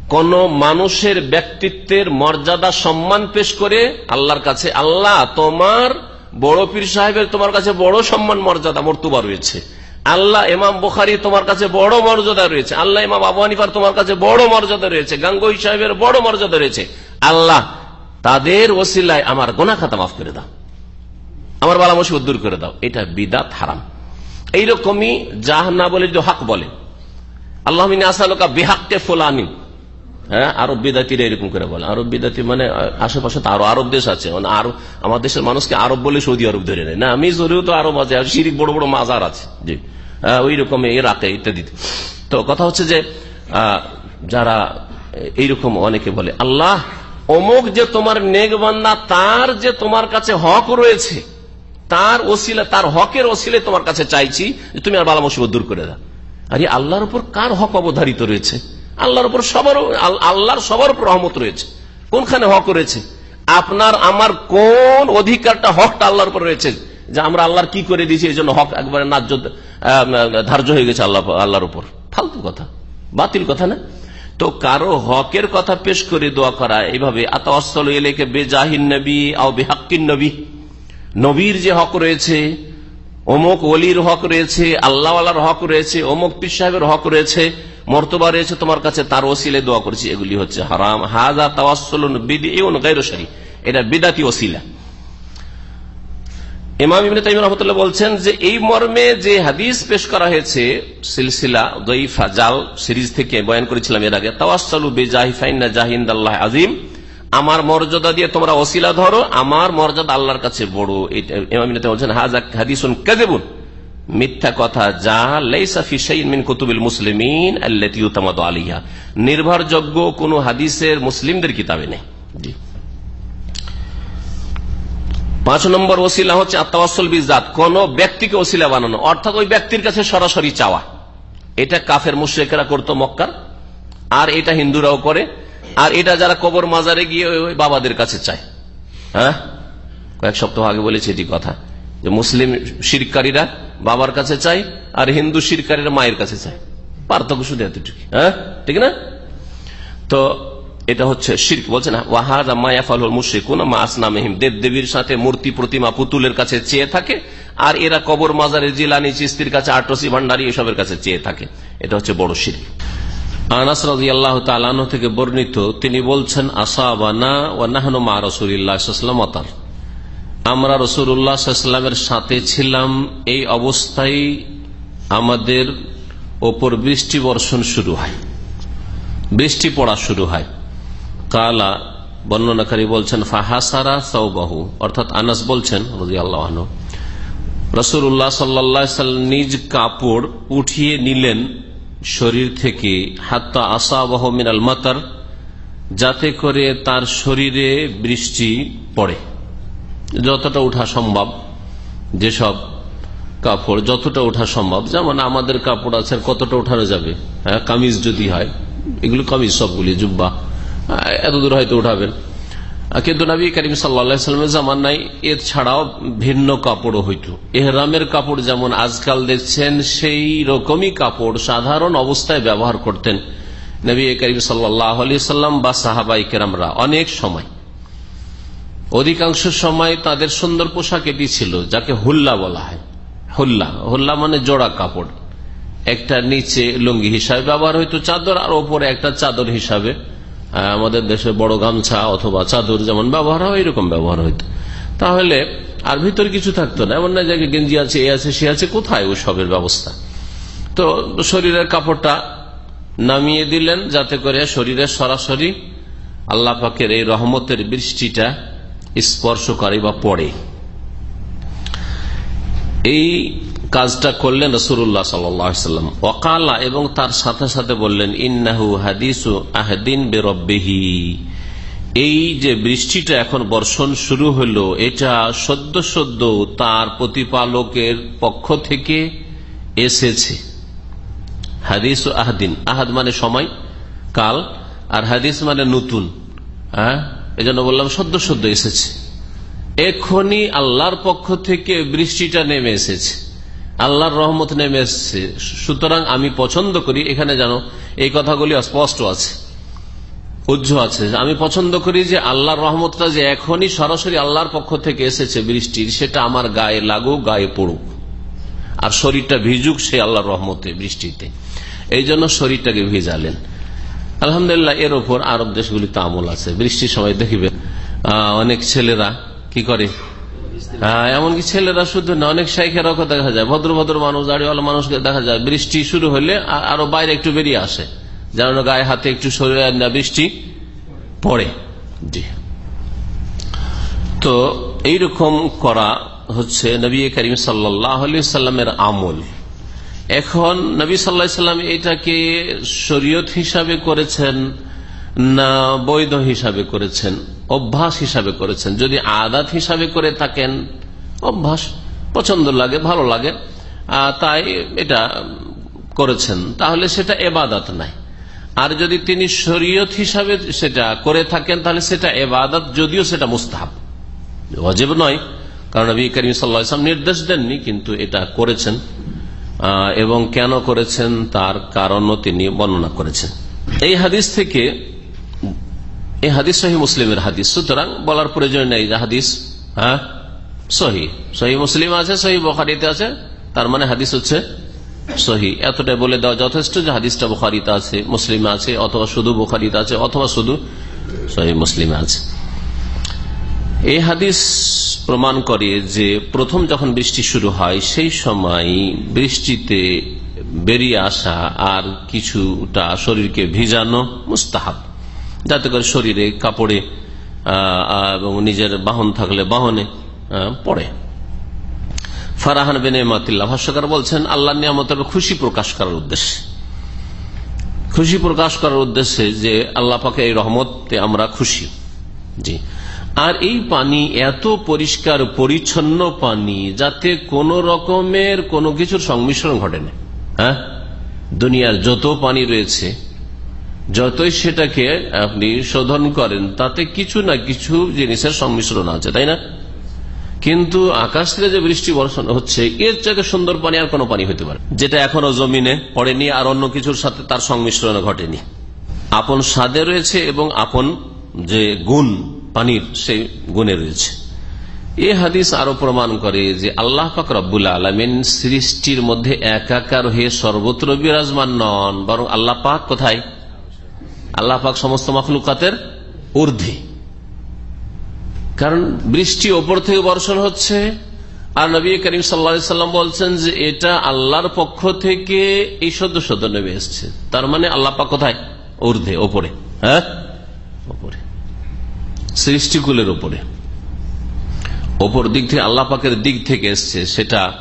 কোন মানুষের ব্যক্তিত্বের মর্যাদা, সম্মান পেশ করে আল্লাহর কাছে, আল্লাহ তোমার বড় পীর সাহেবের তোমার কাছে বড় সম্মান, মর্যাদা, মর্তুবা রয়েছে। আল্লাহ ইমাম বুখারি তোমার কাছে বড় মর্যাদা রয়েছে। আল্লাহ ইমাম আবু হানিফার তোমার কাছে বড় মর্যাদা রয়েছে। গাঙ্গই সাহেবের বড় মর্যাদা রয়েছে। আল্লাহ তাদের ওসিলায় আমার গোনা খাতা মাফ করে দাও। আমার বালা মুসিবত দূর করে দাও। এটা বিদাত হারাম। এইরকমই যাহ না বলে যে হক বলে, আল্লাহ আসালকা বেহাক্কে ফোলানি হ্যাঁ আরব বিদাতিরা এরকম করে বলে। আরব বিদাতি মানে আশেপাশে তো আরও আরব দেশ আছে। মানে আরও, আমার দেশের মানুষকে আরব বলে সৌদি আরব ধরে নেয়। না, আমি জরুরি তো আরব আছে, আর সিরিক বড় বড় মাজার আছে। জি। ওই রকম, ইরাকে ইত্যাদি তো কথা হচ্ছে যে যারা এইরকম অনেকে বলে, আল্লাহ, অমুক যে তোমার নেগবান্না তার যে তোমার কাছে হক রয়েছে তার ওসিলা তার হকের ওসিলে তোমার কাছে চাইছি যে তুমি আর বালা মুসিবত দূর করে দাও। আরে আল্লাহর উপর কার হক অবধারিত রয়েছে? আল্লাহর উপর সবার আল্লাহর সবার উপর রহমত রয়েছে। কোনখানে হক রয়েছে? আপনার, আমার কোন অধিকারটা, হকটা আল্লাহর উপর রয়েছে? যে আমরা আল্লাহর কি করে দিয়েছি, এই জন্য হক একবারে ন্যায্য ধার্য হয়ে গেছে আল্লাহ আল্লাহর উপর। ফালতু কথা। বাতিল কথা না? তো কারও হকের কথা পেশ করে দোয়া করা, এইভাবে আতাওয়াসল এলেকে বেজাহিন নবী আও বেহাক্কিন নবী। নবীর যে হক রয়েছে, অমুক অলির হক রয়েছে, আল্লাহওয়ালার হক রয়েছে, অমুক পীর সাহেবের হক রয়েছে, মর্তবা রয়েছে, তোমার কাছে তার ওসিলে দোয়া করেছি, এগুলি হচ্ছে হারাম। হাজা তাওয়াসলি এটা বিদাতি ওসিলা। ইমাম ইবিন তাইম রহমতুল্লাহ বলছেন যে, এই মর্মে যে হাদিস পেশ করা হয়েছে, সিলসিলা দইফা জাল সিরিজ থেকে বয়ান করেছিলাম এর আগে তাওয়াসলু বেজাহিফাইন্না জাহিন্দ আল্লাহ আজিম আমার মর্যাদা দিয়ে তোমরা ওসিলা ধরো, আমার মর্যাদা আল্লাহর কাছে বড়। বলছেন, হাজা হাদিসুন মিথ্যা কথা, যা মিন কুতুবিল মুসলিমিন আলিহা নির্ভরযোগ্য কোন হাদিসের মুসলিমদের কিতাবে নেই। পাঁচ নম্বর ওসিলা হচ্ছে আত্মাওয়াসল বিজাত কোন ব্যক্তিকে ওসিলা বানানো, অর্থাৎ ওই ব্যক্তির কাছে সরাসরি চাওয়া। এটা কাফের মুশ্রেকেরা করতো মক্কার, আর এটা হিন্দুরাও করে। আর এটা যারা কবর মাজারে গিয়ে ওই বাবাদের কাছে চায়। হ্যাঁ? কয়েক সপ্তাহ আগে বলেছে এটি কথা। যে মুসলিম শিরকারীরা বাবার কাছে চাই আর হিন্দু শিরকারীরা মায়ের কাছে চায়। পার্থক্য শুধু এতটুকু হ্যাঁ? ঠিক না? তো এটা হচ্ছে শির্ক। বলছে না ওয়াহাজা মায়াফাল মুশিকুন মা আসনামহিম। দেব দেবীর সাথে মূর্তি প্রতিমা পুতুলের কাছে চেয়ে থাকে আর এরা কবর মাজারে জিলানি চিস্তির কাছে আটরসি ভান্ডারি এসবের কাছে চেয়ে থাকে। এটা হচ্ছে বড় শির্ক। আনাস রাজি আল্লাহ তালানো থেকে বর্ণিত, তিনি বলছেন, আসাবানা ও নাহন মা রসুল্লাহাম আমরা রসুল্লাহামের সাথে ছিলাম, এই অবস্থায় আমাদের ওপর বৃষ্টি বর্ষণ শুরু হয়। বৃষ্টি পড়া শুরু হয়। কালা বর্ণনাকারী বলছেন, ফাহাসারা সৌবাহু অর্থাৎ আনাস বলছেন রাজি আল্লাহ রসুল্লাহ সাল্লা নিজ কাপড় উঠিয়ে নিলেন শরীর থেকে হাত্তা আসাবহ মিনাল মাতার, যাতে করে তার শরীরে বৃষ্টি পড়ে। যতটা উঠা সম্ভব, যেসব কাপড় যতটা ওঠা সম্ভব, যেমন আমাদের কাপড় আছে, কতটা উঠানো যাবে? হ্যাঁ কামিজ যদি হয়, এগুলো কামিজ সবগুলি, জুব্বা। এত দূর হয়তো উঠাবেন। কিন্তু নবী করিম সাল্লামের জামান নাই, এর ছাড়াও ভিন্ন কাপড়ও হইত। এহরামের কাপড় যেমন আজকাল দেখছেন, সেই রকমই কাপড় সাধারণ অবস্থায় ব্যবহার করতেন নবী করিম সাল্লাম বা সাহাবাই কেরামরা অনেক সময়। অধিকাংশ সময় তাদের সুন্দর পোশাক এটি ছিল, যাকে হুল্লা বলা হয়। হুল্লা হুল্লা মানে জোড়া কাপড়। একটা নিচে লুঙ্গি হিসাবে ব্যবহার হইতো, চাদর, আর ওপরে একটা চাদর হিসাবে আমাদের দেশে বড় গামছা অথবা চাদর যেমন ব্যবহার হয়, এরকম ব্যবহার হইতো। তাহলে আর ভিতরে কিছু থাকতো না। এমন না জায়গায় গেঞ্জি আছে, এ আছে, সে আছে, কোথায় সবের ব্যবস্থা? তো শরীরের কাপড়টা নামিয়ে দিলেন যাতে করে শরীরের সরাসরি আল্লাহ পাকের এই রহমতের বৃষ্টিটা স্পর্শ করে বা পড়ে। এই কাজটা করলেন রসুল্লাহ সাল্লাম। ওকালা এবং তার সাথে সাথে বললেন, ইন্নাহু হাদিসু আহদিন বেরব্বেহি। এই যে বৃষ্টিটা এখন বর্ষণ শুরু হলো, এটা সদ্য সদ্য তার প্রতিপালকের পক্ষ থেকে এসেছে। হাদিস আহদিন, আহাদ মানে সময়, কাল, আর হাদিস মানে নতুন। হ্যাঁ? এই জন্য বললাম, সদ্য সদ্য এসেছে। এখনই আল্লাহর পক্ষ থেকে বৃষ্টিটা নেমে এসেছে। আল্লাহর রহমত নেমে এসেছে। সুতরাং আমি পছন্দ করি, এখানে যেন এই কথাগুলি স্পষ্ট আছে উজ্জ আছে। আমি পছন্দ করি যে আল্লাহর রহমতটা যে এখনই সরাসরি আল্লাহর পক্ষ থেকে এসেছে বৃষ্টির, সেটা আমার গায়ে লাগুক, গায়ে পড়ুক। আর শরীরটা ভিজুক, সে আল্লাহর রহমতে বৃষ্টিতে। এই জন্য শরীরটাকে ভিজালেন। আলহামদুলিল্লাহ, এর ওপর আরব দেশগুলিতে আমল আছে। বৃষ্টির সময় দেখবে অনেক ছেলেরা কি করে? হ্যাঁ এমনকি ছেলেরা শুধু না, অনেক শাইখেরাও দেখা যায়। ভদ্র ভদ্র মানুষ, দাড়িওয়ালা মানুষকে দেখা যায়। বৃষ্টি শুরু হলে আরও বাইরে একটু বেরিয়ে আসে। যেন গায়ে হাতে একটু বৃষ্টি পড়ে। জি। তো এইরকম করা হচ্ছে নবী করিম সাল্লামের আমল। এখন নবী সাল্লা সাল্লাম এটাকে শরীয়ত হিসাবে করেছেন না বৈধ হিসাবে করেছেন? অভ্যাস হিসাবে করেছেন। যদি আদাত হিসাবে করে থাকেন, অভ্যাস পছন্দ লাগে, ভালো লাগে তাই এটা করেছেন। তাহলে সেটা এবাদাত নাই। আর যদি তিনি শরীয়ত হিসাবে সেটা করে থাকেন, তাহলে সেটা এবাদত, যদিও সেটা মুস্তাহাব। অজেব নয়, কারণ নবী করিম সাল্লাম নির্দেশ দেননি, কিন্তু এটা করেছেন এবং কেন করেছেন, তার কারণও তিনি বর্ণনা করেছেন। এই হাদিস থেকে এই হাদিস সহি মুসলিমের হাদিস। সুতরাং বলার প্রয়োজন নেই হাদিস হ্যাঁ? সহি। সহি মুসলিম আছে, সহি বখারিতে আছে, তার মানে হাদিস হচ্ছে সহি। এতটাই বলে দেওয়া যথেষ্ট যে হাদিসটা বুখারিতে আছে, মুসলিমে আছে, অথবা শুধু বুখারিতে আছে, অথবা শুধু সহি মুসলিমে আছে। এই হাদিস প্রমাণ করে যে প্রথম যখন বৃষ্টি শুরু হয়, সেই সময় বৃষ্টিতে বেরিয়ে আসা আর কিছুটা শরীরকে ভিজানো মুস্তাহাব। যাতে করে শরীরে, কাপড়ে এবং নিজের বাহন থাকলে বাহনে পড়ে। ফারাহান বেন মাতিল্লা ভাষ্যকার বলছেন আল্লাহ নিয়ামতের খুশি প্রকাশ করার উদ্দেশ্যে। খুশি প্রকাশ করার উদ্দেশ্যে যে আল্লাহ পাকে এই রহমতে আমরা খুশি। জি। আর এই পানি, এত পরিষ্কার, পরিচ্ছন্ন পানি, যাতে কোন রকমের কোনো কিছুর সংমিশ্রণ ঘটে না। হ্যাঁ? দুনিয়ার যত পানি রয়েছে যতই সেটাকে আপনি শোধন করেন, তাতে কিছু না কিছু জিনিসের সংমিশ্রণ আছে, তাই না? কিন্তু আকাশ থেকে যে বৃষ্টি বর্ষণ হচ্ছে, এর থেকে সুন্দর পানি আর কোনো পানি হতে পারে যেটা এখনও জমিনে পড়েনি আর অন্য কিছুর সাথে তার সংমিশ্রণ ঘটেনি। আপন স্বাদে রয়েছে এবং আপন যে গুণ, পানির সেই গুণে রয়েছে। এ হাদিস আরও প্রমাণ করে যে আল্লাহ পাক রব্বুল আলমিন সৃষ্টির মধ্যে একাকার হয়ে সর্বত্র বিরাজমান নন, বরং আল্লাহ পাক কোথায়? আল্লাহ পাক সমস্ত মখলুকাতের ঊর্ধ্বে। কারণ বৃষ্টি ওপর থেকে বর্ষণ হচ্ছে, আর নবী করিম সাল্লাম বলছেন যে এটা আল্লাহর পক্ষ থেকে এই সদ্য সদ্য নেমে এসছে। তার মানে আল্লাহ পাক কোথায়? ঊর্ধ্বে, ওপরে। হ্যাঁ? ওপরে। সৃষ্টিকুলের ওপরে। ওপর দিক থেকে আল্লাহ পাকের দিক থেকে এসছে, সেটা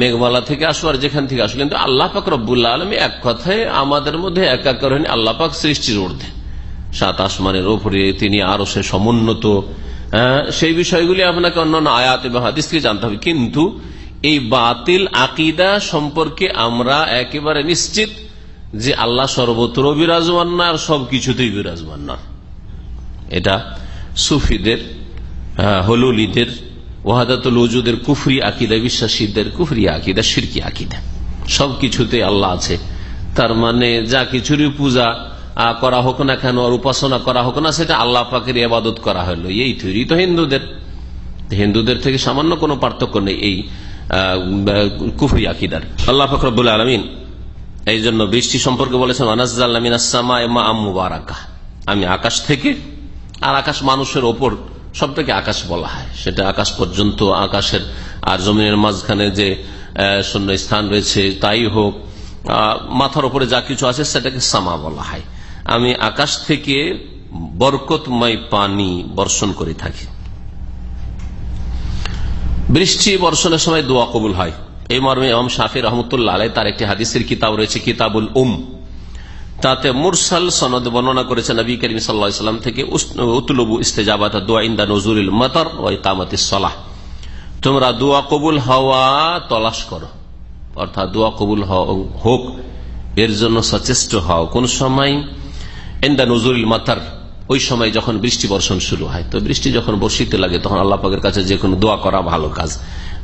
মেঘমালা থেকে আসো আর যেখান থেকে আসো। কিন্তু আল্লাহ পাক রব্বুল্লাহ আলমী এক কথায় আমাদের মধ্যে একাকার হয়নি আল্লাহ পাক সৃষ্টির ঊর্ধ্বে। সাত আসমানের ওপরে তিনি আরও সে সমুন্নত। সেই বিষয়গুলি আপনাকে অন্যান্য আয়াত এবং হাদিস থেকে জানতে হবে। কিন্তু এই বাতিল আকিদা সম্পর্কে আমরা একেবারে নিশ্চিত যে আল্লাহ সর্বত্র বিরাজমান না, আর সবকিছুতেই বিরাজমান না এটা সুফিদের হলুলিদের ওয়াহাদাতুল কুফরি আকিদা, বিশ্বাসীদের কুফরি আকিদা সিরকি আকিদা। সবকিছুতে আল্লাহ আছে। তার মানে যা কিছুরই পূজা করা হোক না কেন, আর উপাসনা করা হোক না, সেটা আল্লাহ পাকের ইবাদত করা হলো। এই থিওরি তো হিন্দুদের। হিন্দুদের থেকে সামান্য কোনো পার্থক্য নেই এই কুফরি আকিদার। আল্লাহ ফকরবুল আলমিন এই জন্য বৃষ্টি সম্পর্কে বলেছেন আমি আকাশ থেকে আর আকাশ মানুষের ওপর সবটাকে আকাশ বলা হয়। সেটা আকাশ পর্যন্ত, আকাশের আর জমিনের মাঝখানে যে শূন্য স্থান রয়েছে, তাই হোক মাথার উপরে যা কিছু আছে সেটাকে সামা বলা হয়। আমি আকাশ থেকে বরকতময় পানি বর্ষণ করে থাকি। বৃষ্টি বর্ষণের সময় দোয়া কবুল হয়। এই মর্মে ইমাম শাফি রহমতুল্লাহ তার একটি হাদিসের কিতাব রয়েছে, কিতাবুল উম। তাতে মুরসাল সনদ বর্ণনা করেছেন নবী করিম সাল্লাম থেকে উতলবু ইস্তেজাবাত দোয়া ইন্দা নজরুল মতর ওই কামতি সলাহ। তোমরা দোয়া কবুল হওয়া তলাশ করো। অর্থাৎ দোয়া কবুল হোক, এর জন্য সচেষ্ট হও। কোন সময় এন্দা নজরুল মাতার, ওই সময় যখন বৃষ্টি বর্ষণ শুরু হয়, তো বৃষ্টি যখন বর্ষিতে লাগে, তখন আল্লাহ পাকের কাছে যে কোনো দোয়া করা ভালো কাজ।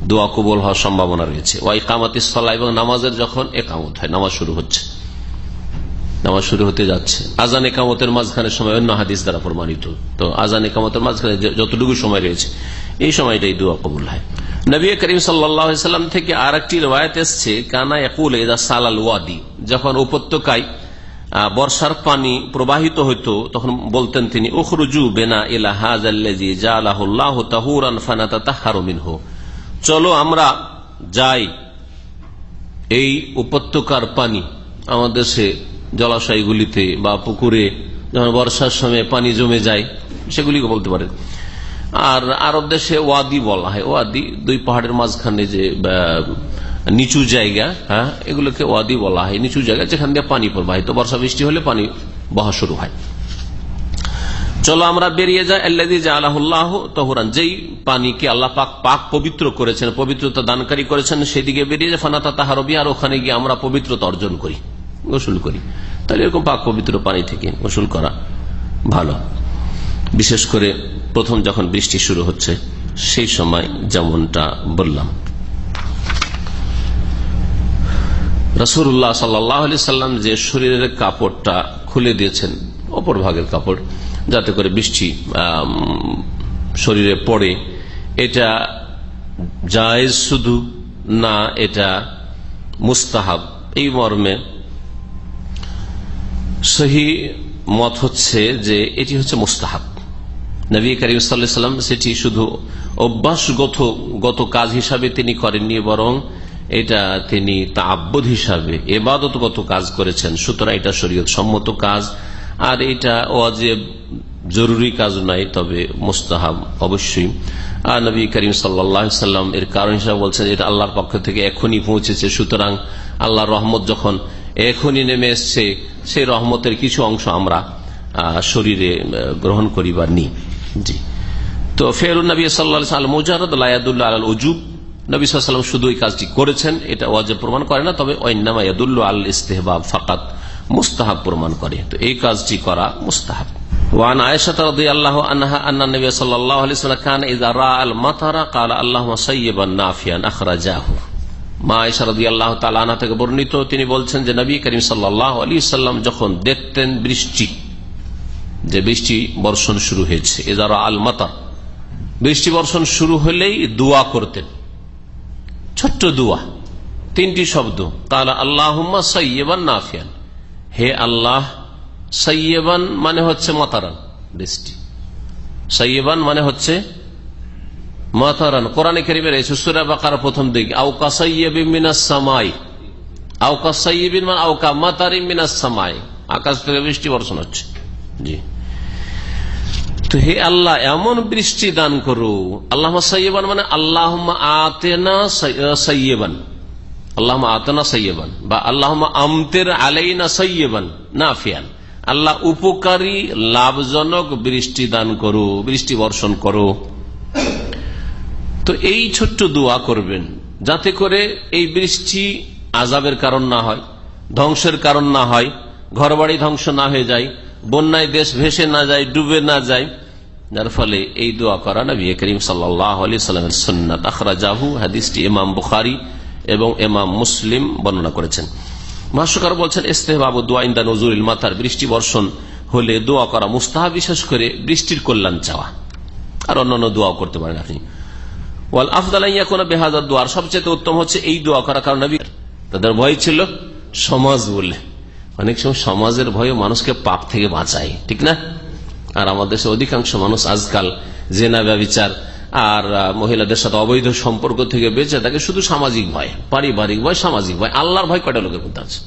দোয়া কবুল হওয়ার সম্ভাবনা রয়েছে। ওয়াই কামাতি সলা এবং নামাজের যখন একামত হয়, নামাজ শুরু হচ্ছে। নামাজ শুরু হতে যাচ্ছে। আজান একামতের মাঝখানের সময় অন্য হাদিস দ্বারা প্রমাণিত। তো আজান একামতের মাঝখানে যতটুকু সময় রয়েছে, এই সময়টাই দোয়া কবুল হয়। নবী করিম সাল্লাম থেকে আর একটি রয়েত এসছে, কানা একুল এদা সালাল ওয়াদি। যখন উপত্যকায় বর্ষার পানি প্রবাহিত হইত, তখন বলতেন তিনি, উখরুজু বেনা ইলা হাজি জালাহুল্লাহ তাহুরান ফানাতা তাহারু চলো আমরা যাই এই উপত্যকার পানি, আমাদের দেশে জলাশয়গুলিতে বা পুকুরে যখন বর্ষার সময় পানি জমে যায়, সেগুলিকে বলতে পারেন আর আরব দেশে ওয়াদি বলা হয়। ওয়াদি দুই পাহাড়ের মাঝখানে যে নিচু জায়গা হ্যাঁ এগুলোকে ওয়াদি বলা হয়। নিচু জায়গা যেখান দিয়ে পানি প্রবাহিত। বর্ষা বৃষ্টি হলে পানি বহা শুরু হয়। চলো আমরা বেরিয়ে যাই। আল্লাদি আল্লাহ তহরান। যেই পানিকে আল্লাহ পাক পাক পবিত্র করেছেন, পবিত্রতা দানকারী করেছেন, সেদিকে বেরিয়ে যায় ফানাতা তাহারবি, আর ওখানে গিয়ে আমরা পবিত্রতা অর্জন করি। গোসল করি। তাহলে এরকম পাক পবিত্র পানি থেকে গোসল করা ভালো। বিশেষ করে প্রথম যখন বৃষ্টি শুরু হচ্ছে, সেই সময় যেমনটা বললাম। রসুল্লাহ সাল্লি সাল্লাম যে শরীরের কাপড়টা খুলে দিয়েছেন, অপর ভাগের কাপড়, যাতে করে বৃষ্টি শরীরে পড়ে, এটা জায়েজ শুধু না, এটা মুস্তাহাব। এই মর্মে সহি মত হচ্ছে যে এটি হচ্ছে মুস্তাহাব। নবী করিম সাল্লাম সেটি শুধু অভ্যাসগত গত কাজ হিসাবে তিনি করেননি, বরং এটা তিনি তাব্বদ হিসাবে এবাদতগত কাজ করেছেন। সুতরাং এটা শরীয়ত সম্মত কাজ, আর এটা ওয়াজেব, জরুরি কাজ নাই তবে মুস্তাহাব অবশ্যই। আর নবী করিম সাল্লাম এর কারণ হিসাবে বলছেন, এটা আল্লাহর পক্ষ থেকে এখনই পৌঁছেছে। সুতরাং আল্লাহর রহমত যখন এখনই নেমে এসছে সেই রহমতের কিছু অংশ আমরা শরীরে গ্রহণ করি বা নিই জি তো ফের নবী সাল্লাহ মোজারদ লায়াদুল্লাহ আল উজুব নবী সাল্লাম শুধু এই কাজটি করেছেন এটা ওয়াজে প্রমাণ করে না তবে অন্যামা ইয়াদুল্লাহ আল ইস্তেহবাব ফাকাত মুস্তাহাব প্রমাণ করে তো এই কাজটি করা মুস্তাহাব وعن عائشة رضي الله عنها أن النبي صلى الله عليه وسلم كان إذا رأى المطر قال اللهم صيبا نافيا أخرجاه মা আয়সা রাদি আল্লাহ তালা থেকে বর্ণিত, তিনি বলছেন যে নবী করিম সাল্লাহ আলী সাল্লাম যখন দেখতেন বৃষ্টি, যে বৃষ্টি বর্ষণ শুরু হয়েছে, এজারা আল মাতার, বৃষ্টি বর্ষণ শুরু হলেই দোয়া করতেন। ছোট্ট দোয়া, তিনটি শব্দ, তাহলে আল্লাহ সৈয়বান নাফিয়ান, হে আল্লাহ সৈয়বান মানে হচ্ছে মাতারান বৃষ্টি সৈয়বান মানে হচ্ছে মাতারান, কোরআন কেরিমে রয়েছে সুরা বাকার প্রথম দিক আউকা আউকা মানে আউকা আকাশ বৃষ্টি বর্ষণ হচ্ছে। তো হে আল্লাহ, এমন বৃষ্টি দান করু। আল্লাহ সৈয়বান মানে আল্লাহ আতেনা সৈয়বান আল্লাহ আতনা সৈয়বান বা আল্লাহ আমতের আলাইনা সৈয়বান না ফিয়ান আল্লাহ উপকারী, লাভজনক বৃষ্টি দান করো, বৃষ্টি বর্ষণ করো। তো এই ছোট্ট দোয়া করবেন, যাতে করে এই বৃষ্টি আজাবের কারণ না হয়, ধ্বংসের কারণ না হয়, ঘরবাড়ি ধ্বংস না হয়ে যায়, বন্যায় দেশ ভেসে না যায়, ডুবে না যায়। যার ফলে এই দোয়া করা নবী করিম সাল্লামের সন্ন্যত আখরা জাহু হাদিসটি ইমাম বুখারি এবং এমাম মুসলিম বর্ণনা করেছেন। ভাষ্যকার বলছেন, ইস্তেহবাবু দোয়া ইন্দা নজরুল মাথার বৃষ্টি বর্ষণ হলে দোয়া করা মুস্তাহা বিশেষ করে বৃষ্টির কল্যাণ চাওয়া। আর অন্যান্য দোয়াও করতে পারেন আপনি। ওয়াল আফদালাইয়া বেহাজার দোয়ার সবচেয়ে উত্তম হচ্ছে এই দোয়া করা, কারণ তাদের ভয় ছিল সমাজ বলে অনেক সময় সমাজের ভয়ে মানুষকে পাপ থেকে বাঁচায়, ঠিক না? আর আমাদের অধিকাংশ মানুষ আজকাল জেনা ব্যবচার আর মহিলাদের সাথে অবৈধ সম্পর্ক থেকে বেঁচে থাকে, শুধু সামাজিক ভয়, পারিবারিক ভয়, সামাজিক ভয়। আল্লাহর ভয় কয়টা লোকের মধ্যে আছে?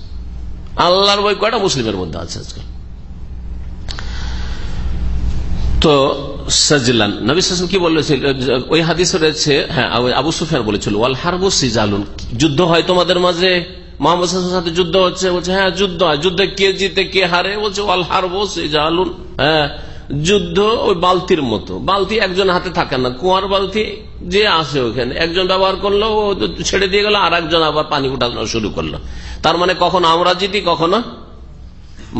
আল্লাহর ভয় কয়টা মুসলিমের মধ্যে আছে আজকাল? তো সাজলান। নবী কি বলেছিল? ওই হাদিস রয়েছে হ্যাঁ আবু সুফিয়ান বলেছিল, ওয়াল হারবু সিজালুন। যুদ্ধ হয় তোমাদের মাঝে? মোহাম্মদ সাথে যুদ্ধ হচ্ছে? বলছে হ্যাঁ যুদ্ধ হয়। যুদ্ধে কে জিতে, কে হারে? বলছে, ওয়াল হারবু সিজালুন। হ্যাঁ যুদ্ধ ওই বালতির মতো। বালতি একজন হাতে থাকে না, কুয়ার বালতি যে আসে ওখানে। একজন ব্যবহার করল, ও ছেড়ে দিয়ে গেল আর একজন আবার পানি উঠানো শুরু করল। তার মানে কখনো আমরা জিতি, কখনো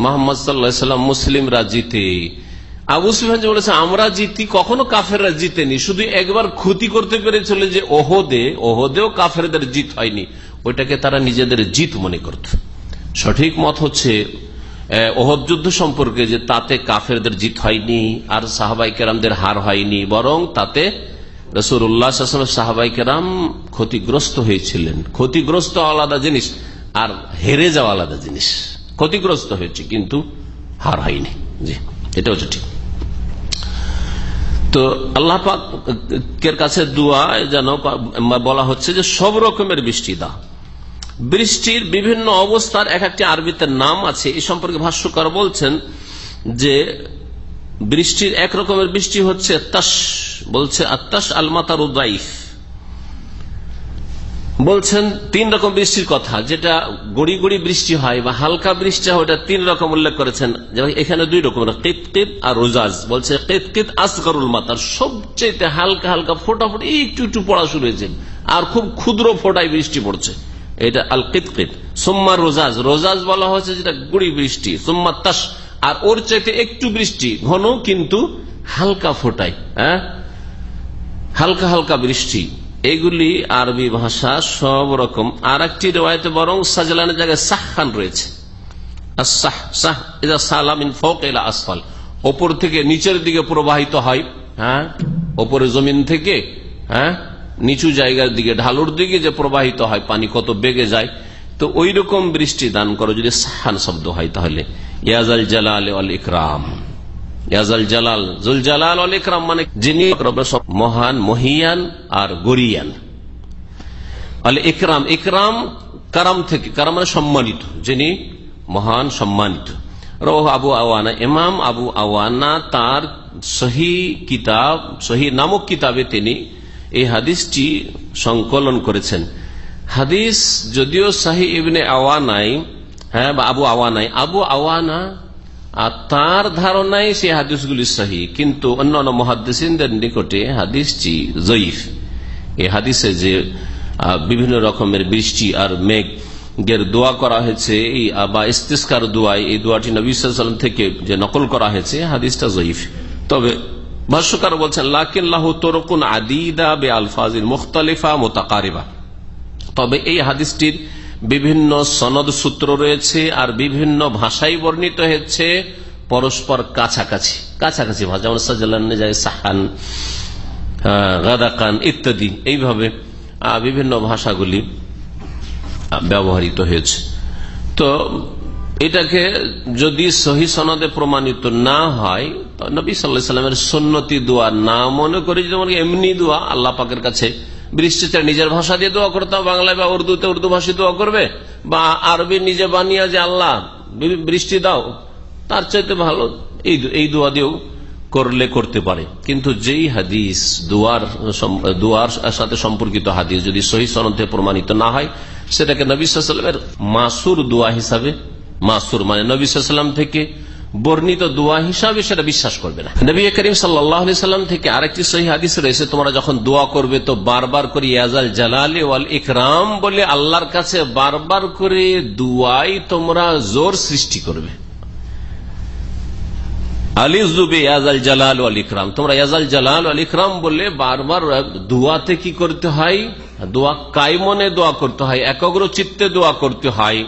মোহাম্মদ সাল্লাম মুসলিমরা জিতে আবু সুফিয়ান বলেছে, আমরা জিতি, কখনো কাফেররা জিতেনি। শুধু একবার ক্ষতি করতে পেরেছিল যে ওহদে, ওহদেও কাফেরদের জিত হয়নি। ওইটাকে তারা নিজেদের জিত মনে করত। সঠিক মত হচ্ছে ওহদ যুদ্ধ সম্পর্কে যে তাতে কাফেরদের জিত হয়নি, আর সাহাবাই কেরামদের হার হয়নি, বরং তাতে রসুল্লাহ সাহাবাই কেরাম ক্ষতিগ্রস্ত হয়েছিলেন। ক্ষতিগ্রস্ত আলাদা জিনিস, আর হেরে যাওয়া আলাদা জিনিস। ক্ষতিগ্রস্ত হয়েছে, কিন্তু হার হয়নি। জি এটা হচ্ছে ঠিক। তো আল্লাহ পাকের কাছে দোয়া যেন বলা হচ্ছে যে সব রকমের বৃষ্টি দা বৃষ্টির বিভিন্ন অবস্থার এক একটি আরবিতে নাম আছে। এ সম্পর্কে ভাষ্যকার বলছেন যে বৃষ্টির এক রকমের বৃষ্টি হচ্ছে তাস, বলছে আত্মাস আলমাতার উদাইফ বলছেন, তিন রকম বৃষ্টির কথা। যেটা গড়ি গড়ি বৃষ্টি হয় বা হালকা বৃষ্টি হয়, ওটা তিন রকম উল্লেখ করেছেন। যেমন এখানে দুই রকম কিত আর রোজাজ বলছে, কিত আসগরুল মাতার সবচেয়ে হালকা হালকা ফোটাফোট একটু একটু পড়া শুরু হয়েছে। আর খুব ক্ষুদ্র ফোটায় বৃষ্টি পড়ছে। এটা আল কিত সোম্মা রোজাজ। রোজাজ বলা হয়েছে যেটা গুড়ি বৃষ্টি, সোম্মা তাস আর ওর চাইতে একটু বৃষ্টি, ঘন, কিন্তু হালকা ফোটায় হ্যাঁ? হালকা হালকা বৃষ্টি। এগুলি আরবি ভাষা সব রকম। আর একটি রেওয়ায়তে বরং সাজলানের জায়গায় সাহখান রয়েছে। আসফাল। ওপর থেকে নিচের দিকে প্রবাহিত হয় হ্যাঁ? ওপরে জমিন থেকে হ্যাঁ? নিচু জায়গার দিকে, ঢালুর দিকে যে প্রবাহিত হয়, পানি কত বেগে যায়। তো ওই রকম বৃষ্টি দান করো, যদি সাহান শব্দ হয় তাহলে। জালাল আল ইকরাম। জালাল জুল জালাল মানে যিনি মহান, মহিয়ান আর গরিয়ান। ইকরাম ইকরাম কারাম থেকে, কারাম মানে সম্মানিত, যিনি মহান, সম্মানিত। রোহ আবু আওয়ানা, ইমাম আবু আওয়ানা তার সহি কিতাব, সহি নামক কিতাবে তিনি এই হাদিসটি সংকলন করেছেন। হাদিস যদিও শাহি ইবনে আওয়ানাই হ্যাঁ বা আবু আওয়ানাই, আবু আওয়ানা আর তার ধারণায় সেই হাদিসগুলি সহি। কিন্তু অন্যান্য মহাদিসদের নিকটে হাদিসটি জয়ীফ। এই হাদিসে যে বিভিন্ন রকমের বৃষ্টি আর মেঘ এর দোয়া করা হয়েছে, এই বা ইস্তিস্কার দোয়াই এই দোয়াটি নবী সাল্লাম থেকে যে নকল করা হয়েছে, হাদিসটা জয়ীফ। তবে ভাষ্যকার বলছেন লাকিল্লাহ তোরকুন আদিদা বে আলফাজির মুখতালিফা মোতাকারিবা। তবে এই হাদিসটির বিভিন্ন সনদ সূত্র রয়েছে আর বিভিন্ন ভাষাই বর্ণিত হয়েছে পরস্পর কাছাকাছি কাছাকাছি ভাষা, যেমন সাজালান সাহান গাদাকান ইত্যাদি। এইভাবে বিভিন্ন ভাষাগুলি ব্যবহৃত হয়েছে। তো এটাকে যদি সহি সনদে প্রমাণিত না হয় নবী সাল্লাহ সাল্লামের সন্নতি দোয়া না মনে করি, যেমন এমনি দোয়া আল্লাহ পাকের কাছে বৃষ্টিতে নিজের ভাষা দিয়ে দোয়া করতে বাংলায় বা উর্দুতে উর্দু ভাষী দোয়া করবে, বা আরবি নিজে বানিয়ে যে আল্লাহ বৃষ্টি দাও, তার চাইতে ভালো এই এই দোয়া দিয়েও করলে করতে পারে। কিন্তু যেই হাদিস, দুয়ার দুয়ার সাথে সম্পর্কিত হাদিস যদি সহি সনদে প্রমাণিত না হয়, সেটাকে নবীলামের মাসুর দোয়া হিসাবে, মাসুর মানে নবীলাম থেকে বর্ণিত দোয়া হিসাবে সেটা বিশ্বাস করবে না। নবী করিম সাল্লাম থেকে আরেকটি সহি হাদিস রয়েছে, তোমরা যখন দোয়া করবে তো বারবার করে ইয়াজাল জালালে ওয়াল ইকরাম বলে আল্লাহর কাছে বারবার করে দুয়াই তোমরা জোর সৃষ্টি করবে। কি করতে হয়? দোয়া কাইমনে দোয়া করতে হয় একগ্র চিত্তে দোয়া করতে হয়।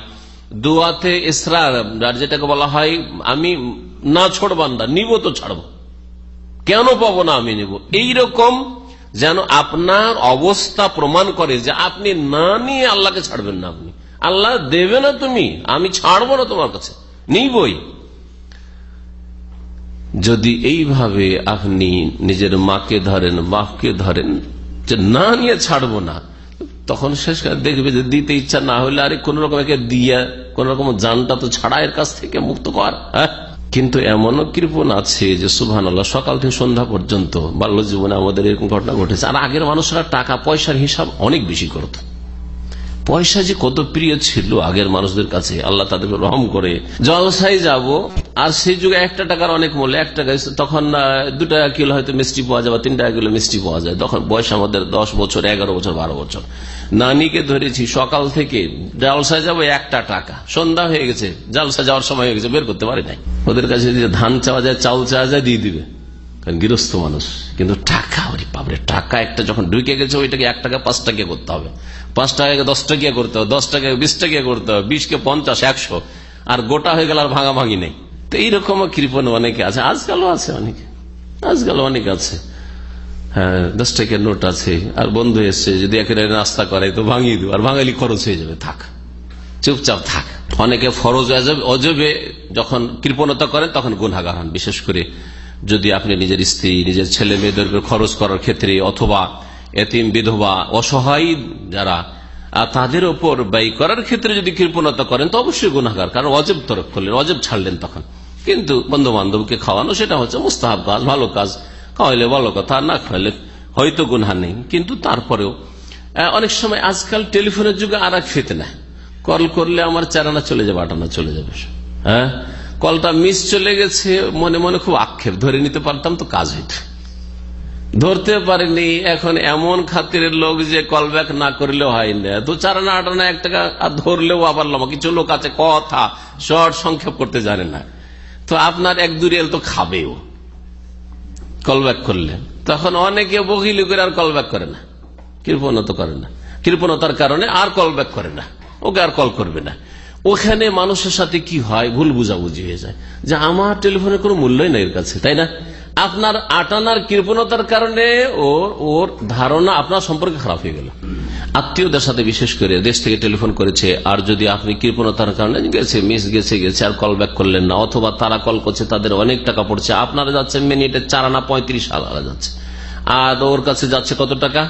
দোয়াতে ইসরার যেটাকে বলা হয়, আমি না ছোড়বান্দা নিব তো ছাড়বো। কেন পাবো না আমি নিব? এইরকম যেন আপনার অবস্থা প্রমাণ করে যে আপনি না নিয়ে আল্লাহকে ছাড়বেন না আপনি। আল্লাহ দেবে না তুমি, আমি ছাড়বো না তোমার কাছে। নিবই। যদি এইভাবে আপনি নিজের মাকে ধরেন, বাপকে ধরেন, যে না নিয়ে ছাড়বো না তখন শেষ দেখবে যে দিতে ইচ্ছা না হলে আরে কোন রকম একে দিয়া, কোন রকম জানটা তো ছাড়া এর কাছ থেকে মুক্ত কর হ্যাঁ? কিন্তু এমনও কৃপণ আছে যে সুভান আল্লাহ সকাল থেকে সন্ধ্যা পর্যন্ত বাল্য জীবনে আমাদের এরকম ঘটনা ঘটেছে। আর আগের মানুষরা টাকা পয়সার হিসাব অনেক বেশি করত। পয়সা যে কত প্রিয় ছিল আগের মানুষদের কাছে, আল্লাহ তাদেরকে রহম করে। জলসাই যাব, আর সেই যুগে একটা টাকার অনেক মূল্য, এক টাকা তখন দু টাকা কিলো হয়তো মিষ্টি পাওয়া যায় বা তিন টাকা কিলো মিষ্টি পাওয়া যায়। তখন বয়স আমাদের দশ বছর, এগারো বছর, বারো বছর। নানিকে ধরেছি, সকাল থেকে জালসায় যাব একটা টাকা। সন্ধ্যা হয়ে গেছে জালসা যাওয়ার সময় হয়ে গেছে, বের করতে পারি নাই। ওদের কাছে ধান চাওয়া যায়, চাউল চাওয়া যায়, দিয়ে দিবে। কারণ গৃহস্থ মানুষ। কিন্তু টাকা, ওরে বাবরে টাকা একটা যখন ঢুকে গেছে, ওইটাকে এক টাকা পাঁচ টাকা করতে হবে। পাঁচ টাকাকে দশ টাকা করতে হবে, দশ টাকাকে বিশ টাকা করতে হবে, বিশকে পঞ্চাশ, একশো। আর গোটা হয়ে গেল আর ভাঙা ভাঙি নেই। তো এইরকম কৃপণ অনেকে আছে। আজকালও আছে অনেকে। আজকাল অনেক আছে। হ্যাঁ দশ টাকার নোট আছে। আর বন্ধু এসছে, যদি একেবারে নাস্তা করে, তো ভাঙিয়ে দেবো। আর ভাঙালি খরচ হয়ে যাবে। থাক। চুপচাপ থাক। অনেকে ফরজ, অজবে যখন কৃপণতা করেন তখন গুণাগার হন। বিশেষ করে যদি আপনি নিজের স্ত্রী, নিজের ছেলে মেয়েদের খরচ করার ক্ষেত্রে অথবা এতিম বিধবা, অসহায় যারা তাদের ওপর ব্যয় করার ক্ষেত্রে যদি কৃপণতা করেন, তো অবশ্যই গুণাগার কারণ অজেব তরফ করলেন, অজেব ছাড়লেন তখন। কিন্তু বন্ধু বান্ধবকে খাওয়ানো, সেটা হচ্ছে মুস্তাহাব কাজ, ভালো কাজ। খাওয়াইলে ভালো কথা, না খাওয়াইলে হয়তো গুনহা নেই। কিন্তু তারপরেও অনেক সময় আজকাল টেলিফোনের যুগে আর এক ফিতনা। কল করলে আমার চারানা চলে যাবে, আটানা চলে যাবে। হ্যাঁ? কলটা মিস চলে গেছে, মনে মনে খুব আক্ষেপ। ধরে নিতে পারতাম তো কাজ হইত। ধরতে পারিনি, এখন এমন খাতিরের লোক যে কল ব্যাক না করলেও হয় না। তো চারানা আটানা এক টাকা ধরলেও আবার লমা কিছু লোক আছে, কথা শর্ট সংক্ষেপ করতে জানে না। তো আপনার এক দুরিয়াল তো খাবেও। কল ব্যাক করলে তখন অনেকে বকিলি করে আর কল ব্যাক করে না। কৃপণতা করে না। কৃপণতার কারণে আর কল ব্যাক করে না। ওকে আর কল করবে না। ওখানে মানুষের সাথে কি হয়? ভুল বুঝাবুঝি হয়ে যায়। যে আমার টেলিফোনের কোনো মূল্যই নাই এর কাছে, তাই না? আপনার আটানার কৃপণতার কারণে ওর ওর ধারণা আপনার সম্পর্কে খারাপ হয়ে গেল। আত্মীয়দের সাথে বিশেষ করে দেশ থেকে টেলিফোন করেছে, আর যদি আপনি কৃপণতার কারণে গেছে মিস গেছে গেছে, আর কল ব্যাক করলেন না, অথবা তারা কল করছে, তাদের অনেক টাকা পড়ছে, আপনারা যাচ্ছে মিনিটে চার আনা পঁয়ত্রিশ হাজার যাচ্ছে। আর ওর কাছে যাচ্ছে কত টাকা?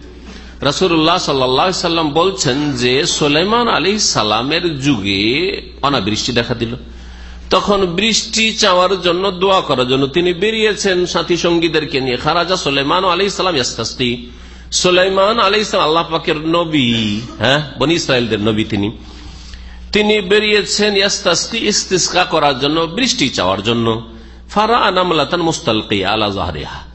রসুল্লাহ সাল্লাম বলছেন যে সোলেমান আলী সালামের যুগে অনাবৃষ্টি দেখা দিল। তখন বৃষ্টি চাওয়ার জন্য, দোয়া করার জন্য তিনি বেরিয়েছেন সাথী সঙ্গীদেরকে নিয়ে। খারাজা সোলেমান আলী সালাম ইয়াস্তাস্তি। সোলেমান আলী ইসলাম আল্লাহ পাকের নবী হ্যাঁ? বনি ইসরায়েলদের নবী তিনি। তিনি বেরিয়েছেন ইয়াস্তাস্তি, ইস্তিস্কা করার জন্য, বৃষ্টি চাওয়ার জন্য। ফারা আনামলাতান মুস্তালকি আলা জাহরিহা।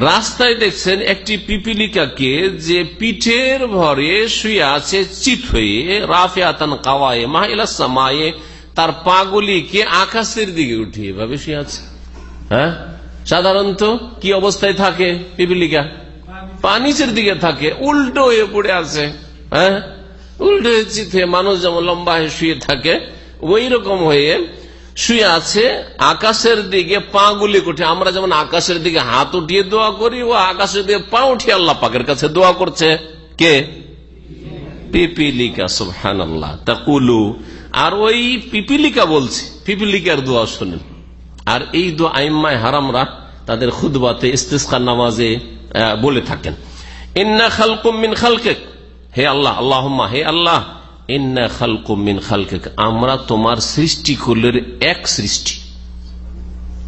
রাস্তায় দেখছেন একটি পিপিলিকাকে যে পিঠের ভরে শুয়ে আছে চিত হয়ে রাফে আতান কাওয়ায়ে মাহিলা সামায়ে, তার পাগুলিকে আকাশের দিকে উঠিয়ে এভাবে শুয়ে আছে। হ্যাঁ? সাধারণত কি অবস্থায় থাকে পিপিলিকা? পানিচের দিকে থাকে, উল্টো হয়ে পড়ে আছে। হ্যাঁ? উল্টো হয়ে চিত হয়ে মানুষ যেমন লম্বা হয়ে শুয়ে থাকে ওই রকম হয়ে শুয়ে আছে, আকাশের দিকে পা গুলি উঠে আমরা যেমন আকাশের দিকে হাত উঠিয়ে দোয়া করি, ও আকাশের দিকে পা উঠিয়ে আল্লাহ পাকের কাছে দোয়া করছে। কে? পিপিলিকা সুহান আল্লাহ তাকুলু। আর ওই পিপিলিকা বলছে, পিপিলিকার দোয়া শোনেন আর এই দোয়া আইম্মায় হারামরা তাদের খুদবাতে ইস্তেস্কার নামাজে বলে থাকেন। ইন্না খালকুম মিন খালকে হে আল্লাহ আল্লাহ হে আল্লাহ ইন্না খালকুম মিন খালকে আমরা তোমার সৃষ্টি কুলের এক সৃষ্টি।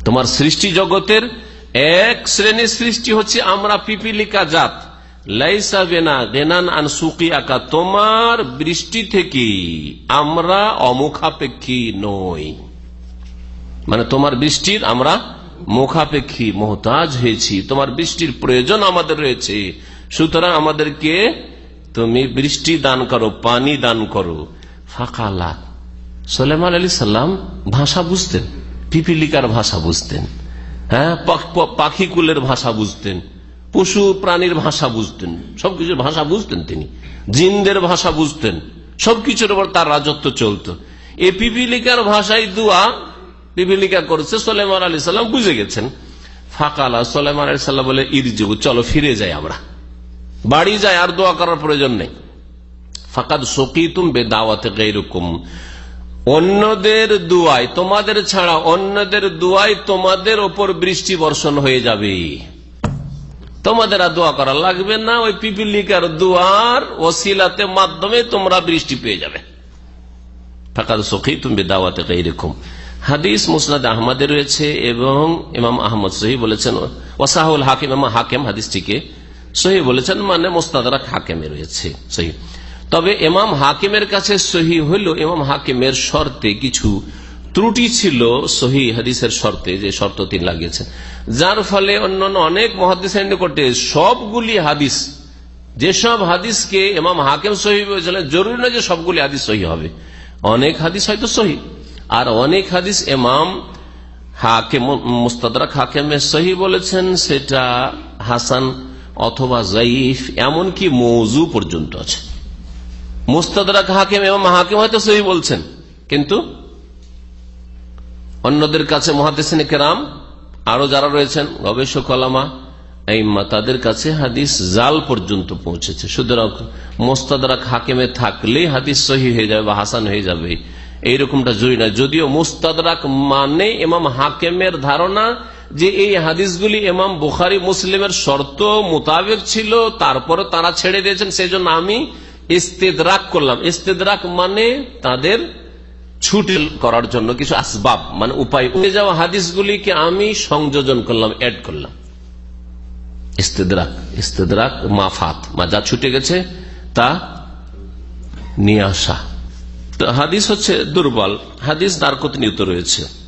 তোমার সৃষ্টি জগতের এক শ্রেণির সৃষ্টি হচ্ছে আমরা পিপিলিকা জাত। লাইসা বেনা আন তোমার বৃষ্টি থেকে আমরা অমুখাপেক্ষী নই। মানে তোমার বৃষ্টির আমরা মুখাপেক্ষী, মোহতাজ হয়েছি। তোমার বৃষ্টির প্রয়োজন আমাদের রয়েছে। সুতরাং আমাদেরকে তুমি বৃষ্টি দান করো, পানি দান করো। ফাঁকালা। সোলেমান আলী সাল্লাম ভাষা বুঝতেন, পিপিলিকার ভাষা বুঝতেন হ্যাঁ পাখি কুলের ভাষা বুঝতেন, পশু প্রাণীর ভাষা বুঝতেন, সবকিছুর ভাষা বুঝতেন তিনি, জিনদের ভাষা বুঝতেন, সবকিছুর উপর তার রাজত্ব চলত। এই পিপিলিকার ভাষায় দুয়া পিপিলিকা করেছে সোলেমান আলী সাল্লাম বুঝে গেছেন। ফাঁকালা সোলেমান আলী সাল্লাম বলে ইরজু চলো ফিরে যাই আমরা। বাড়ি যায় আর দোয়া করার প্রয়োজন নেই। ফাকাদ সকিতুম বেদাওয়াতে গেরুকুম অন্যদের দুয়ায়, তোমাদের ছাড়া অন্যদের দুয়ায় তোমাদের ওপর বৃষ্টি বর্ষণ হয়ে যাবে। তোমাদের আর দোয়া করা লাগবে না, ওই পিপিলিকার দুয়ার ওসিলাতে মাধ্যমে তোমরা বৃষ্টি পেয়ে যাবে। ফাকাদ সখী তুমি দাওয়াতে এরকম হাদিস মুসনাদ আহমদে রয়েছে এবং ইমাম আহমদ সহি বলেছেন, ওসাহুল হাকিম হাকিম হাদিসটিকে সহি বলেছেন মানে মোস্তাদারাক হাকিমে রয়েছে, সহি। তবে এমাম হাকিমের কাছে সহি হইল এমাম হাকিমের শর্তে কিছু ত্রুটি ছিল সহি হাদিসের শর্তে, যে শর্ত তিনি লাগিয়েছেন। যার ফলে অন্যান্য অনেক মহাদিসের নিকটে সবগুলি হাদিস, যেসব হাদিসকে এমাম হাকিম সহি জরুরি নয় যে সবগুলি হাদিস সহি হবে। অনেক হাদিস হয়তো সহি, আর অনেক হাদিস এমাম হাকিম মুস্তাদরাক হাকিমে সহি বলেছেন, সেটা হাসান অথবা জাইফ, এমনকি মৌজু পর্যন্ত আছে। মুস্তাদরাক হাকিম এবং হাকিম হয়তো সহি বলছেন, কিন্তু অন্যদের কাছে মহাদেসিন কেরাম, আরও যারা রয়েছেন, গবেষক, আলামা এইমা তাদের কাছে হাদিস জাল পর্যন্ত পৌঁছেছে। সুতরাং মোস্তাদারাক হাকিমে থাকলেই হাদিস সহি হয়ে যাবে বা হাসান হয়ে যাবে। এইরকমটা জরুরি না। যদিও মুস্তাদারাক মানে এমাম হাকিমের ধারণা যে এই হাদিসগুলি এমাম বুখারি মুসলিমের শর্ত মোতাবেক ছিল তারপরে তারা ছেড়ে দিয়েছেন সেই জন্য আমি ইস্তেদরাক করলাম। ইস্তেদরাক মানে তাদের ছুটি করার জন্য কিছু আসবাব মানে উপায়। উঠে যাওয়া হাদিসগুলিকে আমি সংযোজন করলাম অ্যাড করলাম। ইস্তেদরাক ইস্তেদরাক মাফাত মা যা ছুটে গেছে, তা নিয়ে আসা। হাদিস হচ্ছে দুর্বল, হাদিস দ্বারকতনিয়ত রয়েছে।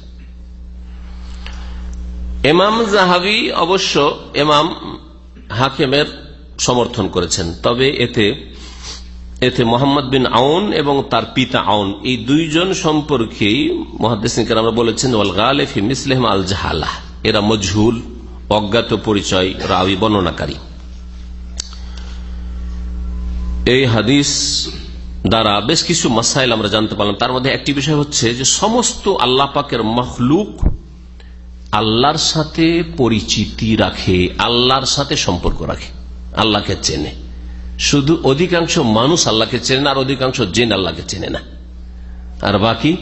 এমাম জাহাবি অবশ্য এমাম হাকিমের সমর্থন করেছেন। তবে এতে এতে মোহাম্মদ বিন আউন এবং তার পিতা আউন, এই দুইজন মহাদিসিনকার আমরা বলেছেন আল জাহালা এরা মজহুল, অজ্ঞাত পরিচয় রাবি বর্ণনাকারী। এই হাদিস দ্বারা বেশ কিছু মাসাইল আমরা জানতে পারলাম। তার মধ্যে একটি বিষয় হচ্ছে যে, সমস্ত আল্লাহ পাকের মখলুক আল্লাহর সাথে পরিচিতি রাখে, আল্লাহর সাথে সম্পর্ক রাখে, আল্লাহকে চেনে। শুধু অধিকাংশ মানুষ আল্লাহকে চেনে না, আর অধিকাংশ জিন আল্লাহকে চেনে না। আর বাকি,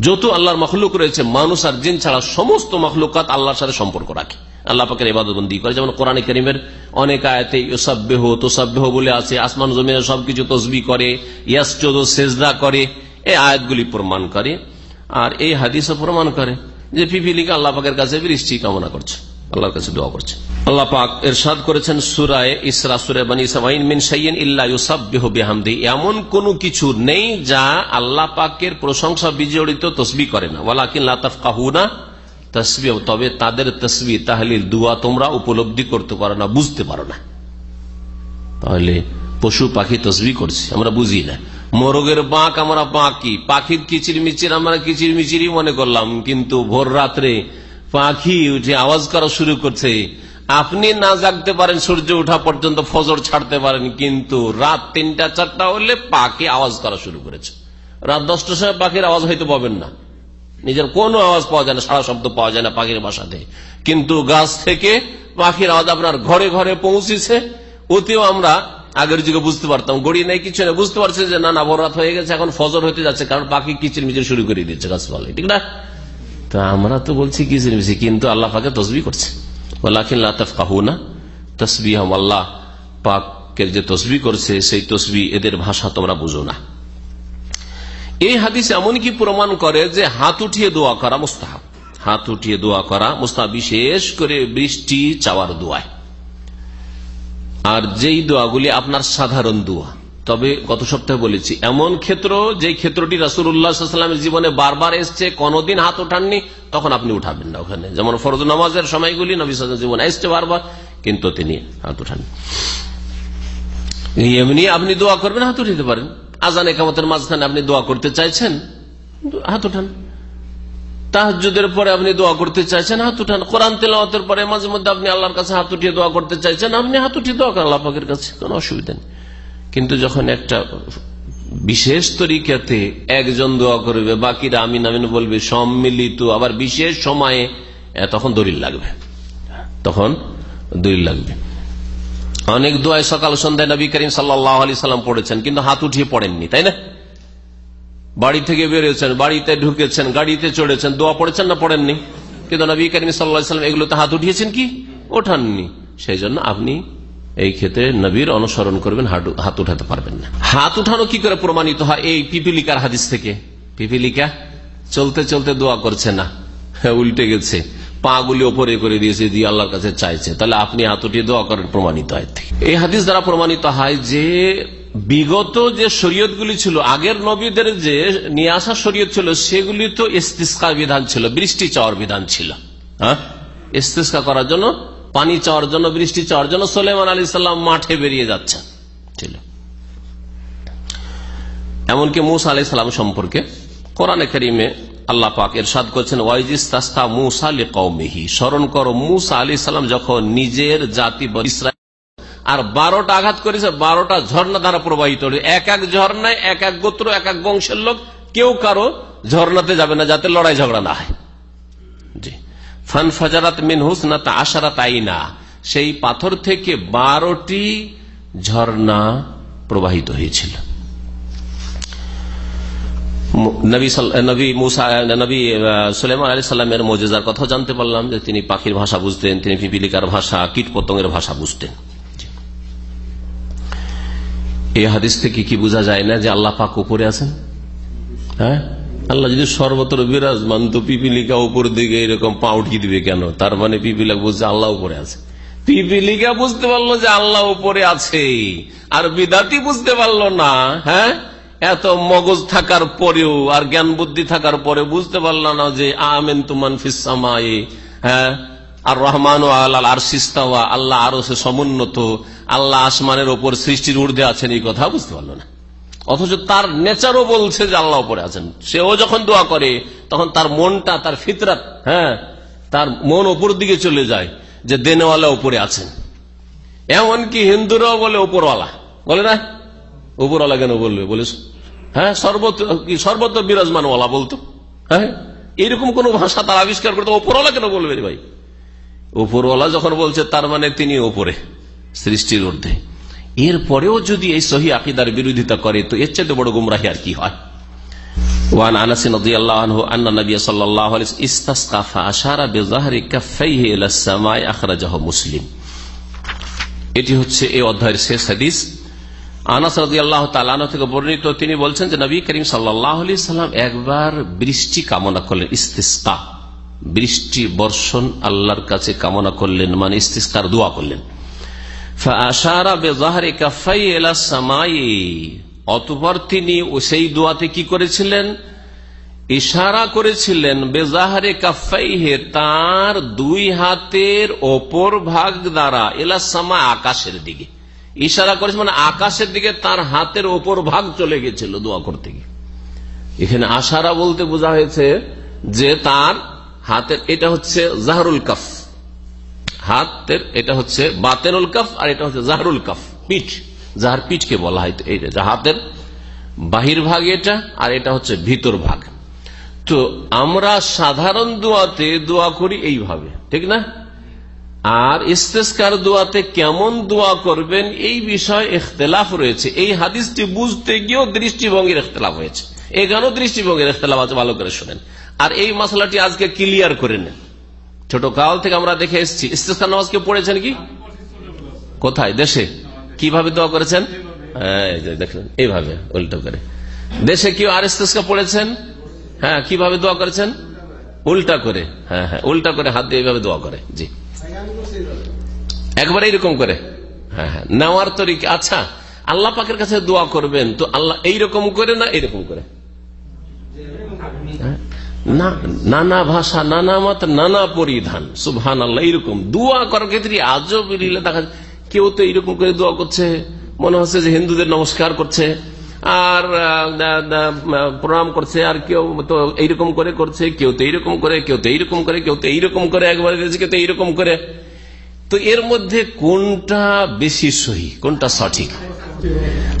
যত আল্লাহর মখলুক রয়েছে, মানুষ আর জিন ছাড়া সমস্ত মখলুকাত আল্লাহর সাথে সম্পর্ক রাখে। আল্লাহ পাকের ইবাদতবন্দি করে, যেমন কোরআন করিমের অনেক আয়তে ইসাব্যহ তোসাব্যহ বলে আছে, আসমান জমিনে সবকিছু তসবি করে ইয়াসচোদ সেজদা করে, এই আয়াতগুলি প্রমাণ করে, আর এই হাদিসও প্রমাণ করে। যে পিপিলিকা আল্লাহ পাকের কাছে বৃষ্টি কামনা করছে, আল্লাহর কাছে দোয়া করছে। আল্লাহ পাক এরশাদ করেছেন সুরায় ইসরা সুরে বানী মিন এমন কোন কিছু নেই যা আল্লাহ পাকের প্রশংসা বিজড়িত তসবি করে না। ওয়ালাকিন লা তাফকাহুনা তসবি, তবে তাদের তসবি, তাহলিল দুয়া তোমরা উপলব্ধি করতে পারো না, বুঝতে পারো না। তাহলে পশু পাখি তসবি করছে, আমরা বুঝি না। মোরগের বাঁক আমরা বাঁকি পাখির কিচির মিচির আমরা কিচির মিচিরই মনে করলাম, কিন্তু ভোর রাত্রে পাখি উঠে আওয়াজ করা শুরু করছে। আপনি না জাগতে পারেন, সূর্য ওঠা পর্যন্ত ফজর ছাড়তে পারেন, কিন্তু রাত তিনটা চারটা হলে পাখি আওয়াজ করা শুরু করেছে। রাত দশটার সময় পাখির আওয়াজ হয়তো পাবেন না। নিজের কোনো আওয়াজ পাওয়া যায় না, সারা শব্দ পাওয়া যায় না পাখির বাসাতে। কিন্তু গাছ থেকে পাখির আওয়াজ আপনার ঘরে ঘরে পৌঁছেছে ওতেও আমরা আগের যুগে বুঝতে পারতাম গড়ি নেই কিছু নেই, বুঝতে পারছে যে না না রাত হয়ে গেছে, এখন ফজর হতে যাচ্ছে, কারণ পাখি কিচির মিচির শুরু করে দিচ্ছে গাছপালা, ঠিক না? তো আমরা তো বলছি কিচির মিচির, কিন্তু আল্লাহ পাকে তসবি করছে। তসবি আল্লাহ পাকের যে তসবি করছে, সেই তসবি এদের ভাষা তোমরা বুঝো না। এই হাদিস এমন কি প্রমাণ করে যে হাত উঠিয়ে দোয়া করা মুস্তাহাব। হাত উঠিয়ে দোয়া করা মুস্তাহ বিশেষ করে বৃষ্টি চাওয়ার দোয়ায়। আর যেই দোয়াগুলি আপনার সাধারণ দোয়া। তবে গত সপ্তাহে বলেছি, এমন ক্ষেত্র যে ক্ষেত্রটি রাসুল্লাহামের জীবনে বারবার এসছে, কোনদিন হাত ওঠাননি, তখন আপনি উঠাবেন না ওখানে। যেমন ফরজ নামাজের সময়গুলি নবী জীবনে এসছে বারবার, কিন্তু তিনি হাত উঠান এমনি আপনি দোয়া করবেন, হাত উঠিতে পারেন। আজান একামতের মাঝখানে আপনি দোয়া করতে চাইছেন, হাত উঠান তাহাজুদের পরে আপনি দোয়া করতে চাইছেন, হাত উঠান। কোরআন তেলাওয়াতের পরে মাঝে মধ্যে আপনি আল্লাহর কাছে হাত উঠিয়ে দোয়া করতে চাইছেন, আপনি হাত উঠিয়ে দোয়া করেন, আল্লাহ পাকের কাছে কোনো অসুবিধা নেই। কিন্তু যখন একটা বিশেষ তরিকাতে একজন দোয়া করবে, বাকিরা আমিন আমিন বলবে, সম্মিলিত, আবার বিশেষ সময়ে তখন দলিল লাগবে। তখন দলিল লাগবে। অনেক দোয়ায় সকাল সন্ধ্যায় নবী করিম সাল্লাহ আলি সাল্লাম পড়েছেন, কিন্তু হাত উঠিয়ে পড়েননি, তাই না? বাড়ি থেকে বেরিয়েছেন, বাড়িতে ঢুকেছেন, গাড়িতে চড়েছেন, দোয়া পড়েছেন না পড়েননি? কিন্তু নবী করিম সাল্লাম এগুলোতে হাত উঠিয়েছেন কি? ওঠাননি। সেই জন্য আপনি এই ক্ষেত্রে নবীর অনুসরণ করবেন হাত উঠাতে পারবেন না। হাত উঠানো কি করে প্রমাণিত হয় এই পিপিলিকার হাদিস থেকে? পিপিলিকা চলতে চলতে দোয়া করছে না। উল্টে গেছে। পা গুলি ওপরে করে দিয়েছে, দিয়ে আল্লাহর কাছে চাইছে। তাহলে আপনি হাত উঠিয়ে দোয়া করেন প্রমাণিত হয়। এই হাদিস দ্বারা প্রমাণিত হয় যে বিগত যে শরীয়তগুলি ছিল, আগের নবীদের যে নিয়ে আসা শরীয়ত ছিল, সেগুলি তো ইস্তিস্কার বিধান ছিল, বৃষ্টি চাওয়ার বিধান ছিল। হ্যাঁ? ইস্তিস্কা করার জন্য, পানি চাওয়ার জন্য, বৃষ্টি চাওয়ার জন্য সোলেমান আলী সাল্লাম মাঠে বেরিয়ে যাচ্ছে। ছিল। এমনকি মুসা আলি সাল্লাম সম্পর্কে কোরআনে করিমে আল্লাহ পাক এরশাদ করছেন ওয়াইজিস তাস্তা মুসা আলী কৌমিহি স্মরণ করো, মুসা আলী সাল্লাম যখন নিজের জাতি ইসরায়েল আর বারোটা আঘাত করেছে, বারোটা ঝর্ণা দ্বারা প্রবাহিত এক এক ঝর্ণায়, এক এক গোত্র, এক এক বংশের লোক, কেউ কারও ঝর্ণাতে যাবে না, যাতে লড়াই ঝগড়া না হয়। জি। ফান ফাজারাত মিন হুসনা তা আশারাত আইনা। সেই পাথর থেকে বারোটি ঝর্ণা প্রবাহিত হয়েছিল। নবী আলী সাল্লামের মজেজার কথা জানতে পারলাম যে তিনি পাখির ভাষা বুঝতেন, তিনি পিপিলিকার ভাষা কীট পতঙ্গের ভাষা বুঝতেন। এই হাদিস থেকে কি বোঝা যায় না যে আল্লাহ পাক উপরে আছেন? হ্যাঁ? আল্লাহ যদি সর্বত্র বিরাজমান, তো পিপিলিকা উপর দিকে এরকম পা উঠিয়ে দিবে কেন? তার মানে পিপিলিকা বুঝছে আল্লাহ উপরে আছে। পিপিলিকা বুঝতে পারল যে আল্লাহ উপরে আছে। আর বিদাতি বুঝতে পারল না হ্যাঁ? এত মগজ থাকার পরেও আর জ্ঞান বুদ্ধি থাকার পরে বুঝতে পারল না যে আমেন তুমান ফিসামায়ে হ্যাঁ? আর রহমান ও আল্লাহ আর সিস্তাওয়া আল্লাহ আরও সে সমুন্নত, আল্লাহ আসমানের ওপর সৃষ্টির ঊর্ধ্বে আছেন, এই কথা বুঝতে পারল না। অথচ তার নেচারও বলছে যে আল্লাহ উপরে আছেন। সেও যখন দোয়া করে, তখন তার মনটা, তার ফিতরাত হ্যাঁ তার মন ওপর দিকে চলে যায় যে দেনেওয়ালা ওপরে আছেন। এমনকি হিন্দুরাও বলে ওপরওয়ালা বলে না? উপরওয়ালা কেন বলবে? বলে হ্যাঁ সর্বত্র সর্বত্র বিরাজমান ওয়ালা বলতো? হ্যাঁ এরকম কোন ভাষা তার আবিষ্কার করতো ওপরওয়ালা কেন বলবে ভাই? উপরওয়ালা যখন বলছে, তার মানে তিনি ওপরে, সৃষ্টির ঊর্ধ্বে। এরপরেও যদি এই সহি আকিদার বিরোধিতা করে, তো এর চাইতে বড় গুমরাহি আর কি হয়? এটি হচ্ছে এই অধ্যায়ের শেষ থেকে বর্ণিত, তিনি বলছেন যে নবী করিম সাল্লাল্লাহু সাল্লাম একবার বৃষ্টি কামনা করলেন, ইস্তিসকা। বৃষ্টি, বর্ষণ, আল্লাহর কাছে কামনা করলেন মানে ইস্তিসকার, দোয়া করলেন। অতপর তিনি সেই দোয়াতে কি করেছিলেন? ইশারা করেছিলেন বেজাহারে কাফাইহে তার দুই হাতের ওপর ভাগ দ্বারা এলাসামা আকাশের দিকে। ইশারা করেছে মানে আকাশের দিকে তার হাতের ওপর ভাগ চলে গেছিল দোয়া করতে গিয়ে। এখানে আশারা বলতে বোঝা হয়েছে যে তার হাতের এটা হচ্ছে জাহরুল কাফ। হাতের এটা হচ্ছে বাতেনুল কাফ আর এটা হচ্ছে জাহরুল কাফ। পিঠ। যাহার পিঠকে বলা হয় এইটা হাতের বাহির ভাগ এটা আর এটা হচ্ছে ভিতর ভাগ। তো আমরা সাধারণ দোয়াতে দোয়া করি এইভাবে, ঠিক না? আর ইস্তেস্কার দোয়াতে কেমন দোয়া করবেন এই বিষয়ে ইখতলাফ রয়েছে। এই হাদিসটি বুঝতে গিয়েও দৃষ্টিভঙ্গির ইখতলাফ হয়েছে। এখানেও দৃষ্টিভঙ্গির ইখতলাফ আছে, ভালো করে শোনেন। আর এই মশলাটি আজকে ক্লিয়ার করে নেন। ছোট কাল থেকে আমরা দেখে এসেছি। নামাজ কেউ পড়েছেন কি? কোথায়? দেশে। কীভাবে দোয়া করেছেন? দেখলেন, এইভাবে, উল্টো করে। দেশে কেউ আর ইস্তেস্কা পড়েছেন? হ্যাঁ কীভাবে দোয়া করেছেন? উল্টা করে। হ্যাঁ হ্যাঁ উল্টা করে, হাত দিয়ে এইভাবে দোয়া করে। জি। একবার এইরকম করে। হ্যাঁ হ্যাঁ নেওয়ার তরিকা আচ্ছা আল্লাহ পাকের কাছে দোয়া করবেন, তো আল্লাহ এইরকম করে না এইরকম করে? নানা ভাষা, নানা মত, নানা পরিধান। সুবহান আল্লাহ এইরকম। দোয়া করার ক্ষেত্রে আজব দেখা কেউ তো এইরকম করে দোয়া করছে। মনে হচ্ছে যে হিন্দুদের নমস্কার করছে, আর প্রণাম করছে, আর কেউ তো এইরকম করে করছে, কেউ তো এইরকম করে, কেউ তো এইরকম করে, কেউ তো এইরকম করে, একবার কেউ তো এইরকম করে। তো এর মধ্যে কোনটা বেশি সহি, কোনটা সঠিক?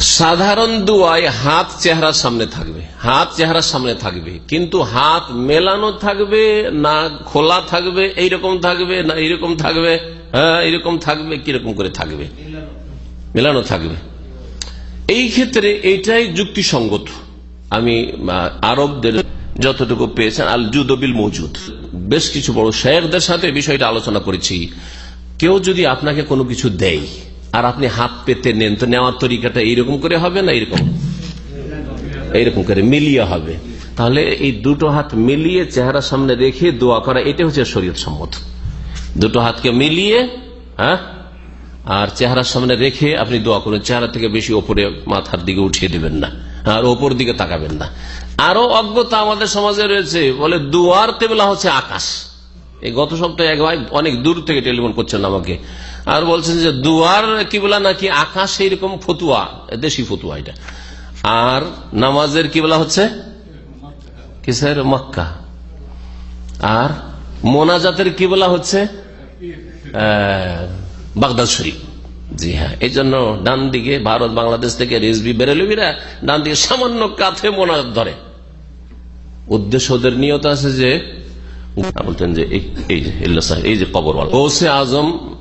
সাধারণ দুয়ায় হাত চেহারার সামনে থাকবে, হাত চেহারার সামনে থাকবে, কিন্তু হাত মেলানো থাকবে, না খোলা থাকবে, এইরকম থাকবে, না এইরকম থাকবে হ্যাঁ এইরকম থাকবে, কীরকম করে থাকবে? মেলানো থাকবে। এই ক্ষেত্রে এইটাই যুক্তিসঙ্গত। আমি আরবদের যতটুকু পেয়েছেন, আল জুদবিল মজুদ। বেশ কিছু বড় শেখদের সাথে বিষয়টা আলোচনা করেছি। কেউ যদি আপনাকে কোনো কিছু দেয় আর আপনি হাত পেতে নেন, তো নেওয়ার তরিকাটা এইরকম করে হবে না এইরকম এইরকম করে মিলিয়ে হবে। তাহলে এই দুটো হাত মিলিয়ে চেহারা সামনে রেখে দোয়া করা এটা হচ্ছে শরীয়ত সম্মত। দুটো হাতকে মিলিয়ে হ্যাঁ? আর চেহারার সামনে রেখে আপনি দোয়া করুন, চেহারা থেকে বেশি ওপরে মাথার দিকে উঠিয়ে দিবেন না, আর ওপর দিকে তাকাবেন না। আরও অজ্ঞতা আমাদের সমাজে রয়েছে, বলে দুয়ার কেবলা হচ্ছে আকাশ। এই গত সপ্তাহে এক ভাই অনেক দূর থেকে টেলিফোন করছেন আমাকে। আর বলছেন যে দুয়ার কিবলা নাকি আকাশ এইরকম ফতুয়া দেশি ফতুয়া এটা। আর নামাজের কিবলা হচ্ছে কিসের? মক্কা। আর মোনাজাতের কিবলা হচ্ছে বাগদাদ শরীফ। জি হ্যাঁ এই জন্য ডান দিকে ভারত বাংলাদেশ থেকে রেজবি বেরেলবিরা ডান দিকে সামান্য কাছে মোনাজাত ধরে। উদ্দেশ্য ওদের নিয়ত আছে যে বলতেন যে এই- যে ইল্লা সাহেব, এই যে কবর ওসে আজমের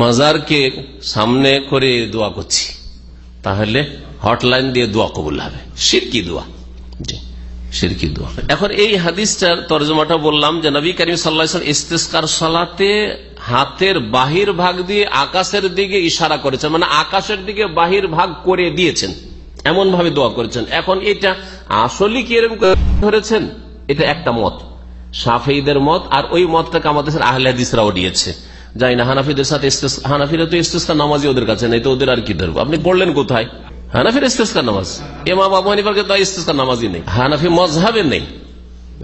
মাজারকে সামনে করে দোয়া করছি তাহলে হটলাইন দিয়ে দোয়া কবুল হবে সিরকি দোয়া সিরকি দোয়া এখন এই হাদিসটার তর্জমাটা বললাম যে নবী করিম সাল্লাহ ইস্তেস্কার সালাতে হাতের বাহির ভাগ দিয়ে আকাশের দিকে ইশারা করেছেন মানে আকাশের দিকে বাহির ভাগ করে দিয়েছেন এমন ভাবে দোয়া করেছেন। এখন এটা আসলে কি এরকম ধরেছেন? এটা একটা মত। সাফেইদের মত, আর ওই মতটাকে আমাদের আহলে হাদিসরাও দিয়েছে। যাই না হানাফিদের সাথে হানাফিরা তো ইস্তেস্কার নামাজি ওদের কাছে নেই তো ওদের আর কি ধরবো? আপনি পড়লেন কোথায়? হানাফির ইস্তেস্কার নামাজ। এমাম আবু হানিফার তো ইস্তেস্কার নামাজই নেই। হানাফি মজহাবে নেই।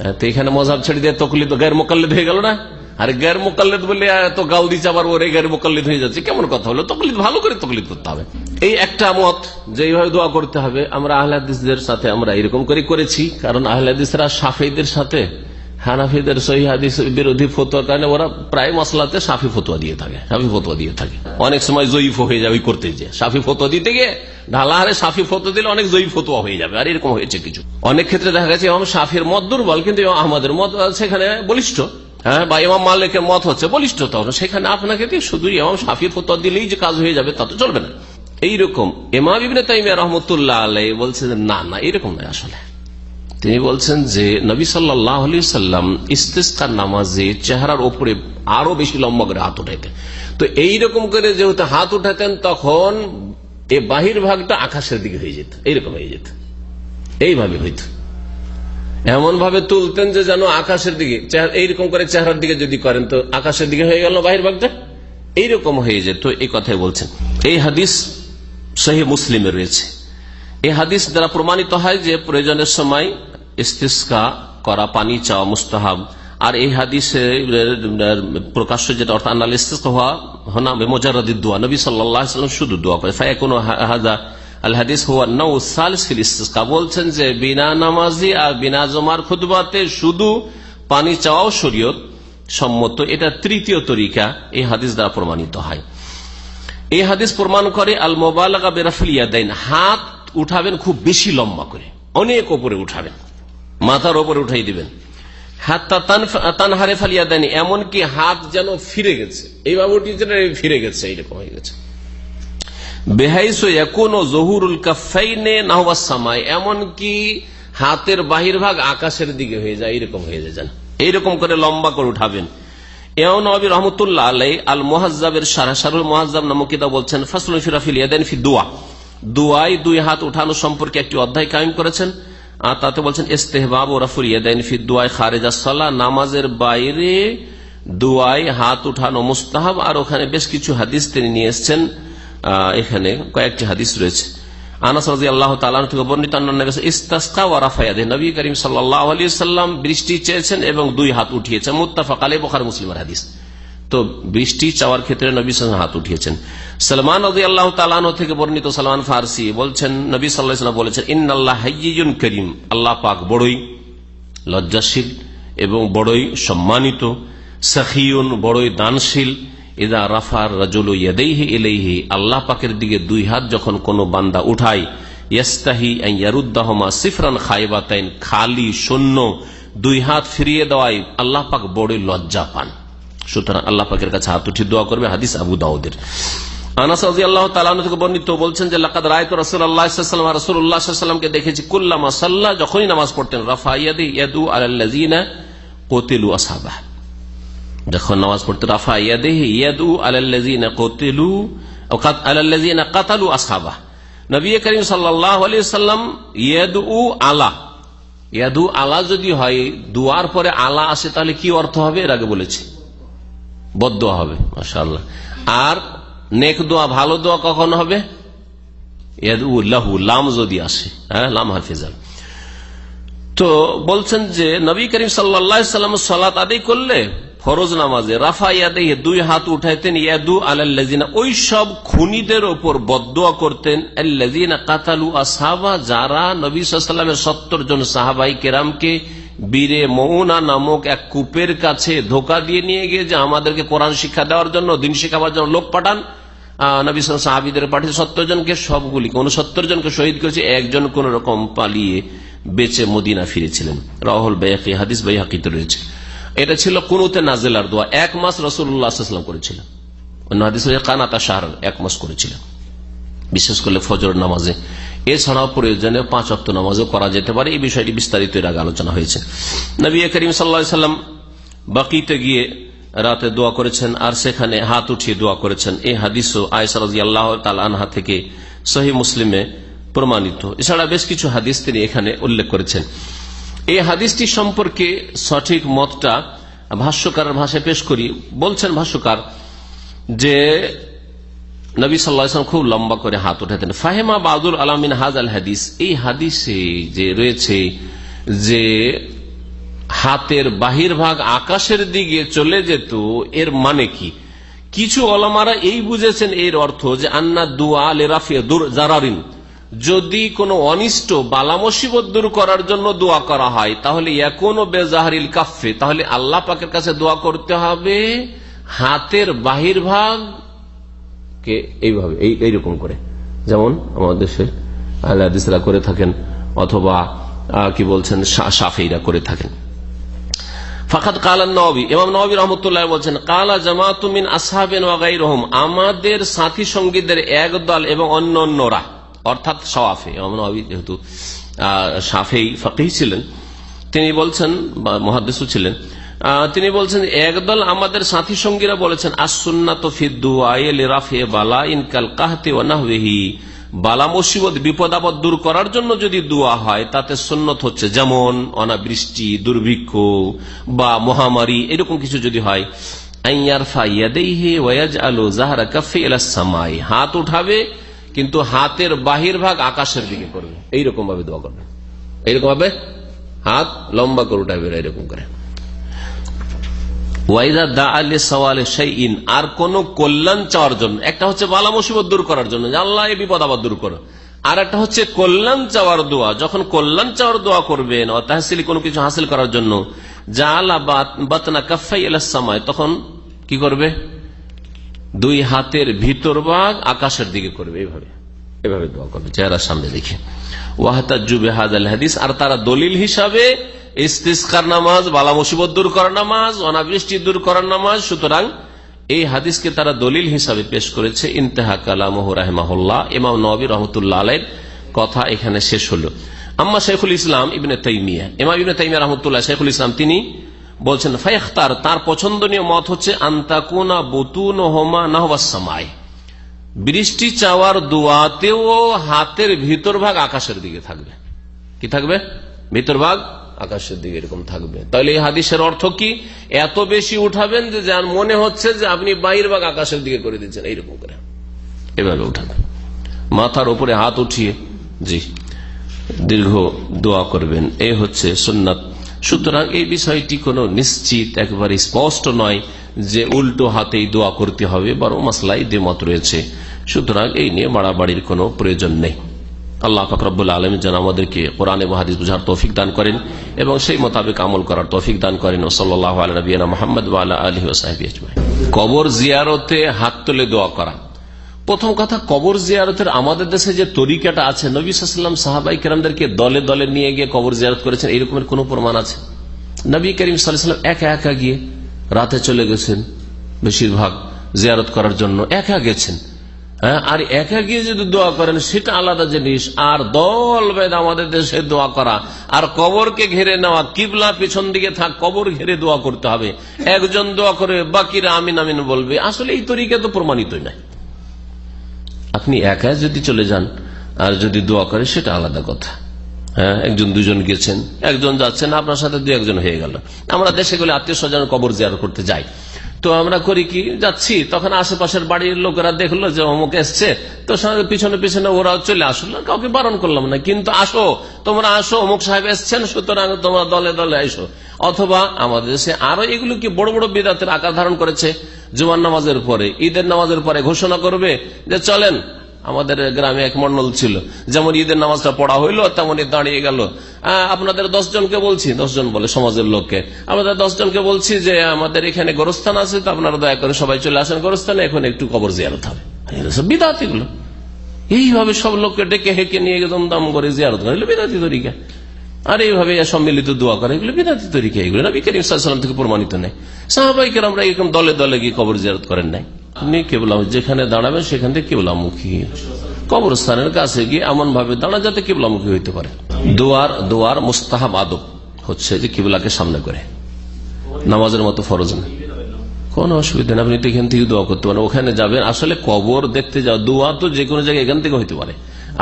হ্যাঁ, তো এখানে মজাব ছেড়ে দিয়ে তকলিদ গ্যার মোকাল্লিদ হয়ে গেল না? আর গ্যার মোকাল্লিদ বলে এত গাল দিচ্ছে আবার ওরে গ্যার মোকাল্লিদ হয়ে যাচ্ছে। কেমন কথা হলো? তকলিদ ভালো করে তকলিদ করতে হবে। এই একটা মত যে এইভাবে দোয়া করতে হবে আমরা আহলাদিসদের সাথে আমরা এরকম করে করেছি কারণ আহলাদিসরা সাফেদের সাথে হানাফিদের সহি হাদিস বিরোধী ফতোয়ার কারণে ওরা প্রায় মশলাতে সাফি ফতোয়া দিয়ে থাকে, সাফি ফতোয়া দিয়ে থাকে। অনেক সময় জয়ীফ হয়ে যাবে করতে যে সাফি ফতোয়া দিতে গিয়ে ঢালাহারে সাফি ফতোয়া দিলে অনেক জয়ী ফতোয়া হয়ে যাবে, আর এরকম হয়েছে কিছু। অনেক ক্ষেত্রে দেখা গেছে ইমাম সাফির মত দুর্বল, কিন্তু ইমাম আহমদের মত সেখানে বলিষ্ঠ হ্যাঁ বা ইমাম মালিকের মত হচ্ছে বলিষ্ঠ তখন সেখানে আপনাকে দিয়ে শুধু ইমাম সাফির ফতোয়া দিলেই যে কাজ হয়ে যাবে তা তো চলবে না। এইরকম ইমাম ইবনে তাইমিয়া রহমতুল্লাহ আলাই বলছে না না, এরকম নয় আসলে। তিনি বলছেন যে, নবী সাল্লাহ সাল্লাম ইস্তেস্কার নামাজে চেহারার ওপরে আরও বেশি লম্বা করে হাত উঠাইতেন। তো এইরকম করে যেহেতু হাত উঠাতেন, তখন এ বাহির ভাগটা আকাশের দিকে হয়ে যেত। এইরকম হয়ে যেত। এইভাবে হইত। এমন ভাবে তুলতেন যে যেন আকাশের দিকে এইরকম করে চেহারার দিকে যদি করেন তো আকাশের দিকে হয়ে গেল বাহির ভাগটা। এইরকম হয়ে যেত, এই কথাই বলছেন। এই হাদিস সহি মুসলিমে রয়েছে। এই হাদিস দ্বারা প্রমাণিত হয় যে প্রয়োজনের সময় ইস্তিস্কা করা, পানি চাওয়া মুস্তাহাব। আর এই হাদিসে প্রকাশ্য যেটা, অর্থাৎ আন্নাল ইস্তিস্কা হওয়া, হনা মোজারদি দোয়া। নবী সাল্লাম শুধু দোয়া করে। ফায় কোনো হাদা নৌ সালিস ফিল বলছেন যে বিনা নামাজি আর বিনা জমার খুদবাতে শুধু পানি চাওয়াও শরীয়ত সম্মত। এটা তৃতীয় তরিকা এই হাদিস দ্বারা প্রমাণিত হয়। এই হাদিস প্রমাণ করে আল দেন হাত উঠাবেন খুব বেশি লম্বা করে। অনেক ওপরে উঠাবেন। মাথার ওপরে উঠাই দিবেন। হাতটা তানহারে ফালিয়া এমনকি হাত যেন ফিরে গেছে। এইভাবে উঠিয়েছে ফিরে গেছে, এইরকম হয়ে গেছে। এমনকি হাতের বাহির ভাগ আকাশের দিকে হয়ে যায় এরকম হয়ে যায় এইরকম করে লম্বা করে উঠাবেন। এমন নবী রহমতুল্লাহ আলাই আল মোহাজ্জাবের সারাসারুল মোহাজ্জাব নামকিদা বলছেন ফাসলুল ফিরাফিল ইয়াদেন ফি দোয়া। দুয়াই দুই হাত উঠানো সম্পর্কে একটি অধ্যায় কায়েম করেছেন। আর তাতে বলছেন, ইস্তেহবাব ও রাফুল ইয়াদাইন ফি দুয়াই খারেজা সাল্লাহ নামাজের বাইরে দুয়াই হাত উঠানো মুস্তাহাব, আর ওখানে বেশ কিছু হাদিস তিনি নিয়ে এসছেন এখানে কয়েকটি হাদিস রয়েছে। আনাস আল্লাহ থেকে নবী করিম সাল্লাহ সাল্লাম বৃষ্টি চেয়েছেন এবং দুই হাত উঠিয়েছেন। মুত্তাফাক আলী বখার মুসলিমের হাদিস। তো বৃষ্টি চাওয়ার ক্ষেত্রে নবী সাল্লাম হাত উঠিয়েছেন। সালমান রাজি আল্লাহ তালানো থেকে বর্ণিত সালমান ফারসি বলছেন, নবী সাল্লাহ বলেছেন ইন্নআল্লাহ হাইয়ুন করিম, আল্লাহ পাক বড়ই লজ্জাশীল এবং বড়ই সম্মানিত সাখিউন বড়ই দানশীল, ইদা রাফার রাজুল ইয়াদেহি এলেহি আল্লাহ পাকের দিকে দুই হাত যখন কোনো বান্দা উঠায়, ইয়াস্তাহি ইয়ারুদ্দাহমা সিফরান খাইবাতাইন, খালি শূন্য দুই হাত ফিরিয়ে দেওয়ায় আল্লাহ পাক বড়ই লজ্জা পান। সুতরাং আল্লাহ পাকের কাছে হাত উঠি দোয়া করবে, হাদিস আবু দাউদের। বলছেন যে রায় দেখেছি যখনই নামাজ পড়তেন নামাজ রাফা আসাবা নবী করিম ইয়াদু আলা যদি হয়, দুয়ার পরে আলা আসে, তাহলে কি অর্থ হবে? এর আগে বলেছি। বদ হবে মাসাল্লাহ আর নেক দোয়া, ভালো দোয়া কখন হবে? লাম যদি আসে হ্যাঁ লাম হাফিজাল তো বলছেন যে, নবী করিম সাল্লাম সালাত আদায় করলে ফরজ নামাজে রাফা ইয়াদে দুই হাত উঠাইতেন ইয়াদু আল্লাজিনা ওই সব খুনিদের ওপর বদোয়া করতেন আল্লাজিনা কাতালু আসাবা যারা নবী সাল্লামের সত্তর জন সাহাবাই কেরামকে বীরে মৌনা নামক এক কূপের কাছে ধোকা দিয়ে নিয়ে গিয়ে যে আমাদেরকে কোরআন শিক্ষা দেওয়ার জন্য, দিন শিখাবার জন্য লোক পাঠান রকম পালিয়ে বেঁচে মদিনা ফিরেছিলেন। রাহুল রয়েছে। এটা ছিল এক মাস করেছিলেন। কানাতা এক মাস করেছিলেন। বিশেষ করলে ফজর নামাজে। এছাড়াও প্রয়োজনে পাঁচ অক্ট নামাজও করা যেতে পারে। এই বিষয়টি বিস্তারিত এর আগে আলোচনা হয়েছে। নবী করিম সাল্লাম বাকিতে গিয়ে রাতে দোয়া করেছেন আর সেখানে হাত উঠিয়ে দোয়া করেছেন। এই হাদিসও আয়সারাজি আল্লাহ আনহা থেকে সহি মুসলিমে প্রমাণিত। এছাড়া বেশ কিছু হাদিস তিনি এখানে উল্লেখ করেছেন। এই হাদিসটি সম্পর্কে সঠিক মতটা ভাষ্যকারের ভাষায় পেশ করি। বলছেন ভাষ্যকার যে নবী সাল্লাম খুব লম্বা করে হাত উঠাতেন। ফাহেমা বাদুল আলমিন হাজ আল হাদিস। এই হাদিসে যে রয়েছে যে হাতের বাহির ভাগ আকাশের দিকে চলে যেত, এর মানে কি? কিছু অলমারা এই বুঝেছেন, এর অর্থ যে, আন্না দুয়া জারারিন। যদি কোনো অনিষ্ট, বালা মুসিবত দূর করার জন্য দোয়া করা হয়, তাহলে এখনও বেজাহারিল কাফে তাহলে আল্লাহ পাকের কাছে দোয়া করতে হবে। হাতের বাহির ভাগ কে এইভাবে এইরকম করে। যেমন আমাদের দেশে আল্লাহ করে থাকেন, অথবা কি বলছেন সাফেইরা করে থাকেন। ফাখাত কালা নবী নবী রহমতুল্লাহ বলছেন, কালা জামাতুমিন ওয়াগাই রহম আমাদের সাথী সঙ্গীদের এক দল এবং অন্য অন্যরা অর্থাৎ সওয়াফে নবী যেহেতু সাফেই ফাঁকেই ছিলেন, তিনি বলছেন মহাদেশ ছিলেন তিনি বলছেন, একদল আমাদের সাথী সঙ্গীরা বলেছেন আয়েল রাফে বালা ইনকাল কাহতে বালা মুসিবত, বিপদ আপদ দূর করার জন্য যদি দোয়া হয়, তাতে সুন্নত হচ্ছে যেমন অনাবৃষ্টি, দুর্ভিক্ষ বা মহামারী, এরকম কিছু যদি হয়। হাত উঠাবে, কিন্তু হাতের বাহির ভাগ আকাশের দিকে করবে। এইরকম ভাবে দোয়া করবে। এইরকম ভাবে হাত লম্বা করে উঠাবে এরকম করে। আর কোন কল্যাণ চাওয়ার জন্য। একটা হচ্ছে বালা মুসিবত দূর করার জন্য আল্লাহ এই বিপদ আবার দূর করো। আর একটা হচ্ছে কল্যাণ চাওয়ার দোয়া, যখন কল্যাণ চাওয়ার দোয়া করবেন তাহসিলি কোনো কিছু হাসিল করার জন্য, জালা বাতনা কাফাই সময় তখন কি করবে? দুই হাতের ভিতর ভাগ আকাশের দিকে করবে, এইভাবে। এভাবে দোয়া করবে, চেহারার সামনে দেখে। ওয়াহতাজুবে হাজ আল হাদিস, আর তারা দলিল হিসাবে ইস্তিস্কার নামাজ, বালা মুসিবত দূর করার নামাজ, অনাবৃষ্টি দূর করার নামাজ, সুতরাং এই হাদিসকে তারা দলিল হিসাবে পেশ করেছে, ইন্তেহা কালামহ রাহমাহুল্লাহ, ইমাম নবী রহমতুল্লাহ আলের কথা এখানে শেষ হলো। আম্মা শেখুল ইসলাম ইবনে তাইমিয়া, ইমাম ইবনে তাইমিয়া রহমতুল্লাহ শেখুল ইসলাম তিনি বলছেন, ফাইখতার, তার পছন্দনীয় মত হচ্ছে, আন্তাকুনা বতুন হোমা নাহবাসামায় বৃষ্টি চাওয়ার দোয়াতেও হাতের ভিতর ভাগ আকাশের দিকে থাকবে। কি থাকবে? ভিতর ভাগ আকাশের দিকে এরকম থাকবে। তাহলে এই হাদিসের অর্থ কি? এত বেশি উঠাবেন যে যার মনে হচ্ছে যে আপনি বাইর ভাগ আকাশের দিকে করে দিচ্ছেন, এইরকম করে। এভাবে উঠাবেন। মাথার উপরে হাত উঠিয়ে, জি, দীর্ঘ দোয়া করবেন। এই হচ্ছে সুন্নাত। সুতরাং এই বিষয়টি কোনো নিশ্চিত, একবারে স্পষ্ট নয় যে উল্টো হাতেই দোয়া করতে হবে, বরং মাসলাই দেমত রয়েছে। সুতরাং এই নিয়ে বাড়াবাড়ির কোনো প্রয়োজন নেই। আল্লাহ ফকরবুল আলম যেন আমাদেরকে কোরআন এবং হাদিস বুঝার তৌফিক দান করেন এবং সেই মোতাবেক আমল করার তৌফিক দান করেন। ও সাল্লাহ আলবিনা ওসাহেব কবর জিয়ারতে হাত তুলে দোয়া করা। প্রথম কথা, কবর জিয়ারতের আমাদের দেশে যে তরিকাটা আছে, নবী সাল্লাম সাহাবাই কেরামদেরকে দলে দলে নিয়ে গিয়ে কবর জিয়ারত করেছেন এইরকমের কোন প্রমাণ আছে? নবী করিম সাল্লাম একা একা গিয়ে রাতে চলে গেছেন, বেশিরভাগ জিয়ারত করার জন্য একা গেছেন। আর একা গিয়ে যদি দোয়া করেন, সেটা আলাদা জিনিস। আর দল বেদ আমাদের দেশে দোয়া করা। আর কবরকে ঘিরে নেওয়া, কিবলা পিছন দিকে থাক, কবর ঘিরে দোয়া করতে হবে। একজন দোয়া করে, বাকিরা আমিন আমিন বলবে। আসলে এই তরিকা তো প্রমাণিতই নাই। আপনি একা যদি চলে যান, আর যদি দোয়া করে, সেটা আলাদা কথা। হ্যাঁ একজন দুজন গেছেন, একজন যাচ্ছেন, আপনার সাথে দু একজন হয়ে গেল। আমরা দেশে গেলে আত্মীয় স্বজন কবর জিয়ার করতে যাই। তো আমরা করি কি, যাচ্ছি। তখন আশেপাশের বাড়ির লোকেরা দেখল যে অমুক এসছে। তো পিছনে পিছনে ওরা চলে আসলো। কাউকে বারণ করলাম না। কিন্তু আসো, তোমরা আসো, অমুক সাহেব এসছেন, সুতরাং তোমরা দলে দলে আসো অথবা আমাদের দেশে আরও এগুলো কি বড় বড় বিদাতের আকার ধারণ করেছে? জুমার নামাজের পরে, ঈদের নামাজের পরে ঘোষণা করবে যে চলেন আমাদের গ্রামে এক মন্ডল ছিল। যেমন ঈদের নামাজটা পড়া হইল, তেমনই দাঁড়িয়ে গেল। আপনাদের জনকে বলছি জন বলে সমাজের লোককে। আমাদের জনকে বলছি যে, আমাদের এখানে গোরস্থান আছে, তো আপনারা দয়া করে সবাই চলে আসেন গোরস্থানে, এখন একটু কবর জিয়ারত হবে। বিদাত এগুলো। এইভাবে সব লোককে ডেকে হেঁকে নিয়ে একদম দাম করে জিয়ারত করে। এগুলো বিদাতি তরিকা। আর এইভাবে সম্মিলিত দোয়া করে, এগুলো বিদাতি তরিকা, এগুলো না সাল্লাম থেকে প্রমাণিত নেই। সাহাবাইকের আমরা এরকম দলে দলে গিয়ে কবর জিয়ারত করেন নাই। আপনি কেবলা যেখানে দাঁড়াবেন সেখান থেকে কেবলামুখী। কবরস্থানের কাছে গিয়ে এমন ভাবে দাঁড়া যাতে কেবলামুখী হইতে পারে। দোয়ার দোয়ার মুস্তাহাব আদব হচ্ছে যে কেবলাকে সামনে করে। নামাজের মতো ফরজ না। কোন অসুবিধা নেই, আপনি তো এখান থেকে দোয়া করতে পারেন। ওখানে যাবেন, আসলে কবর দেখতে যাওয়া, দোয়া তো যে কোনো জায়গায় এখান থেকে হইতে পারে।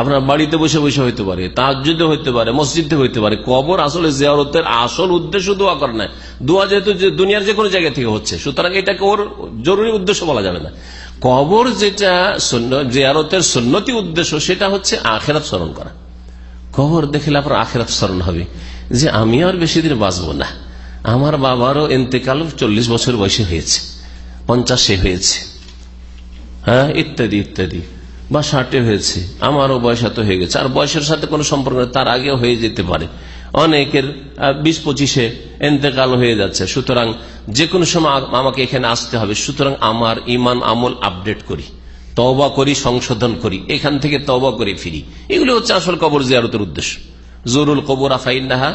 আপনার বাড়িতে বসে বসে হইতে পারে তাজ্জুদে হইতে পারে, মসজিদে হইতে পারে। কবর আসলে জিয়ারতের আসল উদ্দেশ্য দোয়া করে না দোয়া যেহেতু দুনিয়ার যে কোনো জায়গা থেকে হচ্ছে, সুতরাং এটাকে ওর জরুরি উদ্দেশ্য বলা যাবে না। কবর যেটা জিয়ারতের সন্ন্যতি উদ্দেশ্য, সেটা হচ্ছে আখেরাত স্মরণ করা। কবর দেখলে আপনার আখেরাত স্মরণ হবে। যে আমি আর বেশি দিন বাঁচবো না। আমার বাবারও এতেকাল চল্লিশ বছর বয়সে হয়েছে, পঞ্চাশে হয়েছে। হ্যাঁ ইত্যাদি ইত্যাদি। বা ষাটে হয়েছে। আমারও বয়স এত হয়ে গেছে। আর বয়সের সাথে কোনো সম্পর্ক তার আগেও হয়ে যেতে পারে। অনেকের বিশ পঁচিশে এতেকাল হয়ে যাচ্ছে। সুতরাং যে কোনো সময় আমাকে এখানে আসতে হবে। সুতরাং আমার ইমান আমল আপডেট করি তবা করি, সংশোধন করি, এখান থেকে তবা করে ফিরি। এগুলো হচ্ছে আসল কবর জিয়ারতের উদ্দেশ্য। জরুল কবর আফাইনাহা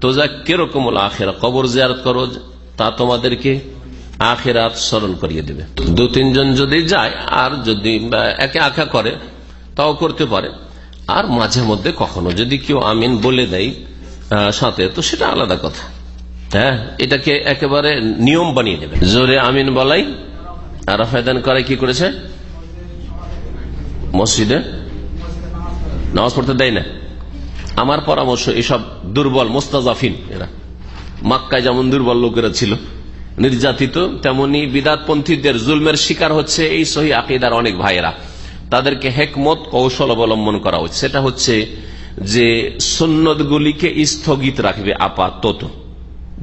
তোজা কীরকম আখেরা। কবর জিয়ারত করো, তা তোমাদেরকে আখেরাত স্মরণ করিয়ে দেবে। দু, তিনজন যদি যায়, আর যদি একে আঁকা করে, তাও করতে পারে। আর মাঝে মধ্যে কখনো যদি কেউ আমিন বলে দেয় সাথে, তো সেটা আলাদা কথা। হ্যাঁ এটাকে একেবারে নিয়ম বানিয়ে দেবে। জোরে আমিন বলাই, আর আফায়দান করে কি করেছে? মসজিদে? নামাজ পড়তে দেয় না। আমার পরামর্শ, এসব দুর্বল, মোস্তাজাফিন এরা। মাক্কায় যেমন দুর্বল লোকেরা ছিল নির্যাতিত, তেমনি বিদাতপন্থীদের জুলমের শিকার হচ্ছে এই সহি আকিদার অনেক ভাইয়েরা। তাদেরকে হেকমত, কৌশল অবলম্বন করা হচ্ছে। সেটা হচ্ছে যে সুন্নতগুলিকে স্থগিত রাখবে আপাতত।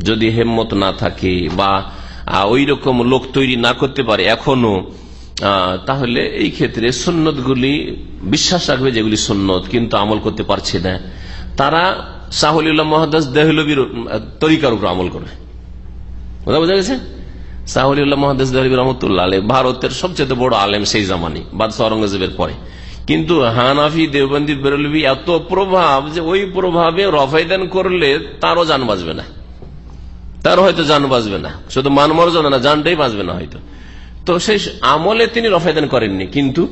যদি হেম্মত না থাকে বা ওই রকম লোক তৈরি না করতে পারে এখনও তাহলে এই ক্ষেত্রে সুন্নতগুলি বিশ্বাস রাখবে যেগুলি সুন্নত, কিন্তু আমল করতে পারছে না। তারা সাহুল্লাহ মহাদাস দেহলবির তরিকার উপর আমল করবে। কথা বোঝা গেছে? সাহুল্লাহ মহাদেশ রহমতুল্লাহ আলী ভারতের সবচেয়ে বড় আলেম সেই জামানি, বাদশাহ আওরঙ্গজেবের পরে। কিন্তু হানাফি দেবন্দি বেরলবি এত প্রভাব যে ওই প্রভাবে রফাইদান করলে তারও যান বাঁচবে না। তারও হয়তো যান বাঁচবে না। শুধু মানমর্জনা না, জানটাই বাঁচবে না হয়তো। তো সেই আমলে তিনি রফাইদান করেননি, কিন্তু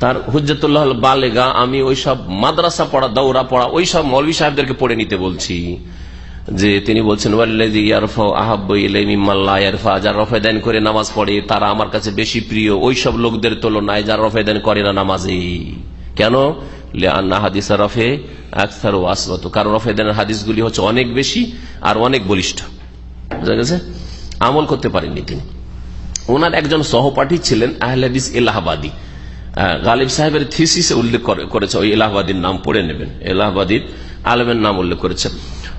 তার হুজ্জাতুল্লাহ বালেগা আমি ওই সব মাদ্রাসা পড়া দৌড়া পড়া ওই সব মৌলী সাহেবদেরকে পড়ে নিতে বলছি। যে তিনি বলছেন যারা রফেদান করে নামাজ পড়ে, তারা আমার কাছে বেশি প্রিয়। ওই সব লোকদের তুলনায় যারা রফেদান করে না নামাজে কেন? হাদিস রফে আকসার ও আসবত কারণ রফেদানের হাদিসগুলি হচ্ছে অনেক বেশি আর অনেক বলিষ্ঠ। বুঝা গেছে? আমল করতে পারেননি তিনি। ওনার একজন সহপাঠী ছিলেন আহলাদিস এলাহাবাদী। গালিব সাহেবের থিসিসে উল্লেখ করেছে, ওই এলাহাবাদীর নাম পড়ে নেবেন। এলাহাবাদীর আলমের নাম উল্লেখ করেছে।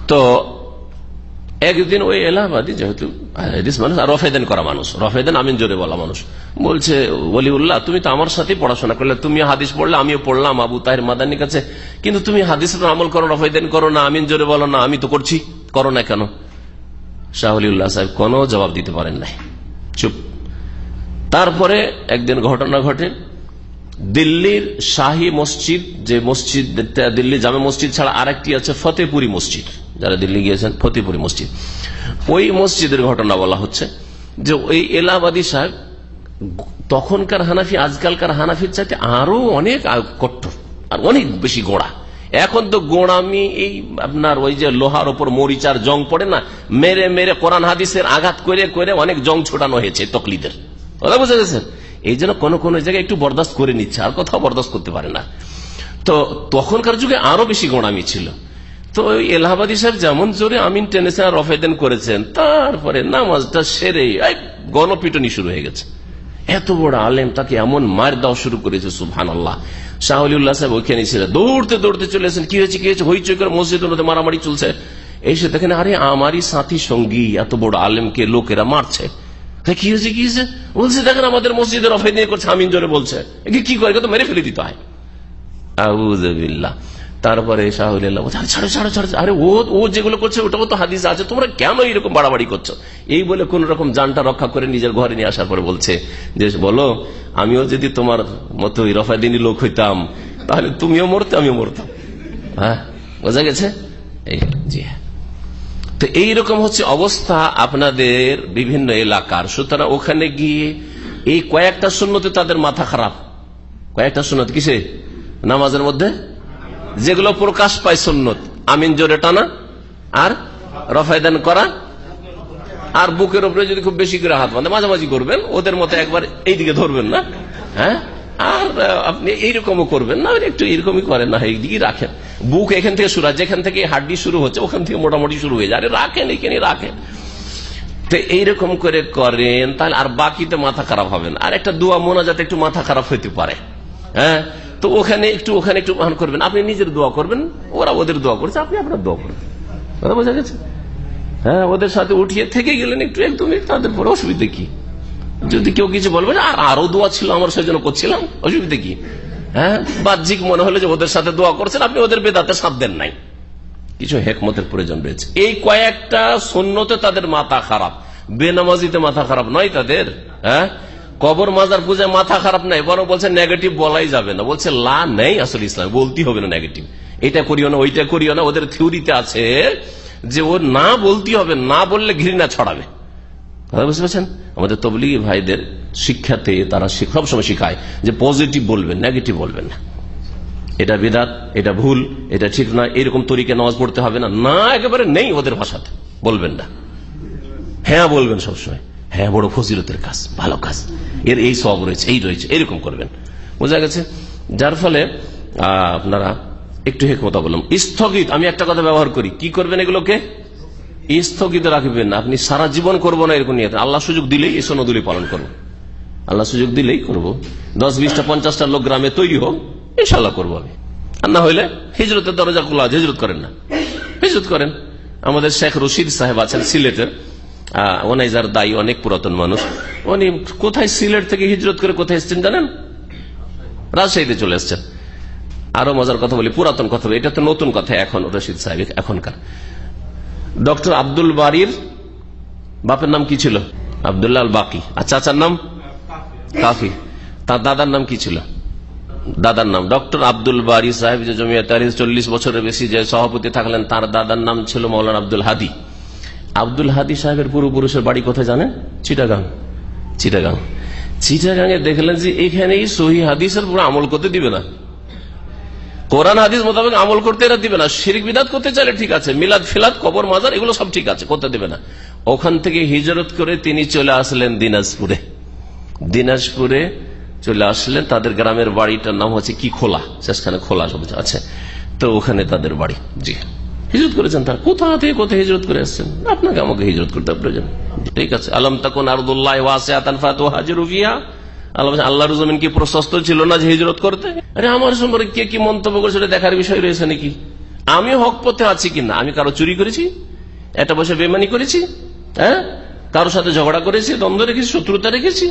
তো একদিন ওই এলাহাবাদী যেহেতু মানুষ, আর রফেদেন করা মানুষ। রফেদেন আমিন জোরে বলা মানুষ। বলছে বলিউল্লাহ তুমি তো আমার সাথে পড়াশোনা করলে তুমি হাদিস পড়লে, আমিও পড়লাম, আবু তাহের মাদানির কাছে। কিন্তু তুমি হাদিস আমল করো, রফেদেন করো না, আমিন জোরে বলো না, আমি তো করছি, করো না কেন? শাহলিউল্লাহ সাহেব কোনো জবাব দিতে পারেন নাই। চুপ। তারপরে একদিন ঘটনা ঘটে দিল্লির শাহী মসজিদ, যে মসজিদ দিল্লি জামে মসজিদ ছাড়া আরেকটি আছে ফতেপুরি মসজিদ। যারা দিল্লি গিয়েছেন, ফতেপুরি মসজিদ। ওই মসজিদের ঘটনা বলা হচ্ছে যে ওই এলাহাবাদী সাহেব তখনকার হানাফি, আজকালকার হানাফির চাইতে আরও অনেক কট্টর আর অনেক বেশি গোড়া। এখন তো গোড়ামি, এই আপনার ওই যে লোহার ওপর মরিচার জং পড়ে না, মেরে মেরে কোরআন হাদিসের আঘাত করে করে অনেক জং ছোটানো হয়েছে তকলিদের। কথা বুঝে গেছেন এই জন্য কোনো কোনো জায়গায় একটু বরদাস্ত করে নিচ্ছে, আর কোথাও বরদাস্ত করতে পারে না। তো তখনকার যুগে আরও বেশি গোড়ামি ছিল। তো ওই এলাহাবাদী সাহেব যেমন জোরে আমিন টেনেছেন আর রফেদেন করেছেন, তারপরে নামাজটা সেরে গণপিটনি শুরু হয়ে গেছে। এত বড় আলেম তাকে এমন মার দেওয়া শুরু করেছে সুহান আল্লাহ শাহলিউল্লাহ সাহেব ওইখানে ছিল। দৌড়তে দৌড়তে চলেছেন কি হয়েছে কি হয়েছে? হইচই করে মসজিদের মধ্যে মারামারি চলছে। এসে দেখেন, আরে আমারই সাথী সঙ্গী, এত বড় আলেমকে লোকেরা মারছে। কি হয়েছে কি হয়েছে? বলছে, দেখেন আমাদের মসজিদের অফে নিয়ে করছে, আমিন জোরে বলছে। কি করে? তো মেরে ফেলে দিতে হয়। আউজবিল্লাহ তারপরে শাহুল্লাহ ছাড়ো ছাড়ো ছাড়ো। আরে ও ও যেগুলো করছে, ওটাও তো হাদিস আছে। তোমরা কেন এরকম বাড়াবাড়ি করছ? এই বলে কোন রকম জানটা রক্ষা করে নিজের ঘরে নিয়ে আসার পরে বলছে যে, বলো, আমিও যদি তোমার মতো রফাদিনী লোক হইতাম, তাহলে তুমিও মরতে, আমিও মরতাম। হ্যাঁ বোঝা গেছে? এই, জি। হ্যাঁ তো এইরকম হচ্ছে অবস্থা আপনাদের বিভিন্ন এলাকার। সুতরাং ওখানে গিয়ে এই কয়েকটা শূন্যতে তাদের মাথা খারাপ। কয়েকটা সুন্নত কিসে? নামাজের মধ্যে? যেগুলো প্রকাশ পায় সুন্নত। আমিন জোরে টানা আর রফায়দান করা। আর বুকের উপরে যদি খুব বেশি করে হাত বাঁধে, মাঝামাঝি করবেন, ওদের মতো একবার এইদিকে ধরবেন না হ্যাঁ? আর আপনি এইরকমও করবেন না একটু এরকমই করেন না এইদিকে রাখেন। বুক এখান থেকে শুরু যেখান থেকে হাড্ডি শুরু হচ্ছে, ওখান থেকে মোটামুটি শুরু হয়ে যায়। আরে, রাখেন, এখানে রাখেন। তো এইরকম করে করেন, তাহলে আর বাকিতে মাথা খারাপ হবে না। আর একটা দোয়া মোনা যাতে একটু মাথা খারাপ হইতে পারে। হ্যাঁ? তো ওখানে একটু ওখানে একটু মান করবেন। আপনি নিজের দোয়া করবেন, ওরা ওদের দোয়া করছে, আপনি আপনার দোয়া করবেন। বোঝা গেছে? হ্যাঁ ওদের সাথে উঠিয়ে থেকে গেলেন একটু একদমই তাদের পরে অসুবিধা কি? যদি কেউ কিছু বলবে না, আরও দোয়া ছিল আমার সেজন্য করছিলাম অসুবিধা কি? হ্যাঁ? বাহ্যিক মনে হলো যে ওদের সাথে দোয়া করছেন আপনি ওদের বেদাতে সাথ দেন নাই। কিছু হেকমতের প্রয়োজন রয়েছে। এই কয়েকটা সন্ন্যতে তাদের মাথা খারাপ। বেনামাজিতে মাথা খারাপ নয় তাদের হ্যাঁ? কবর মাজার পূজায় মাথা খারাপ নাই বরং বলছে নেগেটিভ বলাই যাবে না। বলছে লা নেই আসলে ইসলাম বলতেই হবে না নেগেটিভ এটা করিও না ওইটা করিও না ওদের থিওরিতে আছে যে ও না বলতে হবে না বললে ঘৃণা ছড়াবে। বুঝতে পারছেন? আমাদের তবলিগি ভাইদের শিক্ষাতে তারা সবসময় শিখায় যে পজিটিভ বলবেন নেগেটিভ বলবেন না। এটা বেদাত, এটা ভুল, এটা ঠিক নয় এরকম তরিকে নামাজ পড়তে হবে না। না, একেবারে নেই ওদের ভাষাতে, বলবেন না। হ্যাঁ বলবেন সবসময়। হ্যাঁ বড় ফজিলতের কাজ, ভালো কাজ। এর এই সব রয়েছে, এই রয়েছে, এরকম করবেন। বোঝা গেছে? যার ফলে আপনারা একটু হেকমতা বললাম স্থগিত, আমি একটা কথা ব্যবহার করি। কি করবেন এগুলোকে? স্থগিত রাখবেন আপনি সারা জীবন করব না এরকম নিয়ে আল্লাহ সুযোগ দিলেই এই সনদুলি পালন করব। আল্লাহ সুযোগ দিলেই করব। দশ বিশটা পঞ্চাশটা লোক গ্রামে তৈরি হোক ইনশাল্লাহ করব আমি। আর না হইলে হিজরতের দরজা খোলা আছে, হিজরত করেন না। হিজরত করেন। আমাদের শেখ রশিদ সাহেব আছেন সিলেটের। ওনাইজার দায়ী অনেক পুরাতন মানুষ। উনি কোথায় সিলেট থেকে হিজরত করে কোথায় এসছেন জানেন? রাজশাহীতে চলে এসছেন। আরও মজার কথা বলি পুরাতন কথা বলি। এটা তো নতুন কথা এখন রশিদ সাহেব এখনকার। ডক্টর আব্দুল বাড়ির বাপের নাম কি ছিল? আবদুল্লাহ বাকি। আর চাচার নাম? কাফি। তার দাদার নাম কি ছিল? দাদার নাম। ডক্টর আব্দুল বারি সাহেব যে চল্লিশ বছরের বেশি যে সভাপতি থাকলেন, তার দাদার নাম ছিল মৌলানা আব্দুল হাদি। আব্দুল হাদি সাহেবের পূর্বপুরুষের বাড়ি কোথায় জানেন? চিটাগাং। চিটাগাং। চিটাগাং এ দেখলেন যে এখানেই সহি হাদিসের পুরো আমল করতে দিবে না। কোরআন, হাদিস মোতাবেক আমল করতে এরা দিবে না। শিরিক, বিদাত করতে চাইলে ঠিক আছে। মিলাদ ফিলাদ কবর, মাজার, এগুলো সব ঠিক আছে, করতে দেবে না। ওখান থেকে হিজরত করে তিনি চলে আসলেন দিনাজপুরে। দিনাজপুরে চলে আসলেন, তাদের গ্রামের বাড়িটার নাম হচ্ছে কি খোলা? শেষখানে খোলা সব আছে। তো ওখানে তাদের বাড়ি, জি। হিজরত করেছেন তার। কোথা থেকে কোথায় হিজরত করে আসছেন? আপনাকে আমাকে হিজরত করতে প্রয়োজন ঠিক আছে। আলম তখন আরদুল্লাহ হাজির আল্লাহ আল্লাহর জমিন কি প্রশস্ত ছিল না যে হিজরত করতে? আরে আমার সম্পর্কে কে কি মন্তব্য সেটা দেখার বিষয় রয়েছে নাকি? আমি হক পথে আছি কিনা আমি কারও চুরি করেছি? একটা বসে বেমানি করেছি? হ্যাঁ? কারোর সাথে ঝগড়া করেছি? দ্বন্দ্ব রেখেছি? শত্রুতা রেখেছি?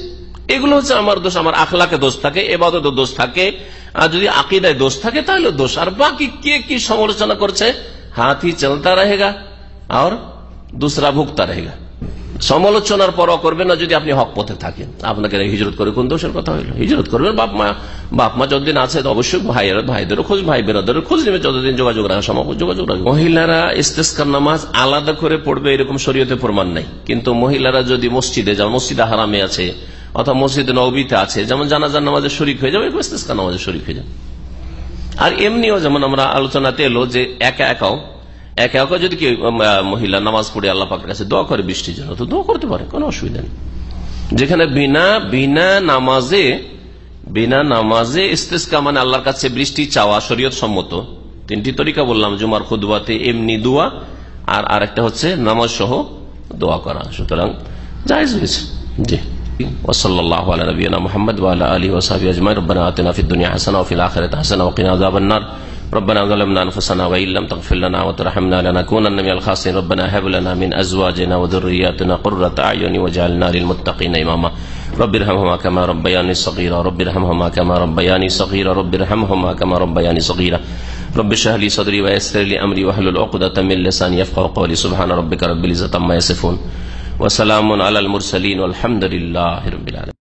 এগুলো হচ্ছে আমার দোষ, আমার আখলাকে দোষ থাকে, এবাদত দোষ থাকে। আর যদি আকিদায় দোষ থাকে, তাহলে দোষ। আর বাকি কে কি সমালোচনা করছে? হাতি চলতা রহেগা আর দুসরা ভুক্তা রহেগা সমালোচনার পরও করবেন না যদি আপনি হক পথে থাকেন। আপনাকে হিজরত করে কোন দোষের কথা হইল? হিজরত করবেন, বাপ মা বাপ মা যতদিন আছে অবশ্যই ভাইয়ের, ভাইদেরও খোঁজ, ভাই বেরাদেরও খোঁজ নেবে, যতদিন যোগাযোগ রাখা সম্ভব যোগাযোগ রাখবে মহিলারা ইস্তেস্কার নামাজ আলাদা করে পড়বে, এরকম শরীয়তে প্রমাণ নাই। কিন্তু মহিলারা যদি মসজিদে যান, মসজিদে হারামে আছে, অথবা মসজিদ নবীতে আছে, যেমন জানাজার নামাজের শরিক হয়ে যাবে ইস্তেস্কা নামাজের শরিক হয়ে যাবে। আর এমনিও যেমন আমরা আলোচনাতে এলো যে একা একাও একা একা যদি কেউ আহ, মহিলা নামাজ পড়ে আল্লাহ পাকের কাছে দোয়া করে বৃষ্টির জন্য তো দোয়া করতে পারে কোনো অসুবিধা নেই যেখানে বিনা বিনা নামাজে বিনা নামাজে ইস্তেস্কা মানে আল্লাহর কাছে বৃষ্টি চাওয়া শরীয়ত সম্মত তিনটি তরিকা বললাম জুমার খুদবাতে এমনি দোয়া আর আরেকটা হচ্ছে নামাজ সহ দোয়া করা সুতরাং জায়জ হয়েছে জি وصلى الله على نبينا محمد وعلى اله وصحبه اجمعين ربنا اتنا في الدنيا حسنه وفي الاخره حسنه وقنا عذاب النار ربنا ظلمنا انفسنا وان لم تغفر لنا وترحمنا لنكونن من الخاسرين. ربنا هب لنا من ازواجنا وذرياتنا قرة اعين واجعلنا للمتقين اماما رب ارحمهما كما ربياني صغيرا. رب ارحمهما كما ربياني صغيرا. رب ارحمهما كما ربياني صغيرا. رب اشرح لي صدري ويسر لي امري واحلل عقدة من لساني يفقهوا قولي. سبحان ربك رب العزة عما يصفون. وسلام على المرسلين والحمد لله رب العالمين.